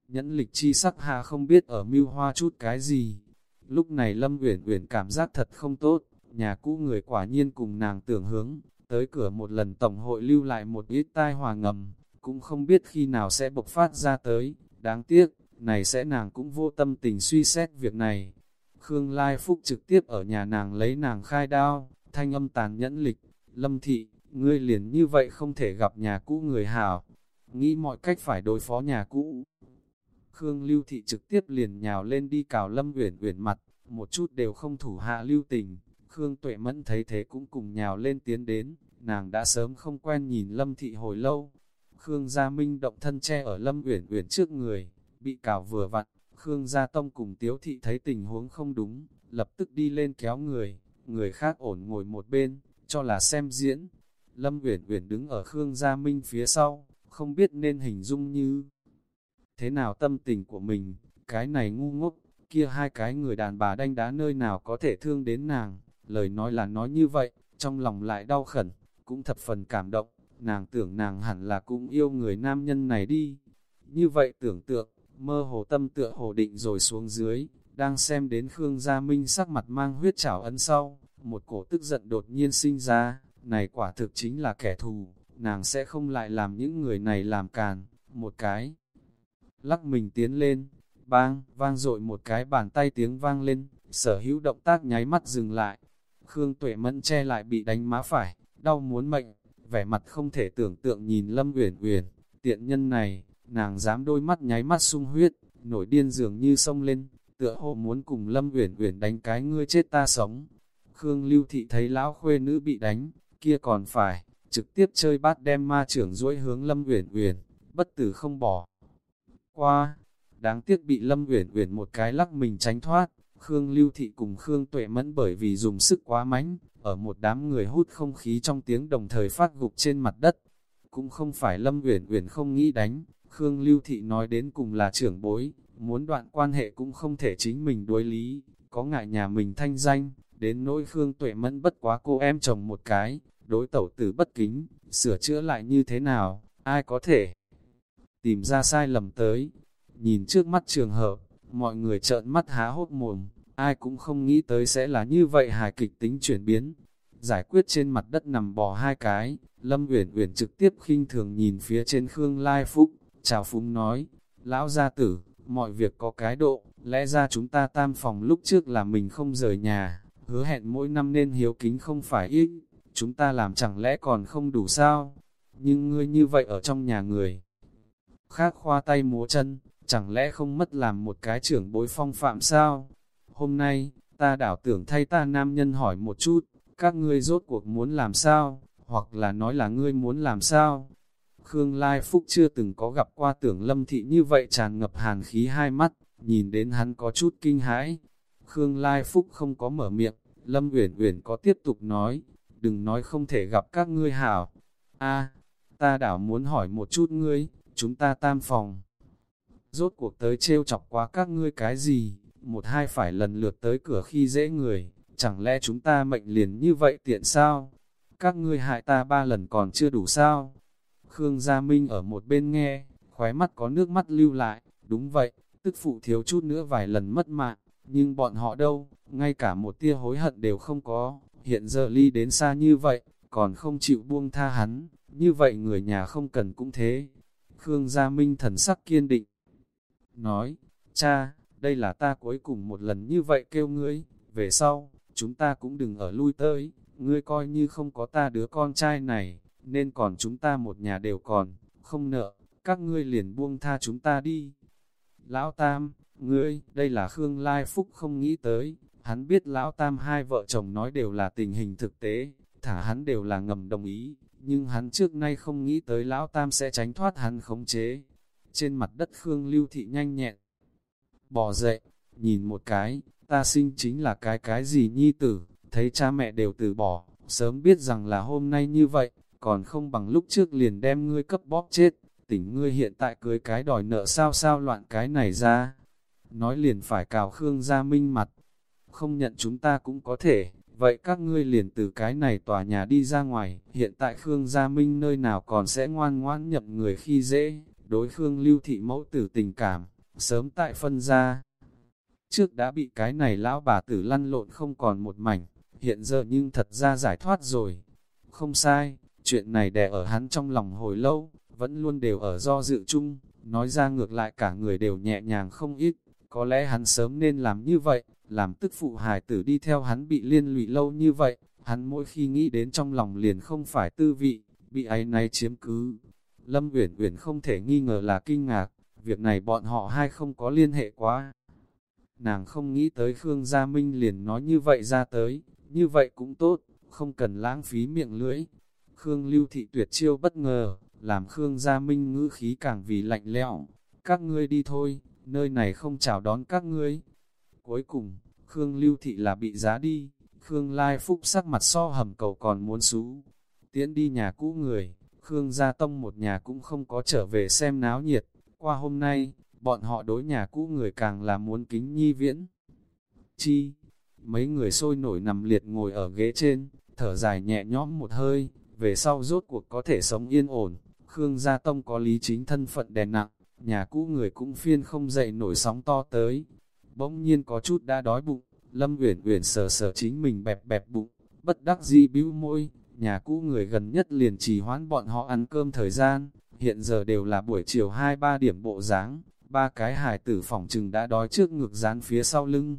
Nhẫn lịch chi sắc hà không biết ở mưu hoa chút cái gì. Lúc này lâm uyển uyển cảm giác thật không tốt, nhà cũ người quả nhiên cùng nàng tưởng hướng, tới cửa một lần tổng hội lưu lại một ít tai hòa ngầm, cũng không biết khi nào sẽ bộc phát ra tới, đáng tiếc, này sẽ nàng cũng vô tâm tình suy xét việc này. Khương Lai Phúc trực tiếp ở nhà nàng lấy nàng khai đao, thanh âm tàn nhẫn lịch, lâm thị, ngươi liền như vậy không thể gặp nhà cũ người hảo, nghĩ mọi cách phải đối phó nhà cũ. Khương Lưu Thị trực tiếp liền nhào lên đi cào Lâm Uyển Uyển mặt, một chút đều không thủ hạ lưu tình. Khương Tuệ Mẫn thấy thế cũng cùng nhào lên tiến đến, nàng đã sớm không quen nhìn Lâm Thị hồi lâu. Khương Gia Minh động thân che ở Lâm Uyển Uyển trước người, bị cào vừa vặn, Khương Gia Tông cùng Tiếu Thị thấy tình huống không đúng, lập tức đi lên kéo người, người khác ổn ngồi một bên, cho là xem diễn. Lâm Uyển Uyển đứng ở Khương Gia Minh phía sau, không biết nên hình dung như thế nào tâm tình của mình, cái này ngu ngốc, kia hai cái người đàn bà đanh đá nơi nào có thể thương đến nàng, lời nói là nói như vậy, trong lòng lại đau khẩn, cũng thập phần cảm động, nàng tưởng nàng hẳn là cũng yêu người nam nhân này đi. Như vậy tưởng tượng, mơ hồ tâm tựa hồ định rồi xuống dưới, đang xem đến Khương Gia Minh sắc mặt mang huyết chảo ấn sau, một cổ tức giận đột nhiên sinh ra, này quả thực chính là kẻ thù, nàng sẽ không lại làm những người này làm càn, một cái. Lắc mình tiến lên, bang, vang dội một cái bàn tay tiếng vang lên, sở hữu động tác nháy mắt dừng lại. Khương Tuệ Mẫn che lại bị đánh má phải, đau muốn mệnh, vẻ mặt không thể tưởng tượng nhìn Lâm Uyển Uyển, tiện nhân này, nàng dám đôi mắt nháy mắt sung huyết, nổi điên dường như sông lên, tựa hồ muốn cùng Lâm Uyển Uyển đánh cái ngươi chết ta sống. Khương Lưu Thị thấy lão khuê nữ bị đánh, kia còn phải, trực tiếp chơi bát đem ma trưởng duỗi hướng Lâm Uyển Uyển, bất tử không bỏ. Qua, đáng tiếc bị Lâm Uyển Uyển một cái lắc mình tránh thoát, Khương Lưu Thị cùng Khương Tuệ Mẫn bởi vì dùng sức quá mánh ở một đám người hút không khí trong tiếng đồng thời phát gục trên mặt đất. Cũng không phải Lâm Uyển Uyển không nghĩ đánh, Khương Lưu Thị nói đến cùng là trưởng bối, muốn đoạn quan hệ cũng không thể chính mình đối lý, có ngại nhà mình thanh danh, đến nỗi Khương Tuệ Mẫn bất quá cô em chồng một cái, đối tẩu tử bất kính, sửa chữa lại như thế nào, ai có thể tìm ra sai lầm tới. Nhìn trước mắt trường hợp, mọi người trợn mắt há hốt mồm, ai cũng không nghĩ tới sẽ là như vậy hài kịch tính chuyển biến. Giải quyết trên mặt đất nằm bò hai cái, Lâm Uyển Uyển trực tiếp khinh thường nhìn phía trên Khương Lai Phúc, chào phúng nói, lão gia tử, mọi việc có cái độ, lẽ ra chúng ta tam phòng lúc trước là mình không rời nhà, hứa hẹn mỗi năm nên hiếu kính không phải ít, chúng ta làm chẳng lẽ còn không đủ sao? Nhưng ngươi như vậy ở trong nhà người, khác khoa tay múa chân, chẳng lẽ không mất làm một cái trưởng bối phong phạm sao? Hôm nay, ta đảo tưởng thay ta nam nhân hỏi một chút, các ngươi rốt cuộc muốn làm sao, hoặc là nói là ngươi muốn làm sao? Khương Lai Phúc chưa từng có gặp qua tưởng lâm thị như vậy tràn ngập hàn khí hai mắt, nhìn đến hắn có chút kinh hãi. Khương Lai Phúc không có mở miệng, Lâm Uyển Uyển có tiếp tục nói, đừng nói không thể gặp các ngươi hảo. A, ta đảo muốn hỏi một chút ngươi, chúng ta tam phòng. Rốt cuộc tới trêu chọc quá các ngươi cái gì, một hai phải lần lượt tới cửa khi dễ người, chẳng lẽ chúng ta mệnh liền như vậy tiện sao? Các ngươi hại ta ba lần còn chưa đủ sao? Khương Gia Minh ở một bên nghe, khóe mắt có nước mắt lưu lại, đúng vậy, tức phụ thiếu chút nữa vài lần mất mạng, nhưng bọn họ đâu, ngay cả một tia hối hận đều không có, hiện giờ ly đến xa như vậy, còn không chịu buông tha hắn, như vậy người nhà không cần cũng thế. Khương Gia Minh thần sắc kiên định, nói, cha, đây là ta cuối cùng một lần như vậy kêu ngươi, về sau, chúng ta cũng đừng ở lui tới, ngươi coi như không có ta đứa con trai này, nên còn chúng ta một nhà đều còn, không nợ, các ngươi liền buông tha chúng ta đi. Lão Tam, ngươi, đây là Khương Lai Phúc không nghĩ tới, hắn biết Lão Tam hai vợ chồng nói đều là tình hình thực tế, thả hắn đều là ngầm đồng ý, nhưng hắn trước nay không nghĩ tới lão tam sẽ tránh thoát hắn khống chế. Trên mặt đất Khương Lưu Thị nhanh nhẹn, bò dậy, nhìn một cái, ta sinh chính là cái cái gì nhi tử, thấy cha mẹ đều từ bỏ, sớm biết rằng là hôm nay như vậy, còn không bằng lúc trước liền đem ngươi cấp bóp chết, tỉnh ngươi hiện tại cưới cái đòi nợ sao sao loạn cái này ra. Nói liền phải cào Khương Gia Minh mặt, không nhận chúng ta cũng có thể, vậy các ngươi liền từ cái này tòa nhà đi ra ngoài, hiện tại Khương Gia Minh nơi nào còn sẽ ngoan ngoãn nhậm người khi dễ, đối Khương Lưu Thị mẫu tử tình cảm, sớm tại phân ra. Trước đã bị cái này lão bà tử lăn lộn không còn một mảnh, hiện giờ nhưng thật ra giải thoát rồi. Không sai, chuyện này đè ở hắn trong lòng hồi lâu, vẫn luôn đều ở do dự chung, nói ra ngược lại cả người đều nhẹ nhàng không ít, có lẽ hắn sớm nên làm như vậy, làm tức phụ hài tử đi theo hắn bị liên lụy lâu như vậy, hắn mỗi khi nghĩ đến trong lòng liền không phải tư vị, bị ấy này chiếm cứ. Lâm Uyển Uyển không thể nghi ngờ là kinh ngạc, việc này bọn họ hai không có liên hệ quá. Nàng không nghĩ tới Khương Gia Minh liền nói như vậy ra tới, như vậy cũng tốt, không cần lãng phí miệng lưỡi. Khương Lưu Thị tuyệt chiêu bất ngờ, làm Khương Gia Minh ngữ khí càng vì lạnh lẽo. Các ngươi đi thôi, nơi này không chào đón các ngươi. Cuối cùng, Khương Lưu Thị là bị giá đi, Khương Lai Phúc sắc mặt so hầm cầu còn muốn xú. Tiễn đi nhà cũ người, Khương Gia Tông một nhà cũng không có trở về xem náo nhiệt. Qua hôm nay, bọn họ đối nhà cũ người càng là muốn kính nhi viễn. Chi, mấy người sôi nổi nằm liệt ngồi ở ghế trên, thở dài nhẹ nhõm một hơi, về sau rốt cuộc có thể sống yên ổn. Khương Gia Tông có lý chính thân phận đè nặng, nhà cũ người cũng phiên không dậy nổi sóng to tới. Bỗng nhiên có chút đã đói bụng, Lâm Uyển Uyển sờ sờ chính mình bẹp bẹp bụng, bất đắc dĩ bĩu môi, nhà cũ người gần nhất liền trì hoãn bọn họ ăn cơm thời gian, hiện giờ đều là buổi chiều 2-3 điểm bộ dáng ba cái hài tử phòng trừng đã đói trước ngực dán phía sau lưng.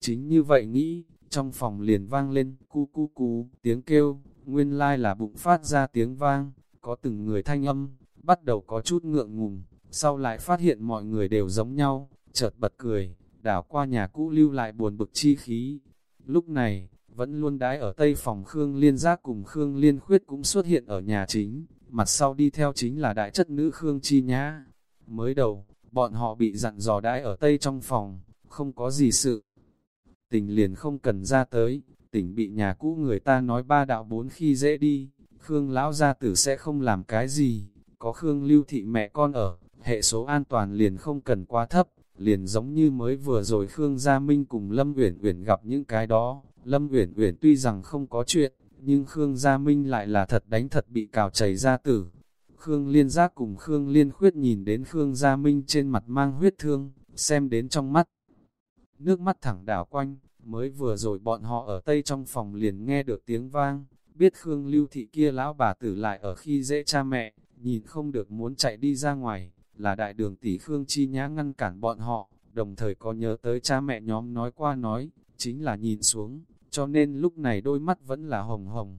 Chính như vậy nghĩ, trong phòng liền vang lên, cu cu cu, tiếng kêu, nguyên lai là bụng phát ra tiếng vang, có từng người thanh âm, bắt đầu có chút ngượng ngùng, sau lại phát hiện mọi người đều giống nhau, chợt bật cười, đảo qua nhà cũ lưu lại buồn bực chi khí. Lúc này, vẫn luôn đái ở tây phòng Khương Liên Giác cùng Khương Liên Khuyết cũng xuất hiện ở nhà chính, mặt sau đi theo chính là đại chất nữ Khương Chi Nhã. Mới đầu, bọn họ bị dặn dò đái ở tây trong phòng, không có gì sự. Tình liền không cần ra tới, tỉnh bị nhà cũ người ta nói ba đạo bốn khi dễ đi, Khương lão gia tử sẽ không làm cái gì, có Khương lưu thị mẹ con ở, hệ số an toàn liền không cần quá thấp, liền giống như mới vừa rồi Khương Gia Minh cùng Lâm Uyển Uyển gặp những cái đó, Lâm Uyển Uyển tuy rằng không có chuyện, nhưng Khương Gia Minh lại là thật đánh thật bị cào chảy ra tử. Khương Liên Giác cùng Khương Liên Khuyết nhìn đến Khương Gia Minh trên mặt mang huyết thương, xem đến trong mắt. Nước mắt thẳng đảo quanh, mới vừa rồi bọn họ ở tây trong phòng liền nghe được tiếng vang, biết Khương Lưu Thị kia lão bà tử lại ở khi dễ cha mẹ, nhìn không được muốn chạy đi ra ngoài, là đại đường tỷ Khương Chi Nhã ngăn cản bọn họ, đồng thời có nhớ tới cha mẹ nhóm nói qua nói, chính là nhìn xuống, cho nên lúc này đôi mắt vẫn là hồng hồng.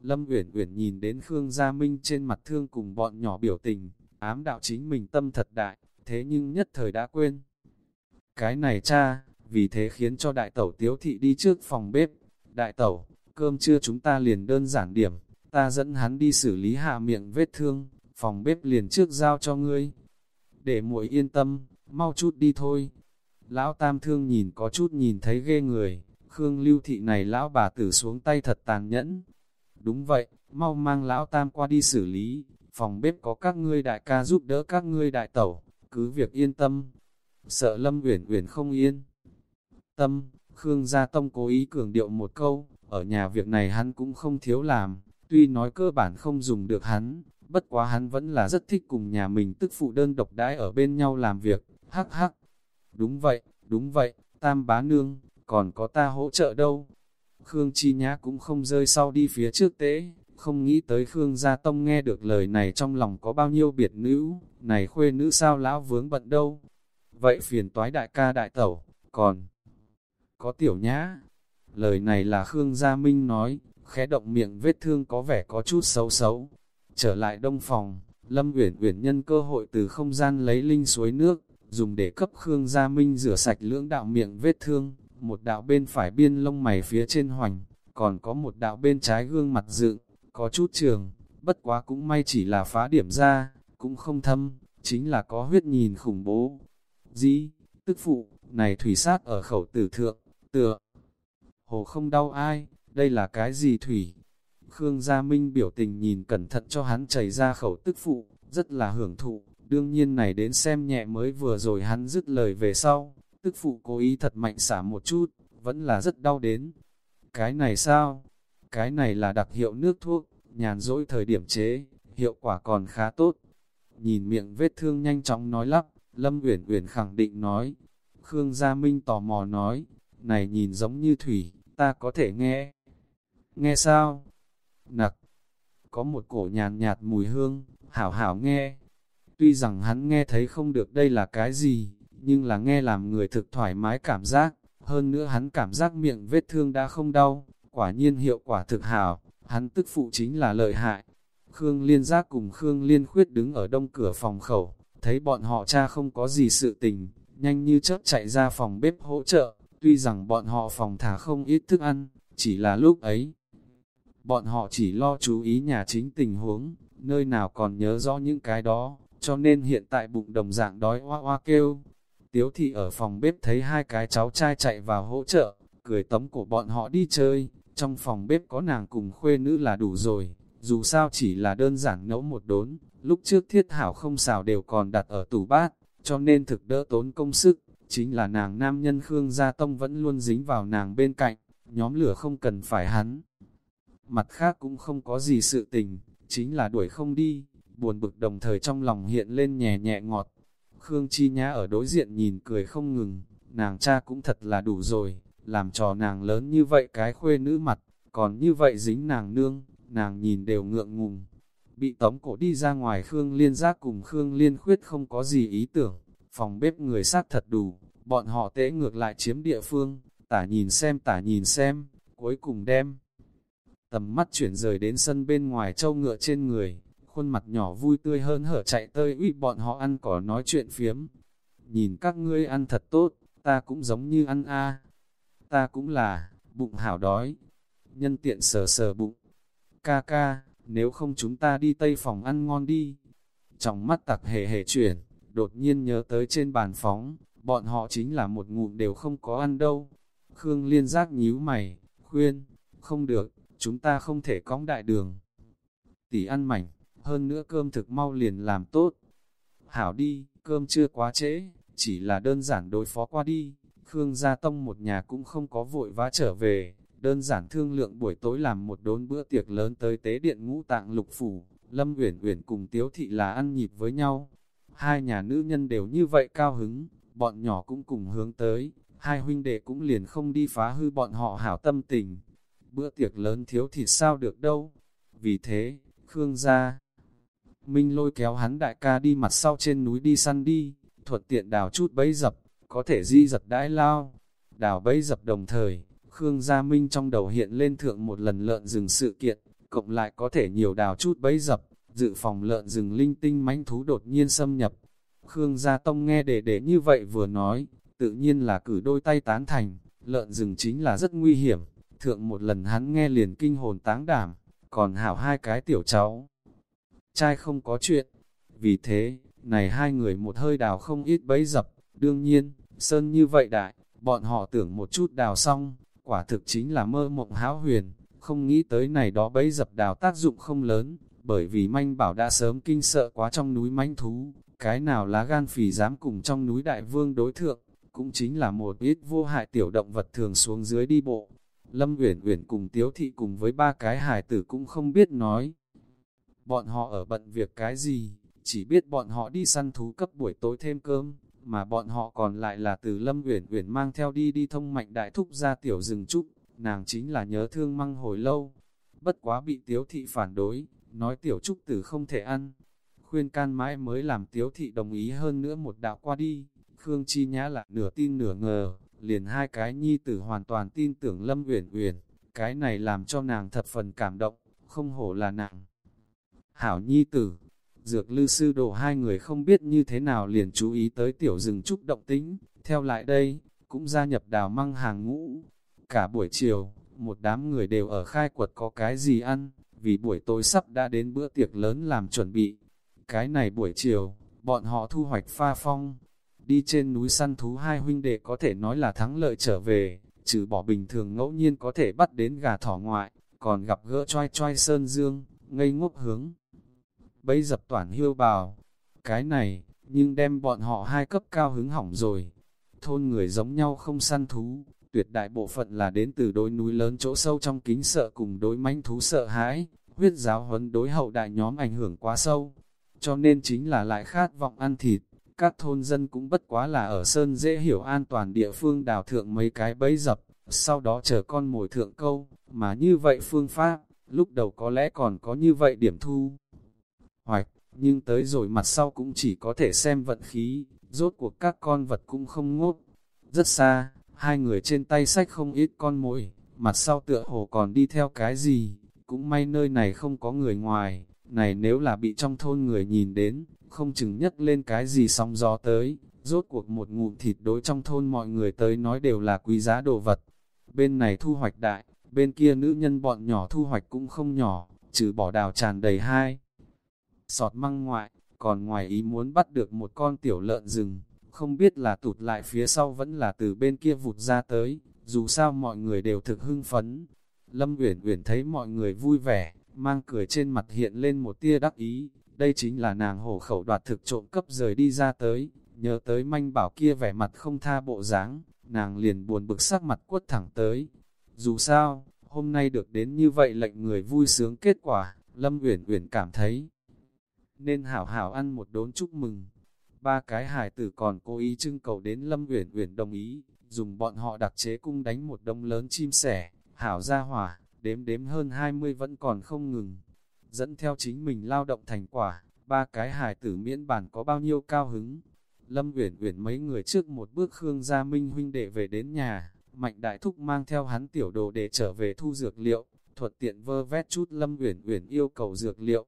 Lâm Uyển Uyển nhìn đến Khương Gia Minh trên mặt thương cùng bọn nhỏ biểu tình, ám đạo chính mình tâm thật đại, thế nhưng nhất thời đã quên. Cái này cha, vì thế khiến cho đại tẩu tiếu thị đi trước phòng bếp. Đại tẩu, cơm trưa chúng ta liền đơn giản điểm, ta dẫn hắn đi xử lý hạ miệng vết thương, phòng bếp liền trước giao cho ngươi. Để muội yên tâm, mau chút đi thôi. Lão Tam Thương nhìn có chút nhìn thấy ghê người, Khương Lưu Thị này lão bà tử xuống tay thật tàn nhẫn. Đúng vậy, mau mang lão Tam qua đi xử lý, phòng bếp có các ngươi đại ca giúp đỡ các ngươi đại tẩu, cứ việc yên tâm. Sợ Lâm Uyển Uyển không yên. Tâm, Khương Gia Tông cố ý cường điệu một câu, ở nhà việc này hắn cũng không thiếu làm, tuy nói cơ bản không dùng được hắn, bất quá hắn vẫn là rất thích cùng nhà mình tức phụ đơn độc đãi ở bên nhau làm việc, hắc hắc. Đúng vậy, đúng vậy, tam bá nương, còn có ta hỗ trợ đâu. Khương Chi Nhã cũng không rơi sau đi phía trước tế, không nghĩ tới Khương Gia Tông nghe được lời này trong lòng có bao nhiêu biệt nữ, này khuê nữ sao lão vướng bận đâu. Vậy phiền toái đại ca đại tẩu, còn có tiểu nhã. Lời này là Khương Gia Minh nói, khẽ động miệng vết thương có vẻ có chút xấu xấu. Trở lại đông phòng, Lâm Uyển Uyển nhân cơ hội từ không gian lấy linh suối nước, dùng để cấp Khương Gia Minh rửa sạch lưỡng đạo miệng vết thương, một đạo bên phải biên lông mày phía trên hoành, còn có một đạo bên trái gương mặt dựng, có chút trường, bất quá cũng may chỉ là phá điểm ra, cũng không thâm, chính là có huyết nhìn khủng bố. Dĩ, tức phụ, này thủy sát ở khẩu tử thượng, tựa. Hồ không đau ai, đây là cái gì thủy? Khương Gia Minh biểu tình nhìn cẩn thận cho hắn chảy ra khẩu tức phụ, rất là hưởng thụ, đương nhiên này đến xem nhẹ mới vừa rồi hắn dứt lời về sau, tức phụ cố ý thật mạnh xả một chút, vẫn là rất đau đến. Cái này sao? Cái này là đặc hiệu nước thuốc, nhàn rỗi thời điểm chế, hiệu quả còn khá tốt. Nhìn miệng vết thương nhanh chóng nói lắp, Lâm Uyển Uyển khẳng định nói. Khương Gia Minh tò mò nói, này nhìn giống như thủy, ta có thể nghe. Nghe sao? Nặc, có một cổ nhàn nhạt mùi hương, hảo hảo nghe. Tuy rằng hắn nghe thấy không được đây là cái gì, nhưng là nghe làm người thực thoải mái cảm giác. Hơn nữa hắn cảm giác miệng vết thương đã không đau, quả nhiên hiệu quả thực hảo, hắn tức phụ chính là lợi hại. Khương Liên Giác cùng Khương Liên Khuyết đứng ở đông cửa phòng khẩu, thấy bọn họ cha không có gì sự tình, nhanh như chớp chạy ra phòng bếp hỗ trợ, tuy rằng bọn họ phòng thả không ít thức ăn, chỉ là lúc ấy. Bọn họ chỉ lo chú ý nhà chính tình huống, nơi nào còn nhớ rõ những cái đó, cho nên hiện tại bụng đồng dạng đói hoa hoa kêu. Tiếu thị ở phòng bếp thấy hai cái cháu trai chạy vào hỗ trợ, cười tống của bọn họ đi chơi, trong phòng bếp có nàng cùng khuê nữ là đủ rồi, dù sao chỉ là đơn giản nấu một đốn, lúc trước thiết hảo không xào đều còn đặt ở tủ bát, cho nên thực đỡ tốn công sức, chính là nàng nam nhân Khương Gia Tông vẫn luôn dính vào nàng bên cạnh, nhóm lửa không cần phải hắn. Mặt khác cũng không có gì sự tình, chính là đuổi không đi, buồn bực đồng thời trong lòng hiện lên nhẹ nhẹ ngọt. Khương Chi Nhã ở đối diện nhìn cười không ngừng, nàng cha cũng thật là đủ rồi, làm trò nàng lớn như vậy cái khuê nữ mặt, còn như vậy dính nàng nương, nàng nhìn đều ngượng ngùng. Bị tống cổ đi ra ngoài Khương Liên Giác cùng Khương Liên Khuyết không có gì ý tưởng, phòng bếp người sát thật đủ, bọn họ tế ngược lại chiếm địa phương, tả nhìn xem tả nhìn xem, cuối cùng đem. Tầm mắt chuyển rời đến sân bên ngoài châu ngựa trên người, khuôn mặt nhỏ vui tươi hơn hở chạy tơi uy bọn họ ăn cỏ nói chuyện phiếm. Nhìn các ngươi ăn thật tốt, ta cũng giống như ăn a Ta cũng là, bụng hảo đói. Nhân tiện sờ sờ bụng. Ca ca, nếu không chúng ta đi tây phòng ăn ngon đi. Trong mắt tặc hề hề chuyển, đột nhiên nhớ tới trên bàn phóng, bọn họ chính là một ngụm đều không có ăn đâu. Khương liên giác nhíu mày, khuyên, không được, chúng ta không thể cõng đại đường. Tỷ ăn mảnh, hơn nữa cơm thực mau liền làm tốt. Hảo đi, cơm chưa quá trễ, chỉ là đơn giản đối phó qua đi. Khương Gia Tông một nhà cũng không có vội vã trở về, đơn giản thương lượng buổi tối làm một đốn bữa tiệc lớn tới tế điện ngũ tạng lục phủ. Lâm Uyển Uyển cùng Tiếu Thị là ăn nhịp với nhau. Hai nhà nữ nhân đều như vậy cao hứng, bọn nhỏ cũng cùng hướng tới, hai huynh đệ cũng liền không đi phá hư bọn họ hảo tâm tình. Bữa tiệc lớn thiếu thịt sao được đâu. Vì thế, Khương gia Minh lôi kéo hắn đại ca đi mặt sau trên núi đi săn đi, thuận tiện đào chút bẫy dập, có thể di giật đãi lao. Đào bẫy dập đồng thời, Khương Gia Minh trong đầu hiện lên thượng một lần lợn rừng sự kiện, cộng lại có thể nhiều đào chút bẫy dập, dự phòng lợn rừng linh tinh mãnh thú đột nhiên xâm nhập. Khương Gia Tông nghe để để như vậy vừa nói, tự nhiên là cử đôi tay tán thành, lợn rừng chính là rất nguy hiểm, thượng một lần hắn nghe liền kinh hồn táng đảm, còn hảo hai cái tiểu cháu. Trai không có chuyện, vì thế, này hai người một hơi đào không ít bấy dập, đương nhiên, sơn như vậy đại, bọn họ tưởng một chút đào xong, quả thực chính là mơ mộng háo huyền, không nghĩ tới này đó bấy dập đào tác dụng không lớn, bởi vì manh bảo đã sớm kinh sợ quá trong núi manh thú, cái nào lá gan phì dám cùng trong núi đại vương đối thượng, cũng chính là một ít vô hại tiểu động vật thường xuống dưới đi bộ. Lâm Uyển Uyển cùng Tiếu Thị cùng với ba cái hài tử cũng không biết nói. Bọn họ ở bận việc cái gì, chỉ biết bọn họ đi săn thú cấp buổi tối thêm cơm, mà bọn họ còn lại là từ Lâm Uyển Uyển mang theo đi đi thông mạnh đại thúc ra tiểu rừng trúc, nàng chính là nhớ thương măng hồi lâu. Bất quá bị Tiếu Thị phản đối, nói tiểu trúc tử không thể ăn. Khuyên can mãi mới làm Tiếu Thị đồng ý hơn nữa một đạo qua đi, Khương Chi Nhã là nửa tin nửa ngờ, liền hai cái nhi tử hoàn toàn tin tưởng Lâm Uyển Uyển, cái này làm cho nàng thập phần cảm động, không hổ là nàng. Hảo nhi tử, dược lư sư đồ hai người không biết như thế nào liền chú ý tới tiểu rừng trúc động tính, theo lại đây, cũng gia nhập đào măng hàng ngũ. Cả buổi chiều, một đám người đều ở khai quật có cái gì ăn, vì buổi tối sắp đã đến bữa tiệc lớn làm chuẩn bị. Cái này buổi chiều, bọn họ thu hoạch pha phong, đi trên núi săn thú hai huynh đệ có thể nói là thắng lợi trở về, trừ bỏ bình thường ngẫu nhiên có thể bắt đến gà thỏ ngoại, còn gặp gỡ choi choi sơn dương, ngây ngốc hướng. Bấy dập toàn hiêu bào, cái này, nhưng đem bọn họ hai cấp cao hứng hỏng rồi. Thôn người giống nhau không săn thú, tuyệt đại bộ phận là đến từ đối núi lớn chỗ sâu trong kính sợ cùng đối manh thú sợ hãi, huyết giáo huấn đối hậu đại nhóm ảnh hưởng quá sâu, cho nên chính là lại khát vọng ăn thịt. Các thôn dân cũng bất quá là ở sơn dễ hiểu an toàn địa phương đào thượng mấy cái bẫy dập, sau đó chờ con mồi thượng câu, mà như vậy phương pháp, lúc đầu có lẽ còn có như vậy điểm thu. Hoạch, nhưng tới rồi mặt sau cũng chỉ có thể xem vận khí, rốt cuộc các con vật cũng không ngốt. Rất xa, hai người trên tay sách không ít con mồi, mặt sau tựa hồ còn đi theo cái gì, cũng may nơi này không có người ngoài, này nếu là bị trong thôn người nhìn đến, không chừng nhất lên cái gì sóng gió tới, rốt cuộc một ngụm thịt đối trong thôn mọi người tới nói đều là quý giá đồ vật. Bên này thu hoạch đại, bên kia nữ nhân bọn nhỏ thu hoạch cũng không nhỏ, trừ bỏ đào tràn đầy hai. Sọt măng ngoại, còn ngoài ý muốn bắt được một con tiểu lợn rừng, không biết là tụt lại phía sau vẫn là từ bên kia vụt ra tới, dù sao mọi người đều thực hưng phấn. Lâm Uyển Uyển thấy mọi người vui vẻ, mang cười trên mặt hiện lên một tia đắc ý, đây chính là nàng hổ khẩu đoạt thực trộm cấp rời đi ra tới, nhớ tới manh bảo kia vẻ mặt không tha bộ dáng, nàng liền buồn bực sắc mặt quất thẳng tới. Dù sao, hôm nay được đến như vậy lệnh người vui sướng kết quả, Lâm Uyển Uyển cảm thấy nên hảo hảo ăn một đốn chúc mừng. Ba cái hải tử còn cố ý trưng cầu đến Lâm Uyển Uyển đồng ý, dùng bọn họ đặc chế cung đánh một đông lớn chim sẻ, hảo ra hỏa, đếm đếm hơn 20 vẫn còn không ngừng. Dẫn theo chính mình lao động thành quả, ba cái hải tử miễn bản có bao nhiêu cao hứng. Lâm Uyển Uyển mấy người trước một bước Khương Gia Minh huynh đệ về đến nhà, Mạnh Đại Thúc mang theo hắn tiểu đồ để trở về thu dược liệu, thuật tiện vơ vét chút Lâm Uyển Uyển yêu cầu dược liệu.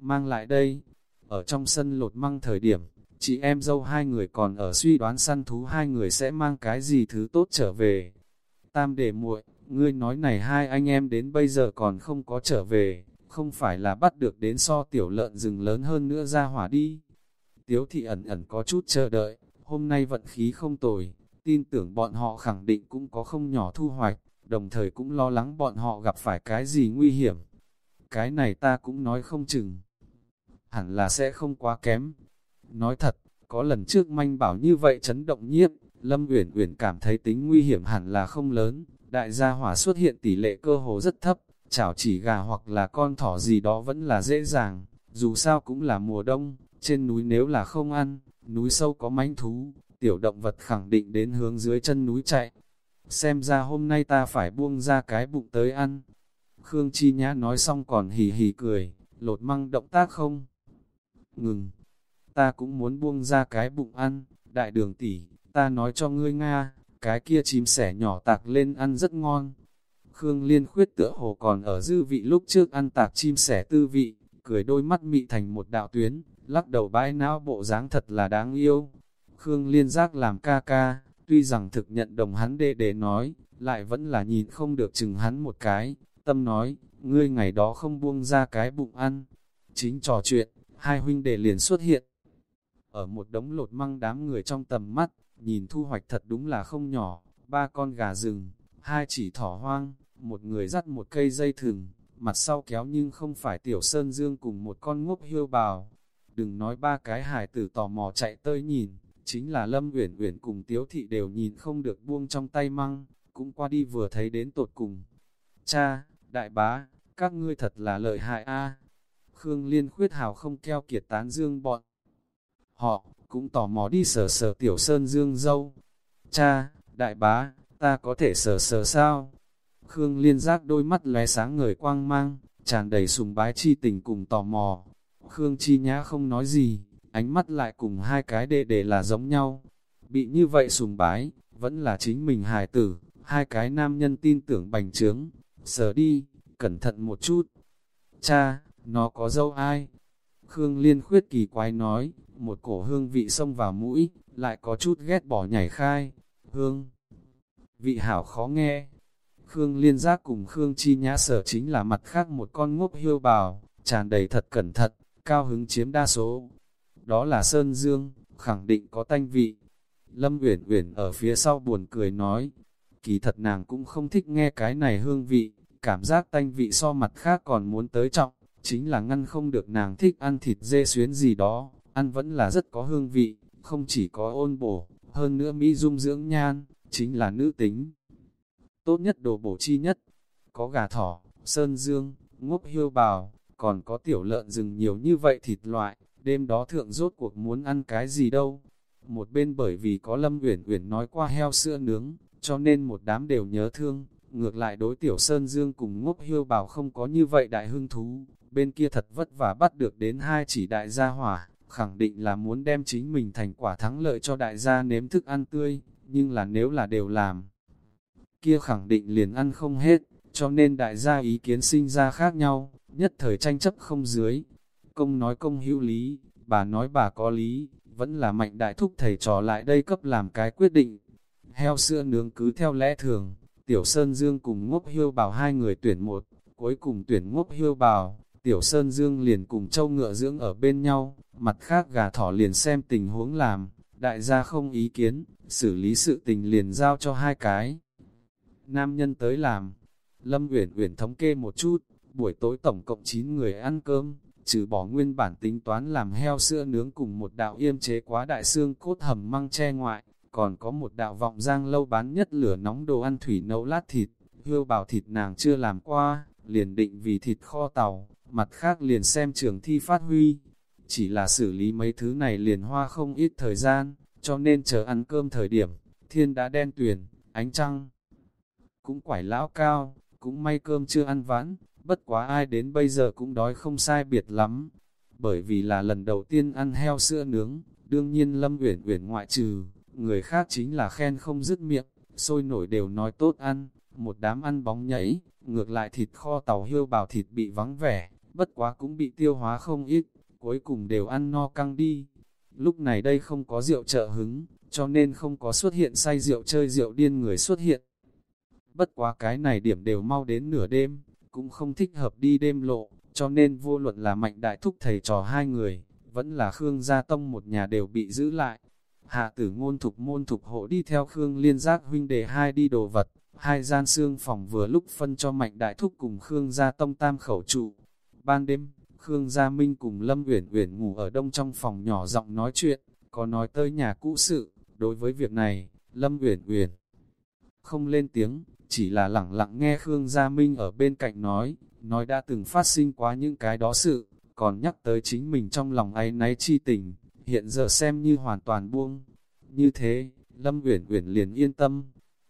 Mang lại đây, ở trong sân lột măng thời điểm, chị em dâu hai người còn ở suy đoán săn thú hai người sẽ mang cái gì thứ tốt trở về. Tam để muội, ngươi nói này hai anh em đến bây giờ còn không có trở về, không phải là bắt được đến so tiểu lợn rừng lớn hơn nữa ra hỏa đi. Tiếu thị ẩn ẩn có chút chờ đợi, hôm nay vận khí không tồi, tin tưởng bọn họ khẳng định cũng có không nhỏ thu hoạch, đồng thời cũng lo lắng bọn họ gặp phải cái gì nguy hiểm. Cái này ta cũng nói không chừng. Hẳn là sẽ không quá kém. Nói thật, có lần trước manh bảo như vậy chấn động nhiếp, Lâm Uyển Uyển cảm thấy tính nguy hiểm hẳn là không lớn, đại gia hỏa xuất hiện tỷ lệ cơ hồ rất thấp, chảo chỉ gà hoặc là con thỏ gì đó vẫn là dễ dàng, dù sao cũng là mùa đông, trên núi nếu là không ăn, núi sâu có manh thú, tiểu động vật khẳng định đến hướng dưới chân núi chạy. Xem ra hôm nay ta phải buông ra cái bụng tới ăn. Khương Chi Nhã nói xong còn hì hì cười, lột măng động tác không? Ngừng, ta cũng muốn buông ra cái bụng ăn, đại đường tỷ, ta nói cho ngươi Nga, cái kia chim sẻ nhỏ tạc lên ăn rất ngon. Khương Liên khuyết tựa hồ còn ở dư vị lúc trước ăn tạc chim sẻ tư vị, cười đôi mắt mị thành một đạo tuyến, lắc đầu bãi não bộ dáng thật là đáng yêu. Khương Liên giác làm ca ca, tuy rằng thực nhận đồng hắn đệ để nói, lại vẫn là nhìn không được chừng hắn một cái, tâm nói, ngươi ngày đó không buông ra cái bụng ăn. Chính trò chuyện, hai huynh đệ liền xuất hiện. Ở một đống lột măng đám người trong tầm mắt, nhìn thu hoạch thật đúng là không nhỏ, ba con gà rừng, hai chỉ thỏ hoang, một người dắt một cây dây thừng, mặt sau kéo nhưng không phải tiểu sơn dương cùng một con ngốc hiêu bào. Đừng nói ba cái hải tử tò mò chạy tới nhìn, chính là Lâm Uyển Uyển cùng Tiếu Thị đều nhìn không được buông trong tay măng, cũng qua đi vừa thấy đến tột cùng. Cha, đại bá, các ngươi thật là lợi hại a. Khương Liên khuyết hào không keo kiệt tán dương bọn. Họ, cũng tò mò đi sờ sờ tiểu sơn dương dâu. Cha, đại bá, ta có thể sờ sờ sao? Khương liên giác đôi mắt lóe sáng ngời quang mang, tràn đầy sùng bái chi tình cùng tò mò. Khương chi nhã không nói gì, ánh mắt lại cùng hai cái đệ đệ là giống nhau. Bị như vậy sùng bái, vẫn là chính mình hài tử, hai cái nam nhân tin tưởng bành trướng. Sờ đi, cẩn thận một chút. Cha, nó có dâu ai? Khương liên khuyết kỳ quái nói, một cổ hương vị xông vào mũi, lại có chút ghét bỏ nhảy khai, hương. Vị hảo khó nghe, Khương Liên Giác cùng Khương Chi Nhã sở chính là mặt khác một con ngốc hiêu bào, tràn đầy thật cẩn thận, cao hứng chiếm đa số. Đó là Sơn Dương, khẳng định có tanh vị. Lâm Uyển Uyển ở phía sau buồn cười nói, kỳ thật nàng cũng không thích nghe cái này hương vị, cảm giác tanh vị so mặt khác còn muốn tới trọng, chính là ngăn không được nàng thích ăn thịt dê xuyến gì đó, ăn vẫn là rất có hương vị, không chỉ có ôn bổ, hơn nữa mỹ dung dưỡng nhan, chính là nữ tính. Tốt nhất đồ bổ chi nhất, có gà thỏ, sơn dương, ngốc hiêu bào, còn có tiểu lợn rừng nhiều như vậy thịt loại, đêm đó thượng rốt cuộc muốn ăn cái gì đâu. Một bên bởi vì có Lâm Uyển Uyển nói qua heo sữa nướng, cho nên một đám đều nhớ thương, ngược lại đối tiểu Sơn Dương cùng ngốc hiêu bào không có như vậy đại hưng thú, bên kia thật vất vả bắt được đến hai chỉ đại gia hỏa, khẳng định là muốn đem chính mình thành quả thắng lợi cho đại gia nếm thức ăn tươi, nhưng là nếu là đều làm, kia khẳng định liền ăn không hết, cho nên đại gia ý kiến sinh ra khác nhau, nhất thời tranh chấp không dưới. Công nói công hữu lý, bà nói bà có lý, vẫn là mạnh đại thúc thầy trò lại đây cấp làm cái quyết định. Heo sữa nướng cứ theo lẽ thường, Tiểu Sơn Dương cùng ngốc hiêu bảo hai người tuyển một, cuối cùng tuyển ngốc hiêu bảo, Tiểu Sơn Dương liền cùng châu ngựa dưỡng ở bên nhau, mặt khác gà thỏ liền xem tình huống làm, đại gia không ý kiến, xử lý sự tình liền giao cho hai cái. Nam nhân tới làm, Lâm Uyển Uyển thống kê một chút, buổi tối tổng cộng 9 người ăn cơm, trừ bỏ nguyên bản tính toán làm heo sữa nướng cùng một đạo yêm chế quá đại xương cốt hầm măng che ngoại, còn có một đạo vọng giang lâu bán nhất lửa nóng đồ ăn thủy nấu lát thịt, hươu bảo thịt nàng chưa làm qua, liền định vì thịt kho tàu, mặt khác liền xem trường thi phát huy. Chỉ là xử lý mấy thứ này liền hoa không ít thời gian, cho nên chờ ăn cơm thời điểm, thiên đã đen tuyền, ánh trăng. Cũng quải lão cao, cũng may cơm chưa ăn vãn, bất quá ai đến bây giờ cũng đói không sai biệt lắm. Bởi vì là lần đầu tiên ăn heo sữa nướng, đương nhiên Lâm Uyển Uyển ngoại trừ, người khác chính là khen không dứt miệng, sôi nổi đều nói tốt ăn, một đám ăn bóng nhảy, ngược lại thịt kho tàu hươu bào thịt bị vắng vẻ, bất quá cũng bị tiêu hóa không ít, cuối cùng đều ăn no căng đi. Lúc này đây không có rượu trợ hứng, cho nên không có xuất hiện say rượu chơi rượu điên người xuất hiện. Bất quá cái này điểm đều mau đến nửa đêm, cũng không thích hợp đi đêm lộ, cho nên vô luận là mạnh đại thúc thầy trò hai người, vẫn là Khương Gia Tông một nhà đều bị giữ lại. Hạ tử ngôn thục môn thục hộ đi theo Khương Liên Giác huynh đề hai đi đồ vật, hai gian xương phòng vừa lúc phân cho mạnh đại thúc cùng Khương Gia Tông tam khẩu trụ. Ban đêm, Khương Gia Minh cùng Lâm Uyển Uyển ngủ ở đông trong phòng nhỏ giọng nói chuyện, có nói tới nhà cũ sự, đối với việc này, Lâm Uyển Uyển không lên tiếng, chỉ là lẳng lặng nghe Khương Gia Minh ở bên cạnh nói, nói đã từng phát sinh quá những cái đó sự, còn nhắc tới chính mình trong lòng ấy náy chi tình, hiện giờ xem như hoàn toàn buông. Như thế, Lâm Uyển Uyển liền yên tâm,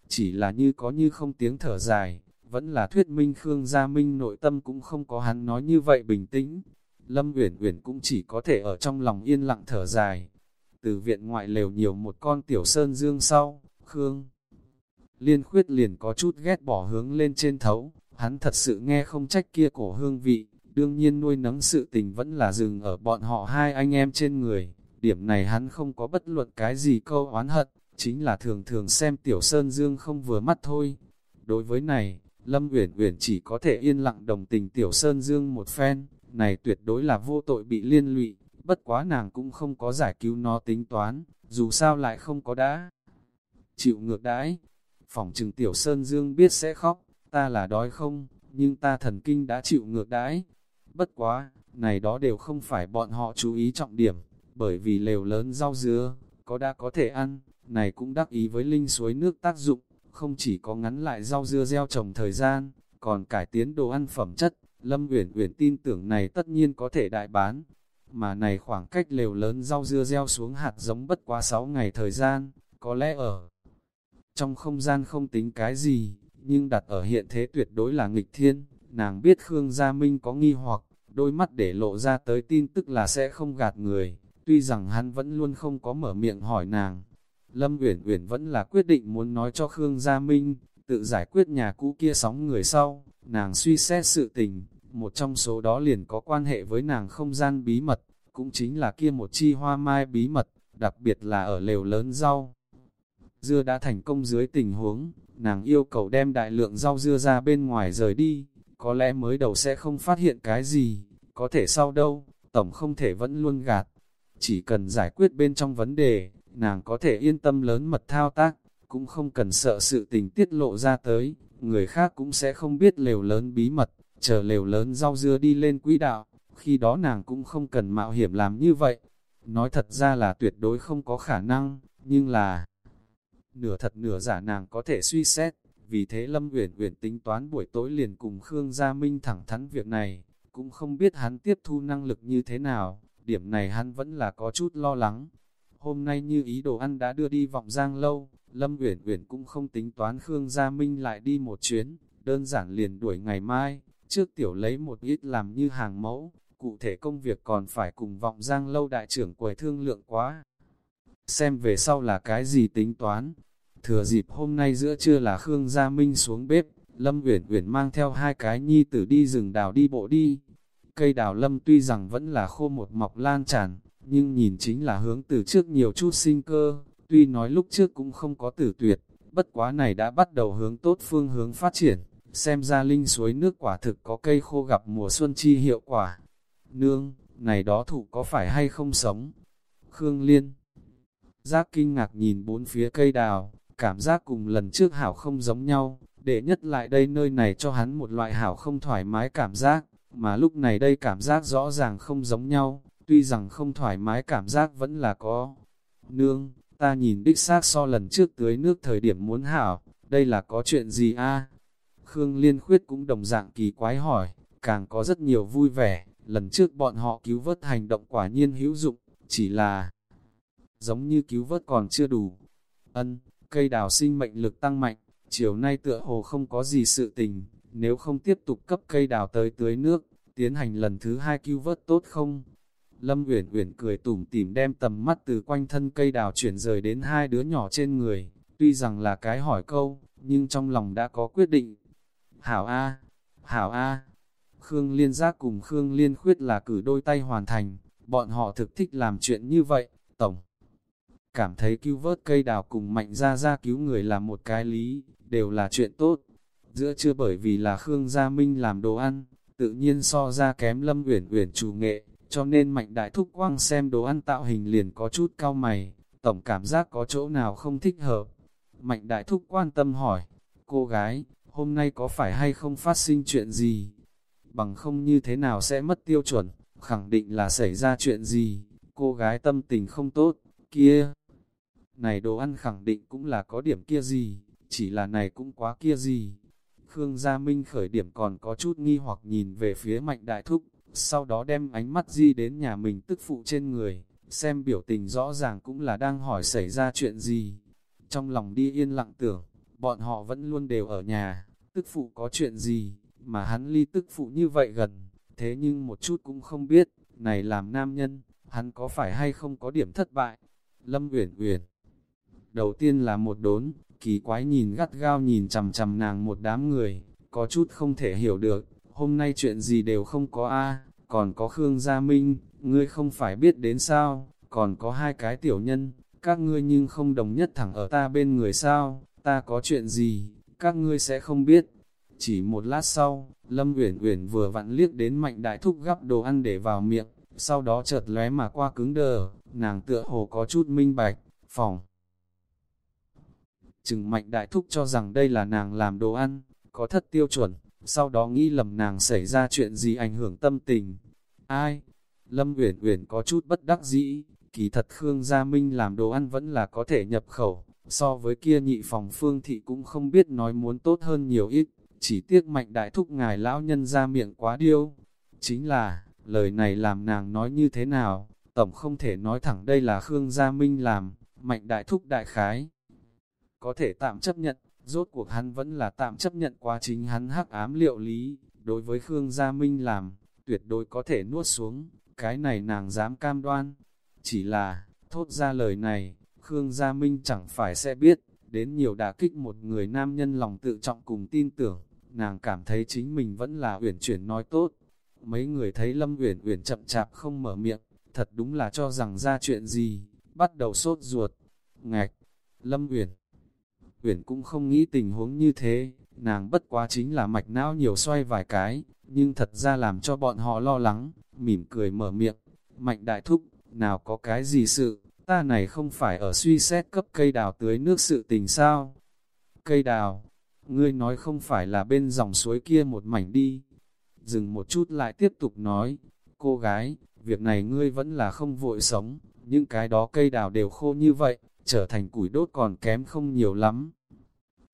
chỉ là như có như không tiếng thở dài, vẫn là thuyết minh Khương Gia Minh nội tâm cũng không có hắn nói như vậy bình tĩnh. Lâm Uyển Uyển cũng chỉ có thể ở trong lòng yên lặng thở dài. Từ viện ngoại lều nhiều một con tiểu sơn dương sau, Khương Liên khuyết liền có chút ghét bỏ hướng lên trên thấu, hắn thật sự nghe không trách kia cổ hương vị, đương nhiên nuôi nấng sự tình vẫn là dừng ở bọn họ hai anh em trên người, điểm này hắn không có bất luận cái gì câu oán hận, chính là thường thường xem tiểu sơn dương không vừa mắt thôi. Đối với này, Lâm Uyển Uyển chỉ có thể yên lặng đồng tình tiểu sơn dương một phen, này tuyệt đối là vô tội bị liên lụy, bất quá nàng cũng không có giải cứu nó tính toán, dù sao lại không có đã chịu ngược đãi, Phòng trừng tiểu Sơn Dương biết sẽ khóc, ta là đói không, nhưng ta thần kinh đã chịu ngược đãi. Bất quá, này đó đều không phải bọn họ chú ý trọng điểm, bởi vì lều lớn rau dứa, có đã có thể ăn, này cũng đắc ý với linh suối nước tác dụng, không chỉ có ngắn lại rau dưa gieo trồng thời gian, còn cải tiến đồ ăn phẩm chất, Lâm Uyển Uyển tin tưởng này tất nhiên có thể đại bán. Mà này khoảng cách lều lớn rau dưa gieo xuống hạt giống bất quá 6 ngày thời gian, có lẽ ở trong không gian không tính cái gì, nhưng đặt ở hiện thế tuyệt đối là nghịch thiên, nàng biết Khương Gia Minh có nghi hoặc, đôi mắt để lộ ra tới tin tức là sẽ không gạt người, tuy rằng hắn vẫn luôn không có mở miệng hỏi nàng. Lâm Uyển Uyển vẫn là quyết định muốn nói cho Khương Gia Minh, tự giải quyết nhà cũ kia sóng người sau, nàng suy xét sự tình, một trong số đó liền có quan hệ với nàng không gian bí mật, cũng chính là kia một chi hoa mai bí mật, đặc biệt là ở lều lớn rau dưa đã thành công dưới tình huống, nàng yêu cầu đem đại lượng rau dưa ra bên ngoài rời đi, có lẽ mới đầu sẽ không phát hiện cái gì, có thể sau đâu, tổng không thể vẫn luôn gạt. Chỉ cần giải quyết bên trong vấn đề, nàng có thể yên tâm lớn mật thao tác, cũng không cần sợ sự tình tiết lộ ra tới, người khác cũng sẽ không biết lều lớn bí mật, chờ lều lớn rau dưa đi lên quỹ đạo, khi đó nàng cũng không cần mạo hiểm làm như vậy. Nói thật ra là tuyệt đối không có khả năng, nhưng là nửa thật nửa giả nàng có thể suy xét, vì thế Lâm Uyển Uyển tính toán buổi tối liền cùng Khương Gia Minh thẳng thắn việc này, cũng không biết hắn tiếp thu năng lực như thế nào, điểm này hắn vẫn là có chút lo lắng. Hôm nay như ý đồ ăn đã đưa đi vọng giang lâu, Lâm Uyển Uyển cũng không tính toán Khương Gia Minh lại đi một chuyến, đơn giản liền đuổi ngày mai, trước tiểu lấy một ít làm như hàng mẫu, cụ thể công việc còn phải cùng vọng giang lâu đại trưởng quầy thương lượng quá. Xem về sau là cái gì tính toán. Thừa dịp hôm nay giữa trưa là Khương Gia Minh xuống bếp, Lâm Uyển Uyển mang theo hai cái nhi tử đi rừng đào đi bộ đi. Cây đào lâm tuy rằng vẫn là khô một mọc lan tràn, nhưng nhìn chính là hướng từ trước nhiều chút sinh cơ, tuy nói lúc trước cũng không có tử tuyệt, bất quá này đã bắt đầu hướng tốt phương hướng phát triển, xem ra linh suối nước quả thực có cây khô gặp mùa xuân chi hiệu quả. Nương, này đó thụ có phải hay không sống? Khương Liên Giác kinh ngạc nhìn bốn phía cây đào, cảm giác cùng lần trước hảo không giống nhau, để nhất lại đây nơi này cho hắn một loại hảo không thoải mái cảm giác, mà lúc này đây cảm giác rõ ràng không giống nhau, tuy rằng không thoải mái cảm giác vẫn là có. Nương, ta nhìn đích xác so lần trước tưới nước thời điểm muốn hảo, đây là có chuyện gì a? Khương Liên Khuyết cũng đồng dạng kỳ quái hỏi, càng có rất nhiều vui vẻ, lần trước bọn họ cứu vớt hành động quả nhiên hữu dụng, chỉ là giống như cứu vớt còn chưa đủ. Ân, cây đào sinh mệnh lực tăng mạnh, chiều nay tựa hồ không có gì sự tình, nếu không tiếp tục cấp cây đào tới tưới nước, tiến hành lần thứ hai cứu vớt tốt không? Lâm Uyển Uyển cười tủm tỉm đem tầm mắt từ quanh thân cây đào chuyển rời đến hai đứa nhỏ trên người, tuy rằng là cái hỏi câu, nhưng trong lòng đã có quyết định. Hảo A, Hảo A, Khương Liên Giác cùng Khương Liên Khuyết là cử đôi tay hoàn thành, bọn họ thực thích làm chuyện như vậy, tổng. Cảm thấy cứu vớt cây đào cùng mạnh ra ra cứu người là một cái lý, đều là chuyện tốt. Giữa chưa bởi vì là Khương Gia Minh làm đồ ăn, tự nhiên so ra kém Lâm Uyển Uyển chủ nghệ, cho nên mạnh đại thúc quang xem đồ ăn tạo hình liền có chút cao mày, tổng cảm giác có chỗ nào không thích hợp. Mạnh đại thúc quan tâm hỏi, cô gái, hôm nay có phải hay không phát sinh chuyện gì? Bằng không như thế nào sẽ mất tiêu chuẩn, khẳng định là xảy ra chuyện gì, cô gái tâm tình không tốt, kia. Này đồ ăn khẳng định cũng là có điểm kia gì, chỉ là này cũng quá kia gì. Khương Gia Minh khởi điểm còn có chút nghi hoặc nhìn về phía mạnh đại thúc, sau đó đem ánh mắt di đến nhà mình tức phụ trên người, xem biểu tình rõ ràng cũng là đang hỏi xảy ra chuyện gì. Trong lòng đi yên lặng tưởng, bọn họ vẫn luôn đều ở nhà, tức phụ có chuyện gì, mà hắn ly tức phụ như vậy gần, thế nhưng một chút cũng không biết, này làm nam nhân, hắn có phải hay không có điểm thất bại. Lâm Uyển Uyển Đầu tiên là một đốn, kỳ quái nhìn gắt gao nhìn chằm chằm nàng một đám người, có chút không thể hiểu được, hôm nay chuyện gì đều không có a còn có Khương Gia Minh, ngươi không phải biết đến sao, còn có hai cái tiểu nhân, các ngươi nhưng không đồng nhất thẳng ở ta bên người sao, ta có chuyện gì, các ngươi sẽ không biết. Chỉ một lát sau, Lâm Uyển Uyển vừa vặn liếc đến Mạnh Đại Thúc gắp đồ ăn để vào miệng, sau đó chợt lóe mà qua cứng đờ, nàng tựa hồ có chút minh bạch, phòng. Chừng Mạnh Đại Thúc cho rằng đây là nàng làm đồ ăn, có thất tiêu chuẩn, sau đó nghĩ lầm nàng xảy ra chuyện gì ảnh hưởng tâm tình. Ai? Lâm Uyển Uyển có chút bất đắc dĩ, kỳ thật Khương Gia Minh làm đồ ăn vẫn là có thể nhập khẩu, so với kia nhị phòng phương thị cũng không biết nói muốn tốt hơn nhiều ít, chỉ tiếc mạnh đại thúc ngài lão nhân ra miệng quá điêu. Chính là, lời này làm nàng nói như thế nào, tổng không thể nói thẳng đây là Khương Gia Minh làm, mạnh đại thúc đại khái. Có thể tạm chấp nhận, Rốt cuộc hắn vẫn là tạm chấp nhận quá chính hắn hắc ám liệu lý, đối với Khương Gia Minh làm, tuyệt đối có thể nuốt xuống, cái này nàng dám cam đoan. Chỉ là, thốt ra lời này, Khương Gia Minh chẳng phải sẽ biết, đến nhiều đả kích một người nam nhân lòng tự trọng cùng tin tưởng, nàng cảm thấy chính mình vẫn là uyển chuyển nói tốt. Mấy người thấy Lâm Uyển Uyển chậm chạp không mở miệng, thật đúng là cho rằng ra chuyện gì, bắt đầu sốt ruột. Ngạch, Lâm Uyển Uyển cũng không nghĩ tình huống như thế, nàng bất quá chính là mạch não nhiều xoay vài cái, nhưng thật ra làm cho bọn họ lo lắng, mỉm cười mở miệng, mạnh đại thúc, nào có cái gì sự, ta này không phải ở suy xét cấp cây đào tưới nước sự tình sao? Cây đào, ngươi nói không phải là bên dòng suối kia một mảnh đi. Dừng một chút lại tiếp tục nói, cô gái, việc này ngươi vẫn là không vội sống, những cái đó cây đào đều khô như vậy, trở thành củi đốt còn kém không nhiều lắm.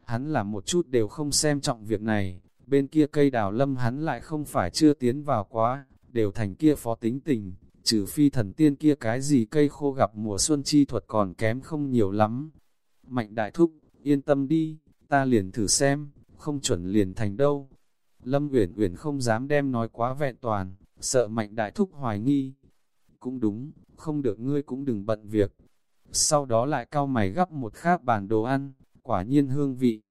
Hắn là một chút đều không xem trọng việc này, bên kia cây đào lâm hắn lại không phải chưa tiến vào quá, đều thành kia phó tính tình, trừ phi thần tiên kia cái gì cây khô gặp mùa xuân chi thuật còn kém không nhiều lắm. Mạnh đại thúc, yên tâm đi, ta liền thử xem, không chuẩn liền thành đâu. Lâm Uyển Uyển không dám đem nói quá vẹn toàn, sợ mạnh đại thúc hoài nghi. Cũng đúng, không được ngươi cũng đừng bận việc. Sau đó lại cao mày gắp một khác bàn đồ ăn, quả nhiên hương vị.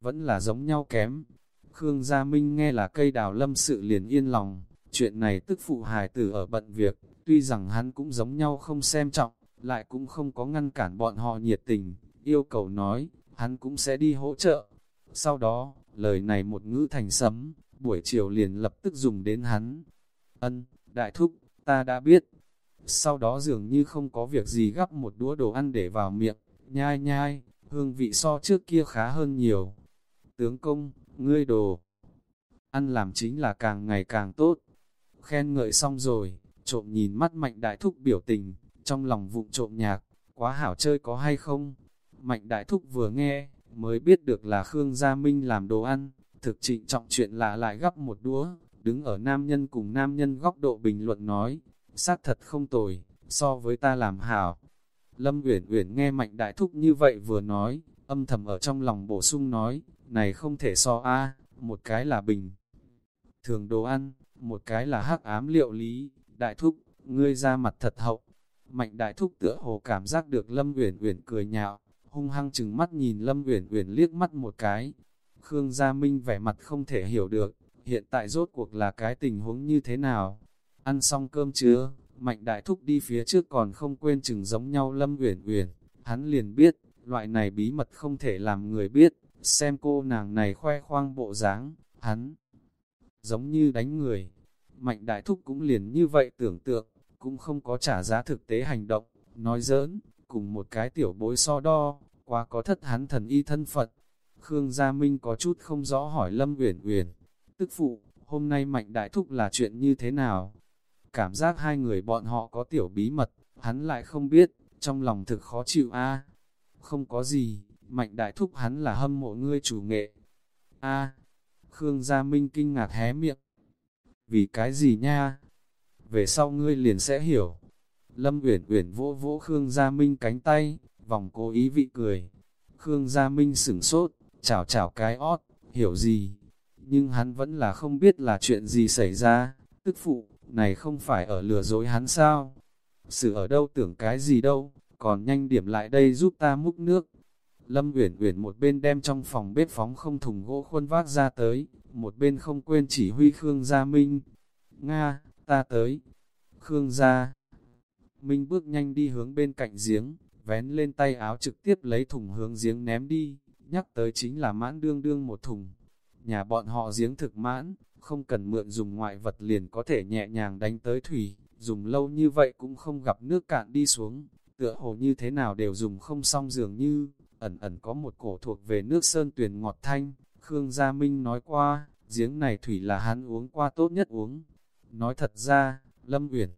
Vẫn là giống nhau kém. Khương Gia Minh nghe là cây đào lâm sự liền yên lòng, chuyện này tức phụ hài tử ở bận việc, tuy rằng hắn cũng giống nhau không xem trọng, lại cũng không có ngăn cản bọn họ nhiệt tình, yêu cầu nói, hắn cũng sẽ đi hỗ trợ. Sau đó, lời này một ngữ thành sấm, buổi chiều liền lập tức dùng đến hắn. Ân, đại thúc, ta đã biết. Sau đó dường như không có việc gì gắp một đũa đồ ăn để vào miệng, nhai nhai, hương vị so trước kia khá hơn nhiều. Tướng công, ngươi đồ, ăn làm chính là càng ngày càng tốt. Khen ngợi xong rồi, trộm nhìn mắt mạnh đại thúc biểu tình, trong lòng vụng trộm nhạc, quá hảo chơi có hay không? Mạnh đại thúc vừa nghe, mới biết được là Khương Gia Minh làm đồ ăn, thực trịnh trọng chuyện lạ lại gấp một đũa, đứng ở nam nhân cùng nam nhân góc độ bình luận nói, xác thật không tồi, so với ta làm hảo. Lâm Uyển Uyển nghe Mạnh Đại Thúc như vậy vừa nói, âm thầm ở trong lòng bổ sung nói, này không thể so a, một cái là bình thường đồ ăn, một cái là hắc ám liệu lý, Đại Thúc, ngươi ra mặt thật hậu. Mạnh Đại Thúc tựa hồ cảm giác được Lâm Uyển Uyển cười nhạo, hung hăng chừng mắt nhìn Lâm Uyển Uyển liếc mắt một cái. Khương Gia Minh vẻ mặt không thể hiểu được, hiện tại rốt cuộc là cái tình huống như thế nào. Ăn xong cơm chưa, Mạnh Đại Thúc đi phía trước còn không quên chừng giống nhau Lâm Uyển Uyển, hắn liền biết, loại này bí mật không thể làm người biết, xem cô nàng này khoe khoang bộ dáng, hắn giống như đánh người. Mạnh Đại Thúc cũng liền như vậy tưởng tượng, cũng không có trả giá thực tế hành động, nói giỡn, cùng một cái tiểu bối so đo, quá có thất hắn thần y thân phận. Khương Gia Minh có chút không rõ hỏi Lâm Uyển Uyển, tức phụ, hôm nay Mạnh Đại Thúc là chuyện như thế nào? Cảm giác hai người bọn họ có tiểu bí mật, hắn lại không biết, trong lòng thực khó chịu a. Không có gì, Mạnh Đại Thúc hắn là hâm mộ ngươi chủ nghệ. A. Khương Gia Minh kinh ngạc hé miệng. Vì cái gì nha? Về sau ngươi liền sẽ hiểu. Lâm Uyển Uyển vỗ vỗ Khương Gia Minh cánh tay, vòng cố ý vị cười. Khương Gia Minh sửng sốt, chảo chảo cái ót, hiểu gì? Nhưng hắn vẫn là không biết là chuyện gì xảy ra, tức phụ, này không phải ở lừa dối hắn sao? Sự ở đâu tưởng cái gì đâu, còn nhanh điểm lại đây giúp ta múc nước. Lâm Uyển Uyển một bên đem trong phòng bếp phóng không thùng gỗ khuôn vác ra tới, một bên không quên chỉ huy Khương Gia Minh. Nga, ta tới. Khương Gia Minh bước nhanh đi hướng bên cạnh giếng, vén lên tay áo trực tiếp lấy thùng hướng giếng ném đi, nhắc tới chính là mãn đương đương một thùng. Nhà bọn họ giếng thực mãn, không cần mượn dùng ngoại vật liền có thể nhẹ nhàng đánh tới thủy, dùng lâu như vậy cũng không gặp nước cạn đi xuống, tựa hồ như thế nào đều dùng không xong dường như, ẩn ẩn có một cổ thuộc về nước sơn tuyền ngọt thanh, Khương Gia Minh nói qua, giếng này thủy là hắn uống qua tốt nhất uống. Nói thật ra, Lâm Uyển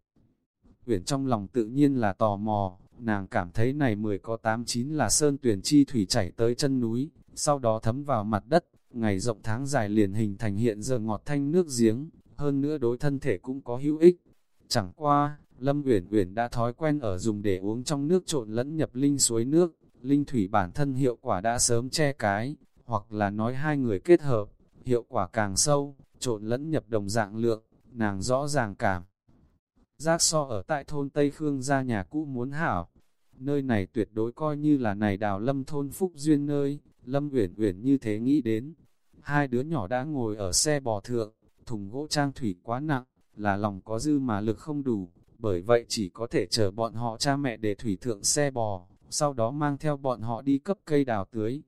Uyển trong lòng tự nhiên là tò mò, nàng cảm thấy này 10 có 89 là sơn tuyền chi thủy chảy tới chân núi, sau đó thấm vào mặt đất, ngày rộng tháng dài liền hình thành hiện giờ ngọt thanh nước giếng, hơn nữa đối thân thể cũng có hữu ích. Chẳng qua, Lâm Uyển Uyển đã thói quen ở dùng để uống trong nước trộn lẫn nhập linh suối nước, linh thủy bản thân hiệu quả đã sớm che cái, hoặc là nói hai người kết hợp, hiệu quả càng sâu, trộn lẫn nhập đồng dạng lượng, nàng rõ ràng cảm. Giác so ở tại thôn Tây Khương gia nhà cũ muốn hảo, nơi này tuyệt đối coi như là này đào lâm thôn phúc duyên nơi, lâm uyển uyển như thế nghĩ đến. Hai đứa nhỏ đã ngồi ở xe bò thượng, thùng gỗ trang thủy quá nặng, là lòng có dư mà lực không đủ, bởi vậy chỉ có thể chờ bọn họ cha mẹ để thủy thượng xe bò, sau đó mang theo bọn họ đi cấp cây đào tưới.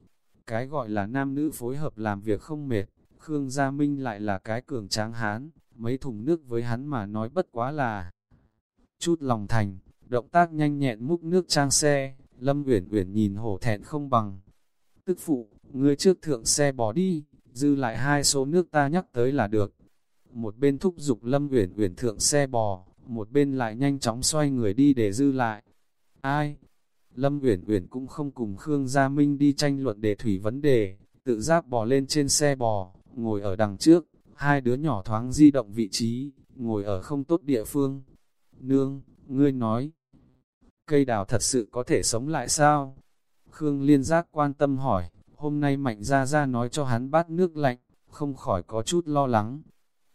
Cái gọi là nam nữ phối hợp làm việc không mệt, Khương Gia Minh lại là cái cường tráng hán, mấy thùng nước với hắn mà nói bất quá là chút lòng thành, động tác nhanh nhẹn múc nước trang xe, Lâm Uyển Uyển nhìn hổ thẹn không bằng. Tức phụ, ngươi trước thượng xe bỏ đi, dư lại hai số nước ta nhắc tới là được. Một bên thúc giục Lâm Uyển Uyển thượng xe bò, một bên lại nhanh chóng xoay người đi để dư lại. Ai? Lâm Uyển Uyển cũng không cùng Khương Gia Minh đi tranh luận đề thủy vấn đề, tự giác bò lên trên xe bò, ngồi ở đằng trước, hai đứa nhỏ thoáng di động vị trí, ngồi ở không tốt địa phương. Nương, ngươi nói, cây đào thật sự có thể sống lại sao? Khương Liên Giác quan tâm hỏi, hôm nay Mạnh Gia Gia nói cho hắn bát nước lạnh, không khỏi có chút lo lắng.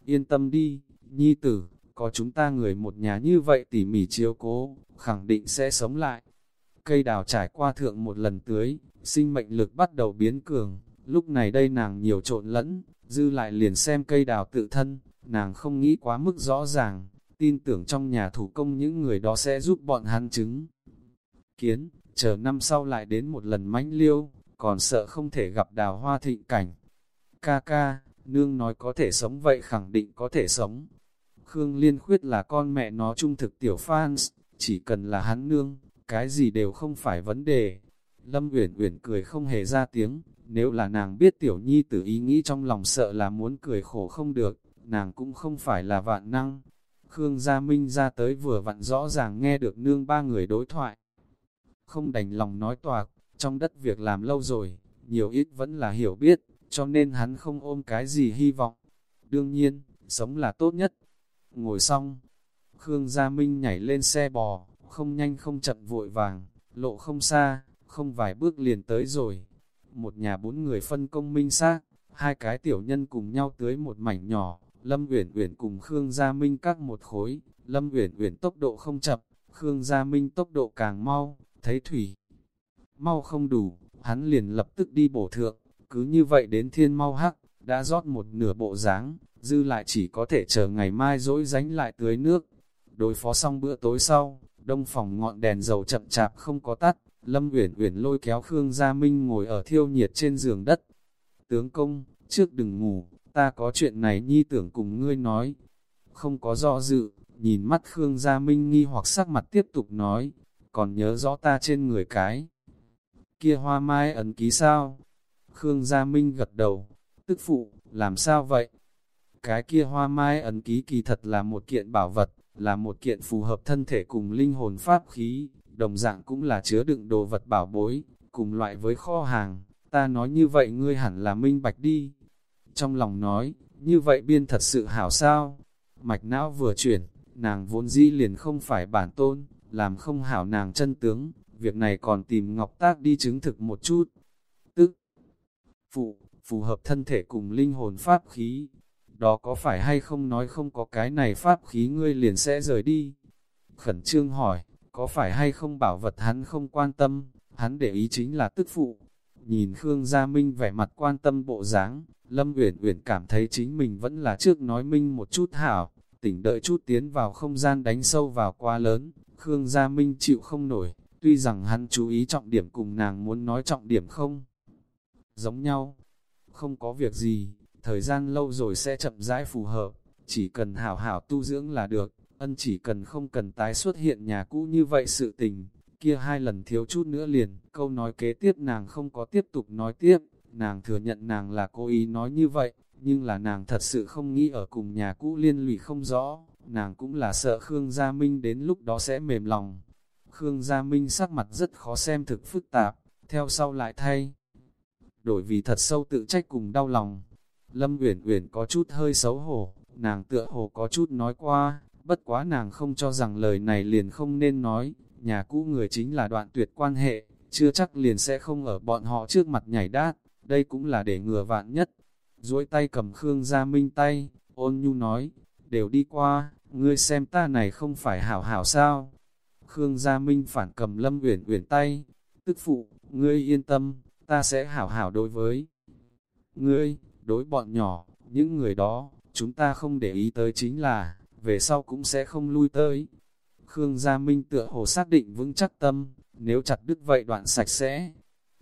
Yên tâm đi, nhi tử, có chúng ta người một nhà như vậy tỉ mỉ chiếu cố, khẳng định sẽ sống lại. Cây đào trải qua thượng một lần tưới, sinh mệnh lực bắt đầu biến cường, lúc này đây nàng nhiều trộn lẫn, dư lại liền xem cây đào tự thân, nàng không nghĩ quá mức rõ ràng, tin tưởng trong nhà thủ công những người đó sẽ giúp bọn hắn chứng. Kiến, chờ năm sau lại đến một lần mãnh liêu, còn sợ không thể gặp đào hoa thịnh cảnh. Ca ca, nương nói có thể sống vậy khẳng định có thể sống. Khương Liên Khuyết là con mẹ nó trung thực tiểu fans, chỉ cần là hắn nương, cái gì đều không phải vấn đề. Lâm Uyển Uyển cười không hề ra tiếng, nếu là nàng biết tiểu nhi tử ý nghĩ trong lòng sợ là muốn cười khổ không được, nàng cũng không phải là vạn năng. Khương Gia Minh ra tới vừa vặn rõ ràng nghe được nương ba người đối thoại. Không đành lòng nói toạc, trong đất việc làm lâu rồi, nhiều ít vẫn là hiểu biết, cho nên hắn không ôm cái gì hy vọng. Đương nhiên, sống là tốt nhất. Ngồi xong, Khương Gia Minh nhảy lên xe bò, không nhanh không chậm vội vàng, lộ không xa, không vài bước liền tới rồi. Một nhà bốn người phân công minh xác, hai cái tiểu nhân cùng nhau tưới một mảnh nhỏ, Lâm Uyển Uyển cùng Khương Gia Minh các một khối, Lâm Uyển Uyển tốc độ không chậm, Khương Gia Minh tốc độ càng mau, thấy thủy mau không đủ, hắn liền lập tức đi bổ thượng, cứ như vậy đến thiên mau hắc, đã rót một nửa bộ dáng dư lại chỉ có thể chờ ngày mai dỗi ránh lại tưới nước. Đối phó xong bữa tối sau, đông phòng ngọn đèn dầu chậm chạp không có tắt, Lâm Uyển Uyển lôi kéo Khương Gia Minh ngồi ở thiêu nhiệt trên giường đất. Tướng công, trước đừng ngủ, ta có chuyện này nhi tưởng cùng ngươi nói. Không có do dự, nhìn mắt Khương Gia Minh nghi hoặc sắc mặt tiếp tục nói, còn nhớ rõ ta trên người cái. Kia hoa mai ấn ký sao? Khương Gia Minh gật đầu, tức phụ, làm sao vậy? Cái kia hoa mai ấn ký kỳ thật là một kiện bảo vật, là một kiện phù hợp thân thể cùng linh hồn pháp khí, đồng dạng cũng là chứa đựng đồ vật bảo bối, cùng loại với kho hàng, ta nói như vậy ngươi hẳn là minh bạch đi. Trong lòng nói, như vậy biên thật sự hảo sao? Mạch não vừa chuyển, nàng vốn dĩ liền không phải bản tôn, làm không hảo nàng chân tướng, việc này còn tìm Ngọc Tác đi chứng thực một chút. Tức, phụ, phù hợp thân thể cùng linh hồn pháp khí, đó có phải hay không nói không có cái này pháp khí ngươi liền sẽ rời đi? Khẩn trương hỏi, có phải hay không bảo vật hắn không quan tâm, hắn để ý chính là tức phụ. Nhìn Khương Gia Minh vẻ mặt quan tâm bộ dáng, Lâm Uyển Uyển cảm thấy chính mình vẫn là trước nói minh một chút hảo, tỉnh đợi chút tiến vào không gian đánh sâu vào quá lớn, Khương Gia Minh chịu không nổi, tuy rằng hắn chú ý trọng điểm cùng nàng muốn nói trọng điểm không giống nhau, không có việc gì, thời gian lâu rồi sẽ chậm rãi phù hợp, chỉ cần hảo hảo tu dưỡng là được, ân chỉ cần không cần tái xuất hiện nhà cũ như vậy sự tình, kia hai lần thiếu chút nữa liền, câu nói kế tiếp nàng không có tiếp tục nói tiếp, nàng thừa nhận nàng là cố ý nói như vậy, nhưng là nàng thật sự không nghĩ ở cùng nhà cũ liên lụy không rõ, nàng cũng là sợ Khương Gia Minh đến lúc đó sẽ mềm lòng. Khương Gia Minh sắc mặt rất khó xem thực phức tạp, theo sau lại thay. Đổi vì thật sâu tự trách cùng đau lòng, Lâm Uyển Uyển có chút hơi xấu hổ, nàng tựa hồ có chút nói qua, bất quá nàng không cho rằng lời này liền không nên nói, nhà cũ người chính là đoạn tuyệt quan hệ, chưa chắc liền sẽ không ở bọn họ trước mặt nhảy đát, đây cũng là để ngừa vạn nhất. duỗi tay cầm Khương Gia Minh tay, ôn nhu nói, đều đi qua, ngươi xem ta này không phải hảo hảo sao. Khương Gia Minh phản cầm Lâm Uyển Uyển tay, tức phụ, ngươi yên tâm, ta sẽ hảo hảo đối với ngươi đối bọn nhỏ, những người đó, chúng ta không để ý tới chính là, về sau cũng sẽ không lui tới. Khương Gia Minh tựa hồ xác định vững chắc tâm, nếu chặt đứt vậy đoạn sạch sẽ.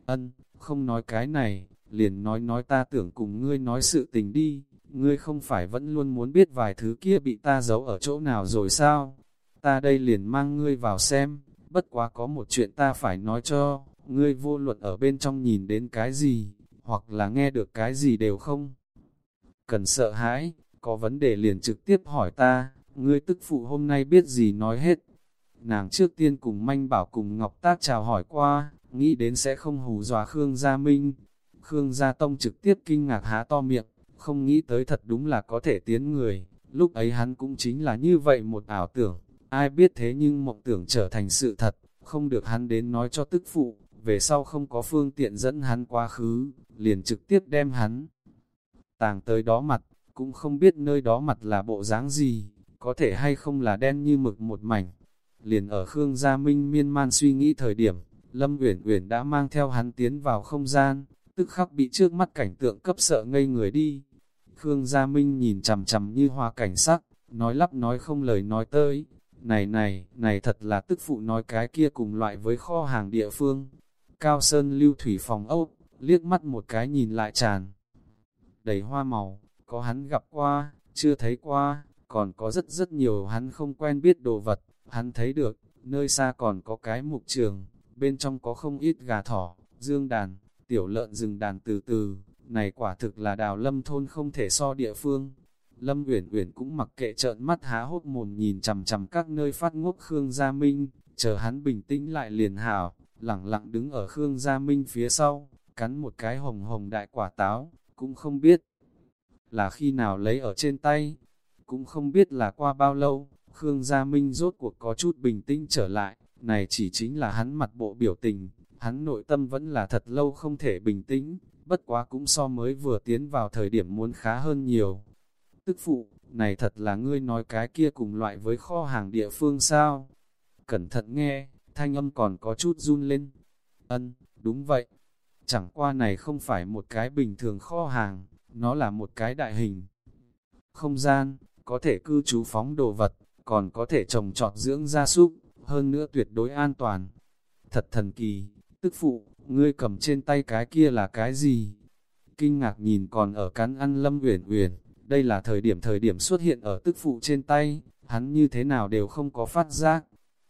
Ân, Không nói cái này, liền nói nói ta tưởng cùng ngươi nói sự tình đi, ngươi không phải vẫn luôn muốn biết vài thứ kia bị ta giấu ở chỗ nào rồi sao? Ta đây liền mang ngươi vào xem, bất quá có một chuyện ta phải nói cho, ngươi vô luận ở bên trong nhìn đến cái gì, hoặc là nghe được cái gì đều không. Cần sợ hãi, có vấn đề liền trực tiếp hỏi ta, ngươi tức phụ hôm nay biết gì nói hết. Nàng trước tiên cùng manh bảo cùng Ngọc Tác chào hỏi qua, nghĩ đến sẽ không hù dọa Khương Gia Minh. Khương Gia Tông trực tiếp kinh ngạc há to miệng, không nghĩ tới thật đúng là có thể tiến người. Lúc ấy hắn cũng chính là như vậy một ảo tưởng, ai biết thế nhưng mộng tưởng trở thành sự thật, không được hắn đến nói cho tức phụ, về sau không có phương tiện dẫn hắn quá khứ, liền trực tiếp đem hắn. Tàng tới đó mặt, cũng không biết nơi đó mặt là bộ dáng gì, có thể hay không là đen như mực một mảnh. Liền ở Khương Gia Minh miên man suy nghĩ thời điểm, Lâm Uyển Uyển đã mang theo hắn tiến vào không gian, tức khắc bị trước mắt cảnh tượng cấp sợ ngây người đi. Khương Gia Minh nhìn chằm chằm như hoa cảnh sắc, nói lắp nói không lời nói tới. Này này, này thật là tức phụ nói cái kia cùng loại với kho hàng địa phương. Cao Sơn lưu thủy phòng ốc, liếc mắt một cái nhìn lại tràn. Đầy hoa màu, có hắn gặp qua, chưa thấy qua, còn có rất rất nhiều hắn không quen biết đồ vật, hắn thấy được, nơi xa còn có cái mục trường, bên trong có không ít gà thỏ, dương đàn, tiểu lợn rừng đàn từ từ, này quả thực là đào lâm thôn không thể so địa phương. Lâm Uyển Uyển cũng mặc kệ trợn mắt há hốt mồm nhìn chằm chằm các nơi phát ngốc Khương Gia Minh, chờ hắn bình tĩnh lại liền hảo, lặng lặng đứng ở Khương Gia Minh phía sau, cắn một cái hồng hồng đại quả táo, cũng không biết là khi nào lấy ở trên tay, cũng không biết là qua bao lâu, Khương Gia Minh rốt cuộc có chút bình tĩnh trở lại, này chỉ chính là hắn mặt bộ biểu tình, hắn nội tâm vẫn là thật lâu không thể bình tĩnh, bất quá cũng so mới vừa tiến vào thời điểm muốn khá hơn nhiều. Tức phụ, này thật là ngươi nói cái kia cùng loại với kho hàng địa phương sao? Cẩn thận nghe, thanh âm còn có chút run lên. Ân, đúng vậy. Chẳng qua này không phải một cái bình thường kho hàng, nó là một cái đại hình. Không gian, có thể cư trú phóng đồ vật, còn có thể trồng trọt dưỡng gia súc, hơn nữa tuyệt đối an toàn. Thật thần kỳ, tức phụ, ngươi cầm trên tay cái kia là cái gì? Kinh ngạc nhìn còn ở cắn ăn lâm uyển uyển, đây là thời điểm thời điểm xuất hiện ở tức phụ trên tay, hắn như thế nào đều không có phát giác.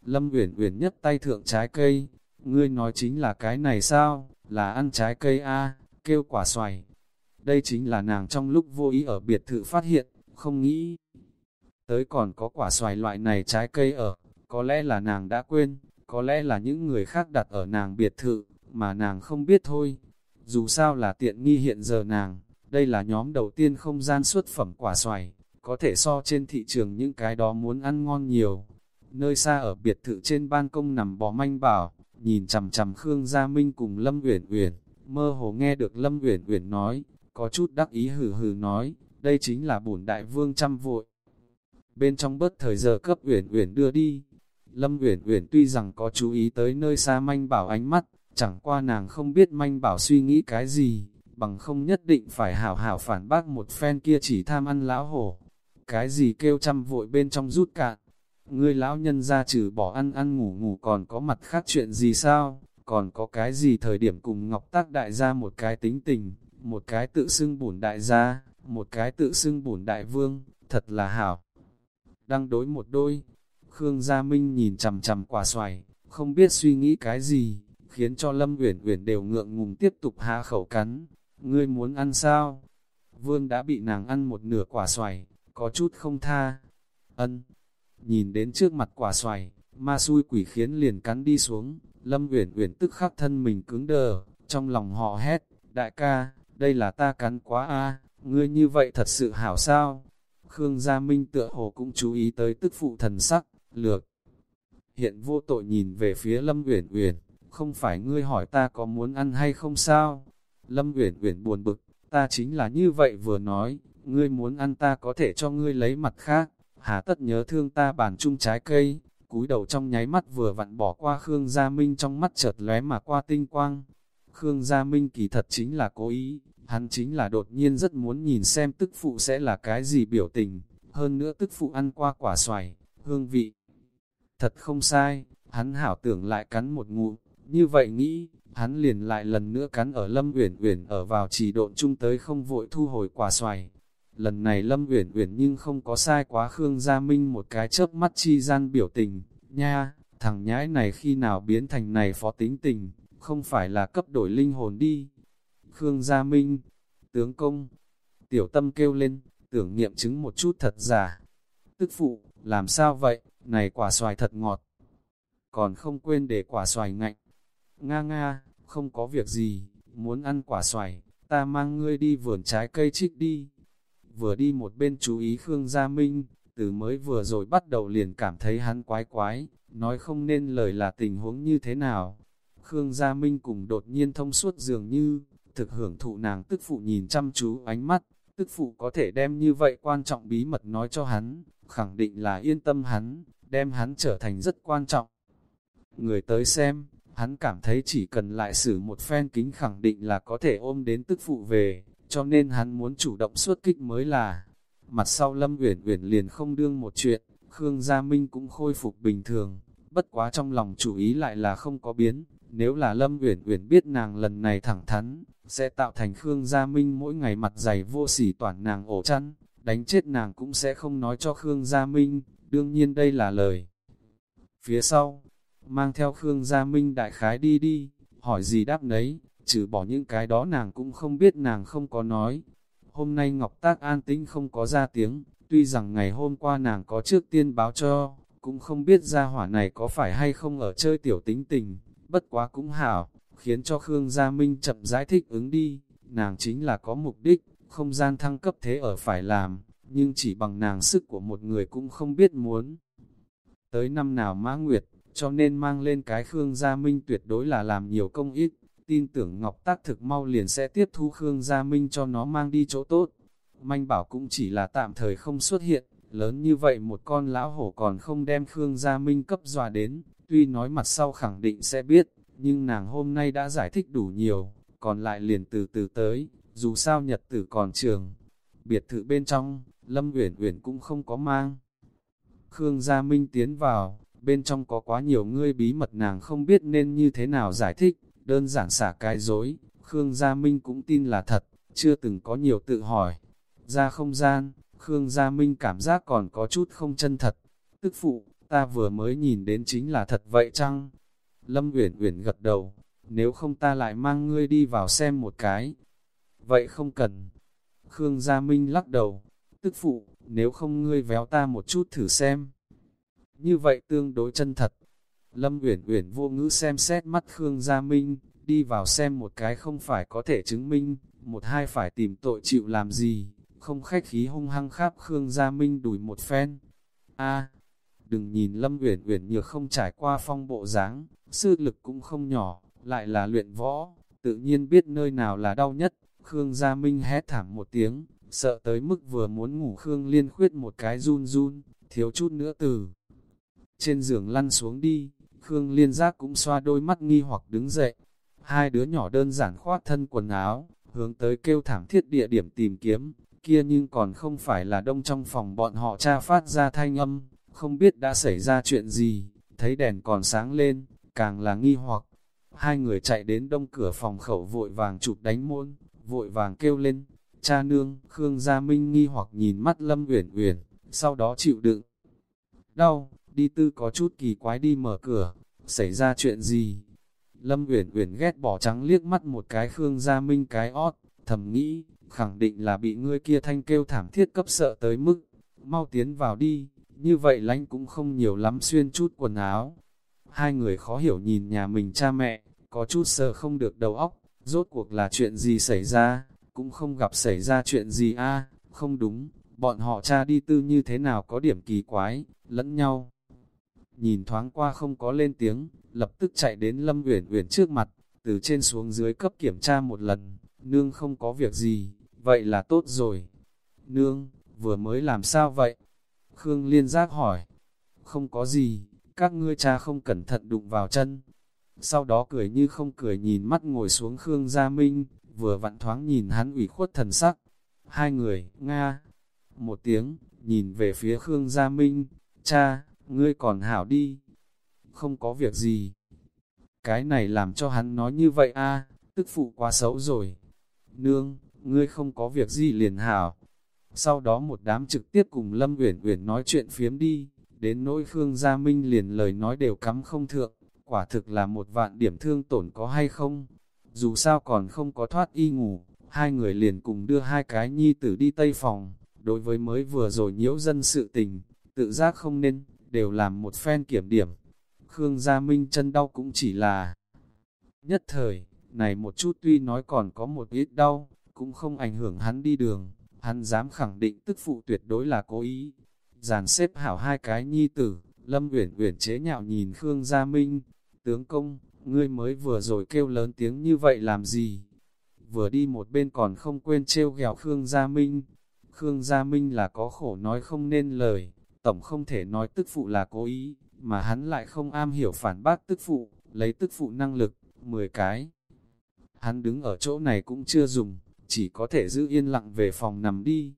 Lâm uyển uyển nhất tay thượng trái cây, ngươi nói chính là cái này sao, là ăn trái cây a kêu quả xoài. Đây chính là nàng trong lúc vô ý ở biệt thự phát hiện, không nghĩ. Tới còn có quả xoài loại này trái cây ở, có lẽ là nàng đã quên, có lẽ là những người khác đặt ở nàng biệt thự, mà nàng không biết thôi. Dù sao là tiện nghi hiện giờ nàng, đây là nhóm đầu tiên không gian xuất phẩm quả xoài, có thể so trên thị trường những cái đó muốn ăn ngon nhiều. Nơi xa ở biệt thự trên ban công nằm bò manh bảo, nhìn chằm chằm Khương Gia Minh cùng Lâm Uyển Uyển, mơ hồ nghe được Lâm Uyển Uyển nói, có chút đắc ý hừ hừ nói, đây chính là bổn đại vương chăm vội. Bên trong bớt thời giờ cấp Uyển Uyển đưa đi, Lâm Uyển Uyển tuy rằng có chú ý tới nơi xa manh bảo ánh mắt, chẳng qua nàng không biết manh bảo suy nghĩ cái gì, bằng không nhất định phải hảo hảo phản bác một phen kia chỉ tham ăn lão hổ. Cái gì kêu trăm vội bên trong rút cạn, ngươi lão nhân ra trừ bỏ ăn ăn ngủ ngủ còn có mặt khác chuyện gì sao, còn có cái gì thời điểm cùng Ngọc Tác đại gia một cái tính tình, một cái tự xưng bổn đại gia, một cái tự xưng bổn đại vương, thật là hảo. Đăng đối một đôi, Khương Gia Minh nhìn chằm chằm quả xoài, không biết suy nghĩ cái gì, khiến cho Lâm Uyển Uyển đều ngượng ngùng tiếp tục há khẩu cắn. Ngươi muốn ăn sao? Vương đã bị nàng ăn một nửa quả xoài, có chút không tha. Ân. Nhìn đến trước mặt quả xoài, ma xui quỷ khiến liền cắn đi xuống, Lâm Uyển Uyển tức khắc thân mình cứng đờ, trong lòng họ hét, đại ca, đây là ta cắn quá a, ngươi như vậy thật sự hảo sao? Khương Gia Minh tựa hồ cũng chú ý tới tức phụ thần sắc, lược. Hiện vô tội nhìn về phía Lâm Uyển Uyển, không phải ngươi hỏi ta có muốn ăn hay không sao? Lâm Uyển Uyển buồn bực, ta chính là như vậy vừa nói, ngươi muốn ăn ta có thể cho ngươi lấy mặt khác, hà tất nhớ thương ta bàn chung trái cây, cúi đầu trong nháy mắt vừa vặn bỏ qua Khương Gia Minh trong mắt chợt lóe mà qua tinh quang. Khương Gia Minh kỳ thật chính là cố ý, hắn chính là đột nhiên rất muốn nhìn xem tức phụ sẽ là cái gì biểu tình, hơn nữa tức phụ ăn qua quả xoài, hương vị. Thật không sai, hắn hảo tưởng lại cắn một ngụm, như vậy nghĩ, hắn liền lại lần nữa cắn ở Lâm Uyển Uyển ở vào chỉ độn chung tới không vội thu hồi quả xoài. Lần này Lâm Uyển Uyển nhưng không có sai quá Khương Gia Minh một cái chớp mắt chi gian biểu tình, nha, thằng nhãi này khi nào biến thành này phó tính tình, không phải là cấp đổi linh hồn đi. Khương Gia Minh, tướng công, tiểu tâm kêu lên, tưởng nghiệm chứng một chút thật giả. Tức phụ, làm sao vậy, này quả xoài thật ngọt. Còn không quên để quả xoài ngạnh. Nga nga, không có việc gì, muốn ăn quả xoài, ta mang ngươi đi vườn trái cây trích đi. Vừa đi một bên chú ý Khương Gia Minh, từ mới vừa rồi bắt đầu liền cảm thấy hắn quái quái, nói không nên lời là tình huống như thế nào. Khương Gia Minh cùng đột nhiên thông suốt dường như, thực hưởng thụ nàng tức phụ nhìn chăm chú ánh mắt, tức phụ có thể đem như vậy quan trọng bí mật nói cho hắn, khẳng định là yên tâm hắn, đem hắn trở thành rất quan trọng. Người tới xem, hắn cảm thấy chỉ cần lại xử một phen kính khẳng định là có thể ôm đến tức phụ về, cho nên hắn muốn chủ động xuất kích mới là. Mặt sau Lâm Uyển Uyển liền không đương một chuyện, Khương Gia Minh cũng khôi phục bình thường, bất quá trong lòng chủ ý lại là không có biến, nếu là Lâm Uyển Uyển biết nàng lần này thẳng thắn, sẽ tạo thành Khương Gia Minh mỗi ngày mặt dày vô sỉ toàn nàng ổ chăn, đánh chết nàng cũng sẽ không nói cho Khương Gia Minh, đương nhiên đây là lời. Phía sau, mang theo Khương Gia Minh đại khái đi đi, hỏi gì đáp nấy, trừ bỏ những cái đó nàng cũng không biết nàng không có nói. Hôm nay Ngọc Tác an tĩnh không có ra tiếng, tuy rằng ngày hôm qua nàng có trước tiên báo cho, cũng không biết ra hỏa này có phải hay không ở chơi tiểu tính tình, bất quá cũng hảo, khiến cho Khương Gia Minh chậm giải thích ứng đi, nàng chính là có mục đích, không gian thăng cấp thế ở phải làm, nhưng chỉ bằng nàng sức của một người cũng không biết muốn. Tới năm nào mã nguyệt, cho nên mang lên cái Khương Gia Minh tuyệt đối là làm nhiều công ít, tin tưởng Ngọc Tác thực mau liền sẽ tiếp thu Khương Gia Minh cho nó mang đi chỗ tốt. Manh bảo cũng chỉ là tạm thời không xuất hiện, lớn như vậy một con lão hổ còn không đem Khương Gia Minh cấp dòa đến, tuy nói mặt sau khẳng định sẽ biết, nhưng nàng hôm nay đã giải thích đủ nhiều, còn lại liền từ từ tới, dù sao nhật tử còn trường. Biệt thự bên trong, Lâm Uyển Uyển cũng không có mang. Khương Gia Minh tiến vào, bên trong có quá nhiều ngươi bí mật nàng không biết nên như thế nào giải thích, đơn giản xả cái dối, Khương Gia Minh cũng tin là thật, chưa từng có nhiều tự hỏi. Ra không gian, Khương Gia Minh cảm giác còn có chút không chân thật. Tức phụ, ta vừa mới nhìn đến chính là thật vậy chăng? Lâm Uyển Uyển gật đầu, nếu không ta lại mang ngươi đi vào xem một cái. Vậy không cần. Khương Gia Minh lắc đầu, tức phụ, nếu không ngươi véo ta một chút thử xem. Như vậy tương đối chân thật. Lâm Uyển Uyển vô ngữ xem xét mắt Khương Gia Minh, đi vào xem một cái không phải có thể chứng minh, một hai phải tìm tội chịu làm gì, không khách khí hung hăng kháp Khương Gia Minh đuổi một phen. A, đừng nhìn Lâm Uyển Uyển nhược không trải qua phong bộ dáng, sư lực cũng không nhỏ, lại là luyện võ, tự nhiên biết nơi nào là đau nhất. Khương Gia Minh hét thảm một tiếng, sợ tới mức vừa muốn ngủ Khương Liên khuyết một cái run run, thiếu chút nữa từ. Trên giường lăn xuống đi, Khương Liên giác cũng xoa đôi mắt nghi hoặc đứng dậy. Hai đứa nhỏ đơn giản khoát thân quần áo, hướng tới kêu thảm thiết địa điểm tìm kiếm, kia nhưng còn không phải là đông trong phòng bọn họ cha phát ra thanh âm, không biết đã xảy ra chuyện gì, thấy đèn còn sáng lên, càng là nghi hoặc. Hai người chạy đến đông cửa phòng khẩu vội vàng chụp đánh môn, vội vàng kêu lên, cha nương, Khương Gia Minh nghi hoặc nhìn mắt Lâm Uyển Uyển, sau đó chịu đựng. Đau, đi tư có chút kỳ quái đi mở cửa, xảy ra chuyện gì? Lâm Uyển Uyển ghét bỏ trắng liếc mắt một cái Khương Gia Minh cái ót, thầm nghĩ, khẳng định là bị ngươi kia thanh kêu thảm thiết cấp sợ tới mức, mau tiến vào đi, như vậy lánh cũng không nhiều lắm xuyên chút quần áo. Hai người khó hiểu nhìn nhà mình cha mẹ, có chút sợ không được đầu óc, rốt cuộc là chuyện gì xảy ra, cũng không gặp xảy ra chuyện gì a không đúng, bọn họ cha đi tư như thế nào có điểm kỳ quái, lẫn nhau. Nhìn thoáng qua không có lên tiếng, lập tức chạy đến Lâm Uyển Uyển trước mặt, từ trên xuống dưới cấp kiểm tra một lần, nương không có việc gì, vậy là tốt rồi. Nương, vừa mới làm sao vậy? Khương Liên giác hỏi, không có gì, các ngươi cha không cẩn thận đụng vào chân. Sau đó cười như không cười nhìn mắt ngồi xuống Khương Gia Minh, vừa vặn thoáng nhìn hắn ủy khuất thần sắc. Hai người, Nga, một tiếng, nhìn về phía Khương Gia Minh, cha, ngươi còn hảo đi. Không có việc gì. Cái này làm cho hắn nói như vậy a tức phụ quá xấu rồi. Nương, ngươi không có việc gì liền hảo. Sau đó một đám trực tiếp cùng Lâm Uyển Uyển nói chuyện phiếm đi, đến nỗi Khương Gia Minh liền lời nói đều cắm không thượng, quả thực là một vạn điểm thương tổn có hay không. Dù sao còn không có thoát y ngủ, hai người liền cùng đưa hai cái nhi tử đi tây phòng, đối với mới vừa rồi nhiễu dân sự tình, tự giác không nên, đều làm một phen kiểm điểm. Khương Gia Minh chân đau cũng chỉ là nhất thời, này một chút tuy nói còn có một ít đau, cũng không ảnh hưởng hắn đi đường, hắn dám khẳng định tức phụ tuyệt đối là cố ý. Giàn xếp hảo hai cái nhi tử, Lâm Uyển Uyển chế nhạo nhìn Khương Gia Minh, tướng công, ngươi mới vừa rồi kêu lớn tiếng như vậy làm gì? Vừa đi một bên còn không quên trêu ghẹo Khương Gia Minh. Khương Gia Minh là có khổ nói không nên lời, tổng không thể nói tức phụ là cố ý, mà hắn lại không am hiểu phản bác tức phụ, lấy tức phụ năng lực, 10 cái. Hắn đứng ở chỗ này cũng chưa dùng, chỉ có thể giữ yên lặng về phòng nằm đi.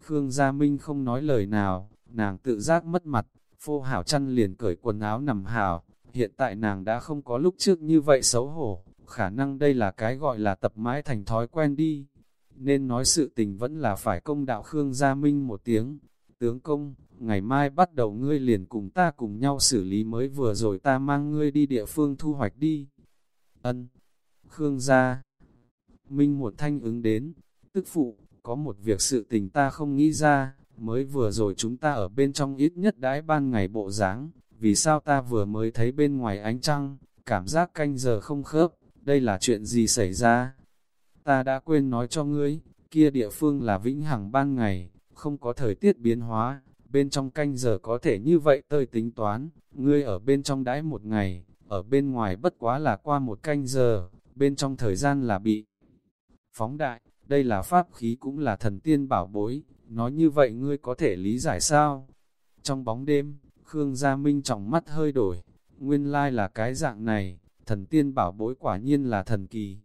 Khương Gia Minh không nói lời nào, nàng tự giác mất mặt, phô hảo chăn liền cởi quần áo nằm hảo. Hiện tại nàng đã không có lúc trước như vậy xấu hổ, khả năng đây là cái gọi là tập mãi thành thói quen đi. Nên nói sự tình vẫn là phải công đạo Khương Gia Minh một tiếng. Tướng công, ngày mai bắt đầu ngươi liền cùng ta cùng nhau xử lý mới vừa rồi ta mang ngươi đi địa phương thu hoạch đi. Ân, Khương gia. Minh một thanh ứng đến, tức phụ, có một việc sự tình ta không nghĩ ra, mới vừa rồi chúng ta ở bên trong ít nhất đãi ban ngày bộ dáng vì sao ta vừa mới thấy bên ngoài ánh trăng, cảm giác canh giờ không khớp, đây là chuyện gì xảy ra? Ta đã quên nói cho ngươi, kia địa phương là vĩnh hằng ban ngày, không có thời tiết biến hóa, bên trong canh giờ có thể như vậy tơi tính toán, ngươi ở bên trong đãi một ngày, ở bên ngoài bất quá là qua một canh giờ, bên trong thời gian là bị phóng đại, đây là pháp khí cũng là thần tiên bảo bối, nói như vậy ngươi có thể lý giải sao? Trong bóng đêm, Khương Gia Minh trọng mắt hơi đổi, nguyên lai là cái dạng này, thần tiên bảo bối quả nhiên là thần kỳ.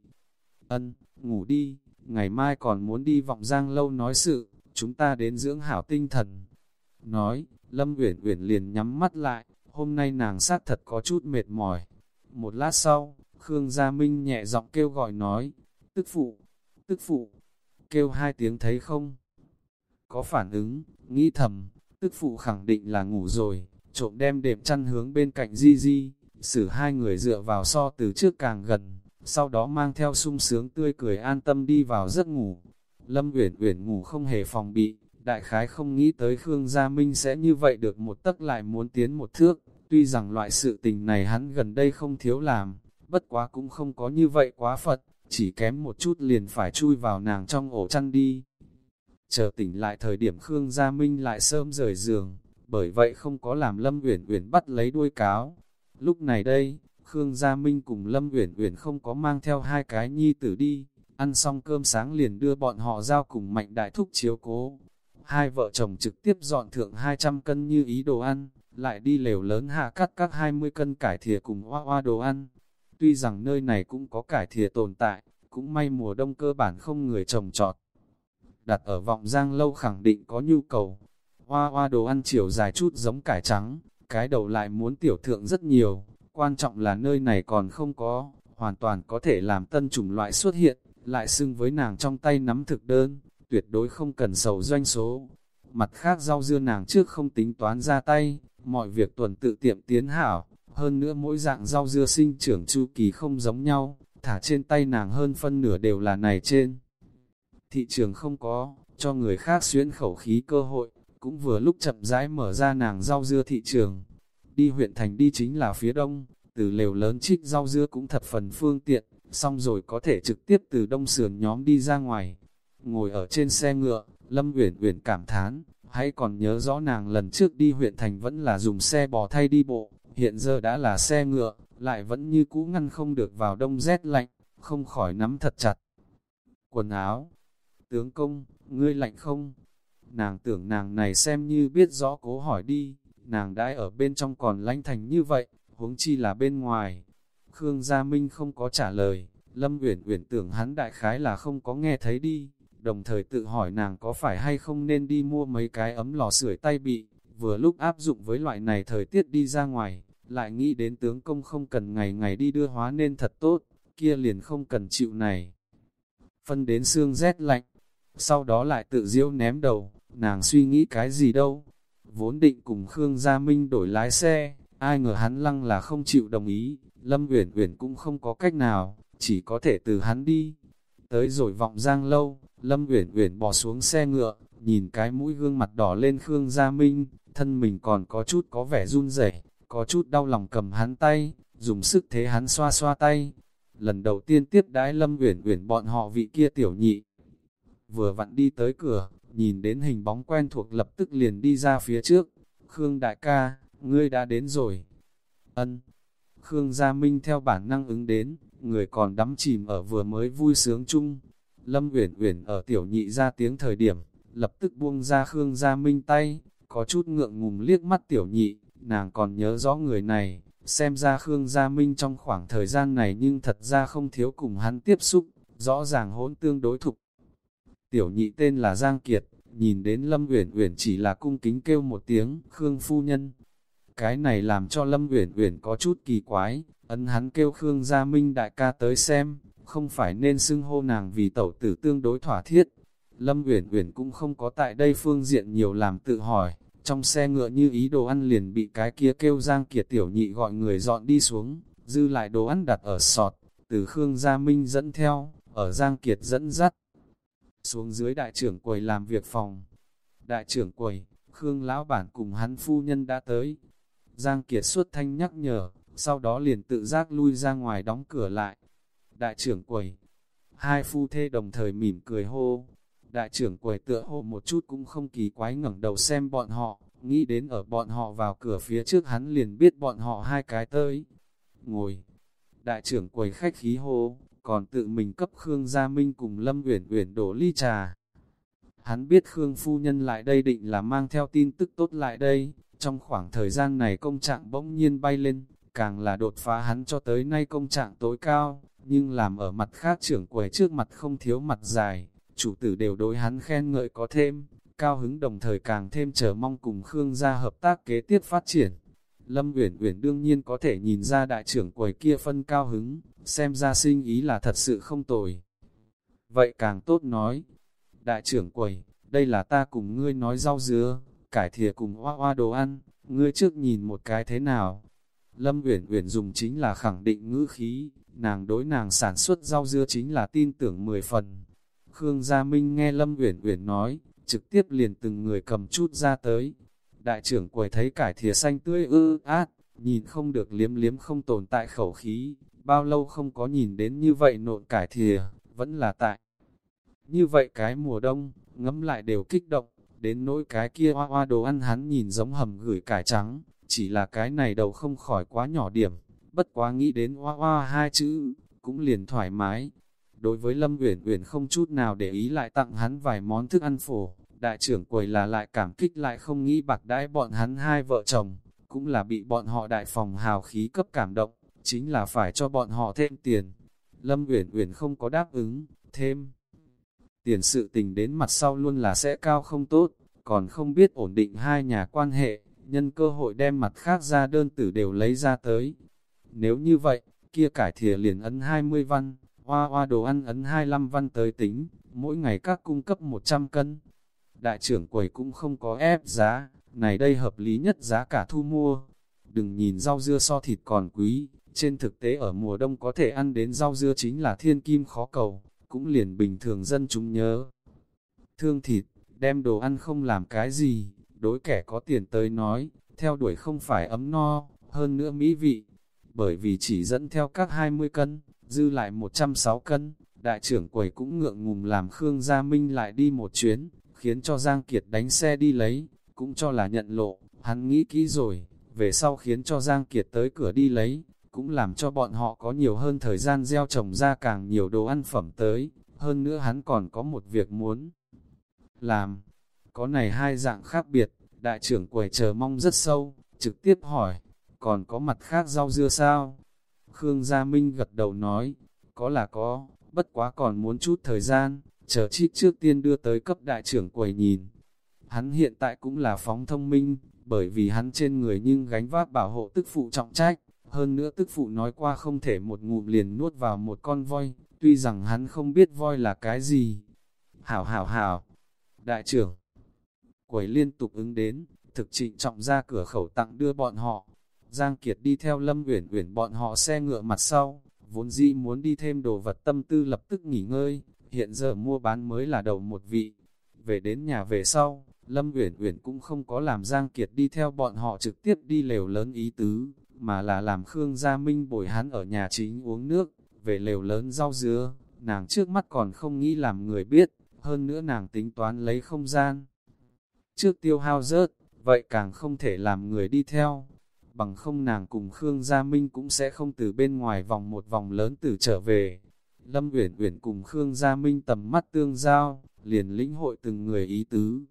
Ân, ngủ đi, ngày mai còn muốn đi vọng giang lâu nói sự, chúng ta đến dưỡng hảo tinh thần. Nói, Lâm Uyển Uyển liền nhắm mắt lại, hôm nay nàng sát thật có chút mệt mỏi. Một lát sau, Khương Gia Minh nhẹ giọng kêu gọi nói, tức phụ, tức phụ, kêu hai tiếng thấy không? Có phản ứng, nghĩ thầm, tức phụ khẳng định là ngủ rồi, trộm đem đệm chăn hướng bên cạnh Di Di, xử hai người dựa vào so từ trước càng gần, sau đó mang theo sung sướng tươi cười an tâm đi vào giấc ngủ. Lâm Uyển Uyển ngủ không hề phòng bị, đại khái không nghĩ tới Khương Gia Minh sẽ như vậy được một tấc lại muốn tiến một thước, tuy rằng loại sự tình này hắn gần đây không thiếu làm, bất quá cũng không có như vậy quá Phật, chỉ kém một chút liền phải chui vào nàng trong ổ chăn đi. Chờ tỉnh lại thời điểm Khương Gia Minh lại sớm rời giường, bởi vậy không có làm Lâm Uyển Uyển bắt lấy đuôi cáo. Lúc này đây, Khương Gia Minh cùng Lâm Uyển Uyển không có mang theo hai cái nhi tử đi, ăn xong cơm sáng liền đưa bọn họ giao cùng Mạnh Đại Thúc chiếu cố. Hai vợ chồng trực tiếp dọn thượng 200 cân như ý đồ ăn, lại đi lều lớn hạ cắt các 20 cân cải thìa cùng hoa hoa đồ ăn. Tuy rằng nơi này cũng có cải thìa tồn tại, cũng may mùa đông cơ bản không người trồng trọt. Đặt ở vọng giang lâu khẳng định có nhu cầu. Hoa hoa đồ ăn chiều dài chút giống cải trắng, cái đầu lại muốn tiểu thượng rất nhiều. Quan trọng là nơi này còn không có, hoàn toàn có thể làm tân chủng loại xuất hiện, lại xưng với nàng trong tay nắm thực đơn, tuyệt đối không cần sầu doanh số. Mặt khác rau dưa nàng trước không tính toán ra tay, mọi việc tuần tự tiệm tiến hảo, hơn nữa mỗi dạng rau dưa sinh trưởng chu kỳ không giống nhau, thả trên tay nàng hơn phân nửa đều là này trên. Thị trường không có, cho người khác xuyến khẩu khí cơ hội, cũng vừa lúc chậm rãi mở ra nàng rau dưa thị trường. Đi huyện thành đi chính là phía đông, từ lều lớn trích rau dưa cũng thập phần phương tiện, xong rồi có thể trực tiếp từ đông sườn nhóm đi ra ngoài. Ngồi ở trên xe ngựa, Lâm Uyển Uyển cảm thán, hãy còn nhớ rõ nàng lần trước đi huyện thành vẫn là dùng xe bò thay đi bộ, hiện giờ đã là xe ngựa, lại vẫn như cũ ngăn không được vào đông rét lạnh, không khỏi nắm thật chặt. Quần áo, tướng công, ngươi lạnh không? Nàng tưởng nàng này xem như biết rõ cố hỏi đi, nàng đãi ở bên trong còn lanh thành như vậy, huống chi là bên ngoài. Khương Gia Minh không có trả lời, Lâm Uyển Uyển tưởng hắn đại khái là không có nghe thấy đi, đồng thời tự hỏi nàng có phải hay không nên đi mua mấy cái ấm lò sưởi tay bị, vừa lúc áp dụng với loại này thời tiết đi ra ngoài, lại nghĩ đến tướng công không cần ngày ngày đi đưa hóa nên thật tốt, kia liền không cần chịu này. Phân đến xương rét lạnh, sau đó lại tự diễu ném đầu, nàng suy nghĩ cái gì đâu. Vốn định cùng Khương Gia Minh đổi lái xe, ai ngờ hắn lăng là không chịu đồng ý, Lâm Uyển Uyển cũng không có cách nào, chỉ có thể từ hắn đi. Tới rồi vọng giang lâu, Lâm Uyển Uyển bỏ xuống xe ngựa, nhìn cái mũi gương mặt đỏ lên Khương Gia Minh, thân mình còn có chút có vẻ run rẩy, có chút đau lòng cầm hắn tay, dùng sức thế hắn xoa xoa tay. Lần đầu tiên tiếp đái Lâm Uyển Uyển bọn họ vị kia tiểu nhị. Vừa vặn đi tới cửa, nhìn đến hình bóng quen thuộc lập tức liền đi ra phía trước. Khương đại ca, ngươi đã đến rồi. Ân. Khương Gia Minh theo bản năng ứng đến, người còn đắm chìm ở vừa mới vui sướng chung. Lâm Uyển Uyển ở tiểu nhị ra tiếng thời điểm, lập tức buông ra Khương Gia Minh tay, có chút ngượng ngùng liếc mắt tiểu nhị, nàng còn nhớ rõ người này, xem ra Khương Gia Minh trong khoảng thời gian này nhưng thật ra không thiếu cùng hắn tiếp xúc, rõ ràng hỗn tương đối thục. Tiểu nhị tên là Giang Kiệt, nhìn đến Lâm Uyển Uyển chỉ là cung kính kêu một tiếng, Khương phu nhân. Cái này làm cho Lâm Uyển Uyển có chút kỳ quái, ấn hắn kêu Khương Gia Minh đại ca tới xem, không phải nên xưng hô nàng vì tẩu tử tương đối thỏa thiết. Lâm Uyển Uyển cũng không có tại đây phương diện nhiều làm tự hỏi, trong xe ngựa như ý đồ ăn liền bị cái kia kêu Giang Kiệt tiểu nhị gọi người dọn đi xuống, dư lại đồ ăn đặt ở sọt, từ Khương Gia Minh dẫn theo, ở Giang Kiệt dẫn dắt. Xuống dưới đại trưởng quầy làm việc phòng. Đại trưởng quầy, Khương Lão Bản cùng hắn phu nhân đã tới. Giang Kiệt suốt thanh nhắc nhở, sau đó liền tự giác lui ra ngoài đóng cửa lại. Đại trưởng quầy, hai phu thê đồng thời mỉm cười hô, Đại trưởng quầy tựa hồ một chút cũng không kỳ quái ngẩng đầu xem bọn họ, nghĩ đến ở bọn họ vào cửa phía trước hắn liền biết bọn họ hai cái tới. Ngồi, đại trưởng quầy khách khí hô, còn tự mình cấp Khương Gia Minh cùng Lâm Uyển Uyển đổ ly trà. Hắn biết Khương phu nhân lại đây định là mang theo tin tức tốt lại đây, trong khoảng thời gian này công trạng bỗng nhiên bay lên, càng là đột phá hắn cho tới nay công trạng tối cao, nhưng làm ở mặt khác trưởng quầy trước mặt không thiếu mặt dài, chủ tử đều đối hắn khen ngợi có thêm, cao hứng đồng thời càng thêm chờ mong cùng Khương gia hợp tác kế tiếp phát triển. Lâm Uyển Uyển đương nhiên có thể nhìn ra đại trưởng quầy kia phân cao hứng, xem ra sinh ý là thật sự không tồi. Vậy càng tốt nói, đại trưởng quầy, đây là ta cùng ngươi nói rau dứa, cải thìa cùng hoa hoa đồ ăn, ngươi trước nhìn một cái thế nào. Lâm Uyển Uyển dùng chính là khẳng định ngữ khí, nàng đối nàng sản xuất rau dưa chính là tin tưởng 10 phần, Khương Gia Minh nghe Lâm Uyển Uyển nói, trực tiếp liền từng người cầm chút ra tới. Đại trưởng quầy thấy cải thìa xanh tươi ư át, nhìn không được liếm liếm không tồn tại khẩu khí, bao lâu không có nhìn đến như vậy nộn cải thìa, vẫn là tại. Như vậy cái mùa đông, ngấm lại đều kích động, đến nỗi cái kia hoa hoa đồ ăn hắn nhìn giống hầm gửi cải trắng, chỉ là cái này đầu không khỏi quá nhỏ điểm, bất quá nghĩ đến hoa hoa hai chữ, cũng liền thoải mái, Đối với Lâm Uyển Uyển không chút nào để ý lại tặng hắn vài món thức ăn phổ, đại trưởng quầy là lại cảm kích lại không nghĩ bạc đãi bọn hắn hai vợ chồng, cũng là bị bọn họ đại phòng hào khí cấp cảm động, chính là phải cho bọn họ thêm tiền. Lâm Uyển Uyển không có đáp ứng, thêm. Tiền sự tình đến mặt sau luôn là sẽ cao không tốt, còn không biết ổn định hai nhà quan hệ, nhân cơ hội đem mặt khác ra đơn tử đều lấy ra tới. Nếu như vậy, kia cải thìa liền ấn 20 văn, Hoa hoa đồ ăn ấn 25 văn tới tính, mỗi ngày các cung cấp 100 cân. Đại trưởng quầy cũng không có ép giá, này đây hợp lý nhất giá cả thu mua. Đừng nhìn rau dưa so thịt còn quý, trên thực tế ở mùa đông có thể ăn đến rau dưa chính là thiên kim khó cầu, cũng liền bình thường dân chúng nhớ. Thương thịt, đem đồ ăn không làm cái gì, đối kẻ có tiền tới nói, theo đuổi không phải ấm no, hơn nữa mỹ vị, bởi vì chỉ dẫn theo các 20 cân, dư lại 106 cân, đại trưởng quầy cũng ngượng ngùng làm Khương Gia Minh lại đi một chuyến, khiến cho Giang Kiệt đánh xe đi lấy, cũng cho là nhận lộ, hắn nghĩ kỹ rồi, về sau khiến cho Giang Kiệt tới cửa đi lấy, cũng làm cho bọn họ có nhiều hơn thời gian gieo trồng ra càng nhiều đồ ăn phẩm tới, hơn nữa hắn còn có một việc muốn làm. Có này hai dạng khác biệt, đại trưởng quầy chờ mong rất sâu, trực tiếp hỏi, còn có mặt khác rau dưa sao? Khương Gia Minh gật đầu nói, có là có, bất quá còn muốn chút thời gian, chờ trích trước tiên đưa tới cấp đại trưởng quầy nhìn. Hắn hiện tại cũng là phóng thông minh, bởi vì hắn trên người nhưng gánh vác bảo hộ tức phụ trọng trách, hơn nữa tức phụ nói qua không thể một ngụm liền nuốt vào một con voi, tuy rằng hắn không biết voi là cái gì. Hảo hảo hảo, đại trưởng, quầy liên tục ứng đến, thực trịnh trọng ra cửa khẩu tặng đưa bọn họ. Giang Kiệt đi theo Lâm Uyển Uyển bọn họ xe ngựa mặt sau, vốn dĩ muốn đi thêm đồ vật tâm tư lập tức nghỉ ngơi, hiện giờ mua bán mới là đầu một vị. Về đến nhà về sau, Lâm Uyển Uyển cũng không có làm Giang Kiệt đi theo bọn họ trực tiếp đi lều lớn ý tứ, mà là làm Khương Gia Minh bồi hắn ở nhà chính uống nước, về lều lớn rau dứa, nàng trước mắt còn không nghĩ làm người biết, hơn nữa nàng tính toán lấy không gian. Trước tiêu hao rớt, vậy càng không thể làm người đi theo, bằng không nàng cùng Khương Gia Minh cũng sẽ không từ bên ngoài vòng một vòng lớn từ trở về. Lâm Uyển Uyển cùng Khương Gia Minh tầm mắt tương giao, liền lĩnh hội từng người ý tứ.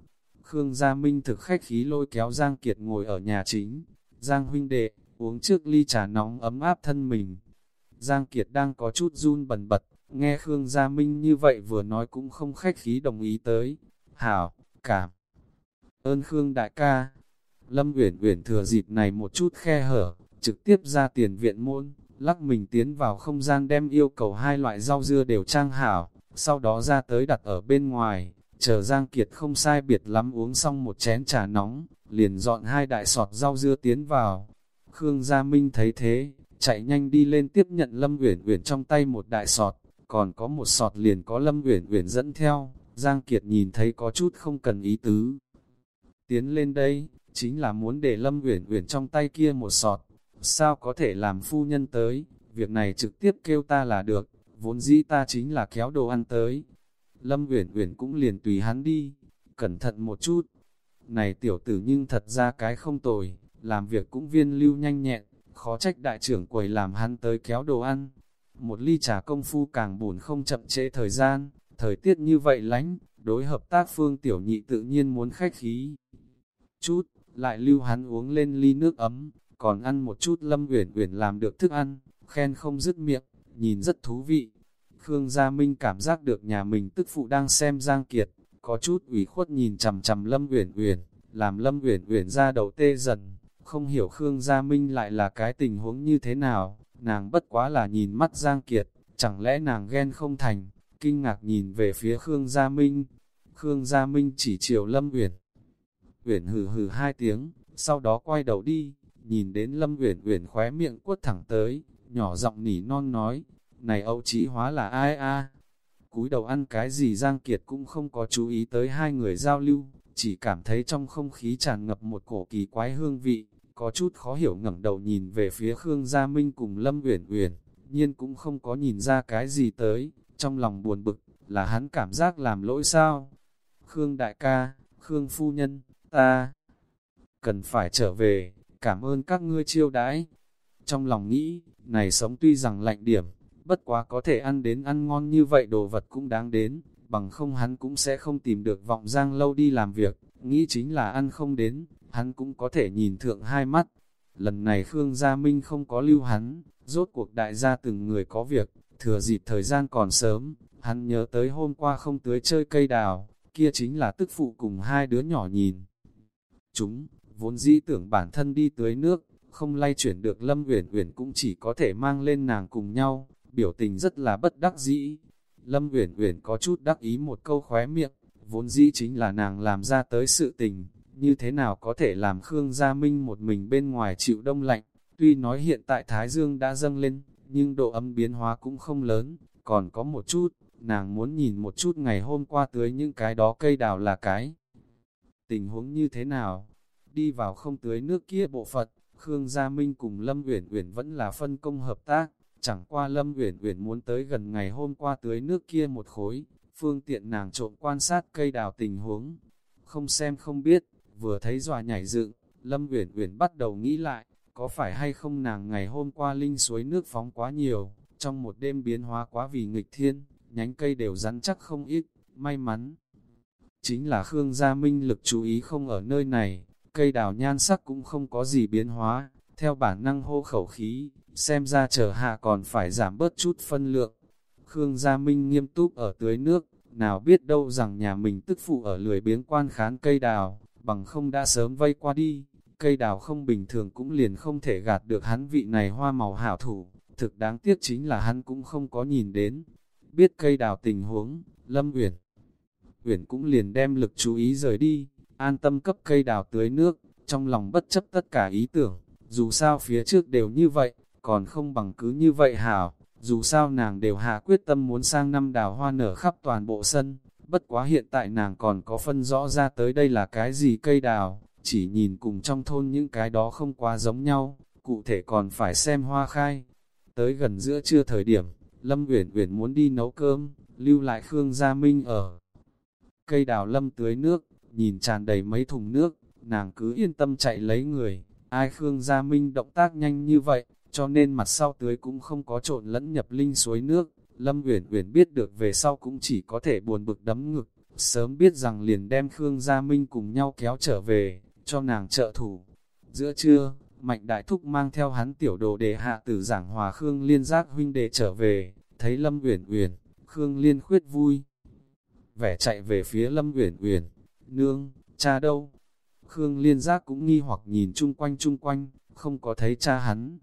Khương Gia Minh thực khách khí lôi kéo Giang Kiệt ngồi ở nhà chính. Giang huynh đệ, uống trước ly trà nóng ấm áp thân mình. Giang Kiệt đang có chút run bần bật, nghe Khương Gia Minh như vậy vừa nói cũng không khách khí đồng ý tới. Hảo, cảm ơn Khương đại ca. Lâm Uyển Uyển thừa dịp này một chút khe hở, trực tiếp ra tiền viện môn, lắc mình tiến vào không gian đem yêu cầu hai loại rau dưa đều trang hảo, sau đó ra tới đặt ở bên ngoài, chờ Giang Kiệt không sai biệt lắm uống xong một chén trà nóng, liền dọn hai đại sọt rau dưa tiến vào. Khương Gia Minh thấy thế, chạy nhanh đi lên tiếp nhận Lâm Uyển Uyển trong tay một đại sọt, còn có một sọt liền có Lâm Uyển Uyển dẫn theo. Giang Kiệt nhìn thấy có chút không cần ý tứ. Tiến lên đây, chính là muốn để Lâm Uyển Uyển trong tay kia một sọt. Sao có thể làm phu nhân tới, việc này trực tiếp kêu ta là được, vốn dĩ ta chính là kéo đồ ăn tới. Lâm Uyển Uyển cũng liền tùy hắn đi, cẩn thận một chút. Này tiểu tử nhưng thật ra cái không tồi, làm việc cũng viên lưu nhanh nhẹn, khó trách đại trưởng quầy làm hắn tới kéo đồ ăn. Một ly trà công phu càng buồn không chậm trễ thời gian, thời tiết như vậy lánh, đối hợp tác phương tiểu nhị tự nhiên muốn khách khí. Chút, lại lưu hắn uống lên ly nước ấm, còn ăn một chút lâm uyển uyển làm được thức ăn, khen không dứt miệng, nhìn rất thú vị. Khương Gia Minh cảm giác được nhà mình tức phụ đang xem Giang Kiệt, có chút ủy khuất nhìn chằm chằm Lâm Uyển Uyển, làm Lâm Uyển Uyển ra đầu tê dần, không hiểu Khương Gia Minh lại là cái tình huống như thế nào, nàng bất quá là nhìn mắt Giang Kiệt, chẳng lẽ nàng ghen không thành, kinh ngạc nhìn về phía Khương Gia Minh. Khương Gia Minh chỉ chiều Lâm Uyển. Uyển hừ hừ hai tiếng, sau đó quay đầu đi, nhìn đến Lâm Uyển Uyển khóe miệng quất thẳng tới, nhỏ giọng nỉ non nói, này Âu Chí Hóa là ai a? Cúi đầu ăn cái gì Giang Kiệt cũng không có chú ý tới hai người giao lưu, chỉ cảm thấy trong không khí tràn ngập một cổ kỳ quái hương vị, có chút khó hiểu ngẩng đầu nhìn về phía Khương Gia Minh cùng Lâm Uyển Uyển, nhiên cũng không có nhìn ra cái gì tới, trong lòng buồn bực, là hắn cảm giác làm lỗi sao? Khương đại ca, Khương phu nhân, ta cần phải trở về, cảm ơn các ngươi chiêu đãi. Trong lòng nghĩ, này sống tuy rằng lạnh điểm, bất quá có thể ăn đến ăn ngon như vậy đồ vật cũng đáng đến, bằng không hắn cũng sẽ không tìm được vọng giang lâu đi làm việc, nghĩ chính là ăn không đến, hắn cũng có thể nhìn thượng hai mắt. Lần này Khương Gia Minh không có lưu hắn, rốt cuộc đại gia từng người có việc, thừa dịp thời gian còn sớm, hắn nhớ tới hôm qua không tưới chơi cây đào, kia chính là tức phụ cùng hai đứa nhỏ nhìn. Chúng, vốn dĩ tưởng bản thân đi tưới nước, không lay chuyển được Lâm Uyển Uyển cũng chỉ có thể mang lên nàng cùng nhau, biểu tình rất là bất đắc dĩ. Lâm Uyển Uyển có chút đắc ý một câu khóe miệng, vốn dĩ chính là nàng làm ra tới sự tình, như thế nào có thể làm Khương Gia Minh một mình bên ngoài chịu đông lạnh, tuy nói hiện tại Thái Dương đã dâng lên, nhưng độ ấm biến hóa cũng không lớn, còn có một chút, nàng muốn nhìn một chút ngày hôm qua tưới những cái đó cây đào là cái. Tình huống như thế nào? Đi vào không tưới nước kia bộ Phật, Khương Gia Minh cùng Lâm Uyển Uyển vẫn là phân công hợp tác, chẳng qua Lâm Uyển Uyển muốn tới gần ngày hôm qua tưới nước kia một khối, phương tiện nàng trộm quan sát cây đào tình huống. Không xem không biết, vừa thấy dọa nhảy dựng, Lâm Uyển Uyển bắt đầu nghĩ lại, có phải hay không nàng ngày hôm qua linh suối nước phóng quá nhiều, trong một đêm biến hóa quá vì nghịch thiên, nhánh cây đều rắn chắc không ít, may mắn. Chính là Khương Gia Minh lực chú ý không ở nơi này, cây đào nhan sắc cũng không có gì biến hóa, theo bản năng hô khẩu khí, xem ra chờ hạ còn phải giảm bớt chút phân lượng. Khương Gia Minh nghiêm túc ở tưới nước, nào biết đâu rằng nhà mình tức phụ ở lười biếng quan khán cây đào, bằng không đã sớm vây qua đi, cây đào không bình thường cũng liền không thể gạt được hắn vị này hoa màu hảo thủ, thực đáng tiếc chính là hắn cũng không có nhìn đến. Biết cây đào tình huống, Lâm Uyển Uyển cũng liền đem lực chú ý rời đi, an tâm cấp cây đào tưới nước, trong lòng bất chấp tất cả ý tưởng, dù sao phía trước đều như vậy, còn không bằng cứ như vậy hảo, dù sao nàng đều hạ quyết tâm muốn sang năm đào hoa nở khắp toàn bộ sân, bất quá hiện tại nàng còn có phân rõ ra tới đây là cái gì cây đào, chỉ nhìn cùng trong thôn những cái đó không quá giống nhau, cụ thể còn phải xem hoa khai. Tới gần giữa trưa thời điểm, Lâm Uyển Uyển muốn đi nấu cơm, lưu lại Khương Gia Minh ở. Cây đào lâm tưới nước, nhìn tràn đầy mấy thùng nước, nàng cứ yên tâm chạy lấy người. Ai Khương Gia Minh động tác nhanh như vậy, cho nên mặt sau tưới cũng không có trộn lẫn nhập linh suối nước. Lâm Uyển Uyển biết được về sau cũng chỉ có thể buồn bực đấm ngực, sớm biết rằng liền đem Khương Gia Minh cùng nhau kéo trở về, cho nàng trợ thủ. Giữa trưa, Mạnh Đại Thúc mang theo hắn tiểu đồ để hạ tử giảng hòa Khương Liên giác huynh đệ trở về, thấy Lâm Uyển Uyển, Khương Liên khuyết vui. Vẻ chạy về phía Lâm Uyển Uyển, nương, cha đâu? Khương Liên giác cũng nghi hoặc nhìn chung quanh chung quanh, không có thấy cha hắn.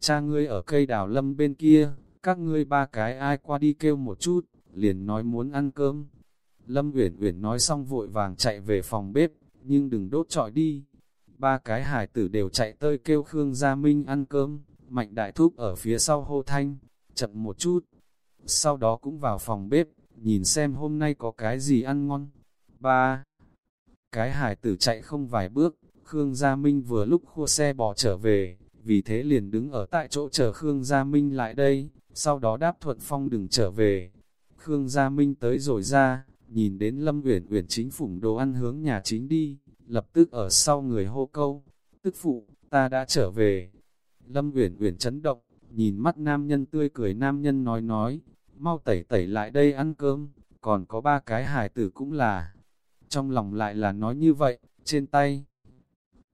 Cha ngươi ở cây đào lâm bên kia, các ngươi ba cái ai qua đi kêu một chút, liền nói muốn ăn cơm. Lâm Uyển Uyển nói xong vội vàng chạy về phòng bếp, nhưng đừng đốt trọi đi. Ba cái hải tử đều chạy tới kêu Khương Gia Minh ăn cơm, Mạnh Đại Thúc ở phía sau hô thanh, chậm một chút. Sau đó cũng vào phòng bếp, nhìn xem hôm nay có cái gì ăn ngon. Ba cái hải tử chạy không vài bước, Khương Gia Minh vừa lúc khua xe bỏ trở về, vì thế liền đứng ở tại chỗ chờ Khương Gia Minh lại đây, sau đó đáp thuận phong đừng trở về. Khương Gia Minh tới rồi ra, nhìn đến Lâm Uyển Uyển chính phủng đồ ăn hướng nhà chính đi, lập tức ở sau người hô câu, tức phụ, ta đã trở về. Lâm Uyển Uyển chấn động, nhìn mắt nam nhân tươi cười nam nhân nói nói, mau tẩy tẩy lại đây ăn cơm, còn có ba cái hài tử cũng là. Trong lòng lại là nói như vậy, trên tay.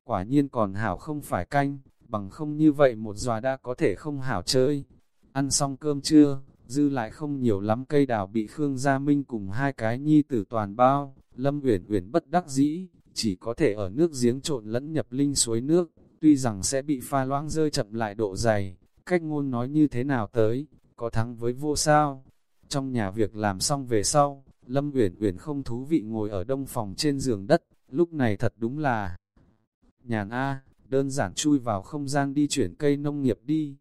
Quả nhiên còn hảo không phải canh, bằng không như vậy một dòa đã có thể không hảo chơi. Ăn xong cơm trưa, dư lại không nhiều lắm cây đào bị Khương Gia Minh cùng hai cái nhi tử toàn bao, Lâm Uyển Uyển bất đắc dĩ, chỉ có thể ở nước giếng trộn lẫn nhập linh suối nước, tuy rằng sẽ bị pha loãng rơi chậm lại độ dày, cách ngôn nói như thế nào tới, có thắng với vô sao. Trong nhà việc làm xong về sau, Lâm Uyển Uyển không thú vị ngồi ở đông phòng trên giường đất, lúc này thật đúng là nhàn a, đơn giản chui vào không gian đi chuyển cây nông nghiệp đi.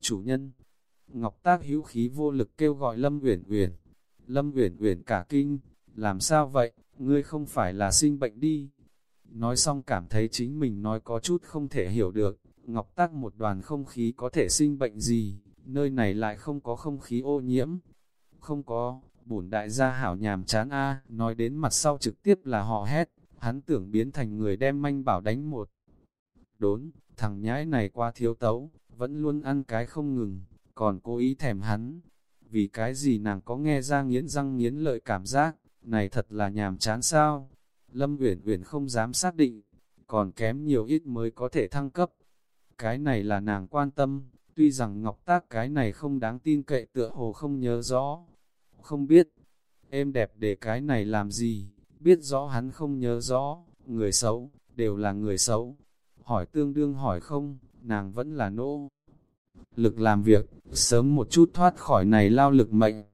Chủ nhân, Ngọc Tác hữu khí vô lực kêu gọi Lâm Uyển Uyển. Lâm Uyển Uyển cả kinh, làm sao vậy, ngươi không phải là sinh bệnh đi. Nói xong cảm thấy chính mình nói có chút không thể hiểu được, Ngọc Tác một đoàn không khí có thể sinh bệnh gì, nơi này lại không có không khí ô nhiễm. Không có, bổn đại gia hảo nhàm chán a nói đến mặt sau trực tiếp là họ hét, hắn tưởng biến thành người đem manh bảo đánh một. Đốn, thằng nhãi này qua thiếu tấu, vẫn luôn ăn cái không ngừng, còn cố ý thèm hắn. Vì cái gì nàng có nghe ra nghiến răng nghiến lợi cảm giác, này thật là nhàm chán sao? Lâm Uyển Uyển không dám xác định, còn kém nhiều ít mới có thể thăng cấp. Cái này là nàng quan tâm, tuy rằng ngọc tác cái này không đáng tin cậy tựa hồ không nhớ rõ. Không biết, em đẹp để cái này làm gì, biết rõ hắn không nhớ rõ, người xấu, đều là người xấu. Hỏi tương đương hỏi không, nàng vẫn là nỗ lực làm việc, sớm một chút thoát khỏi này lao lực mệnh.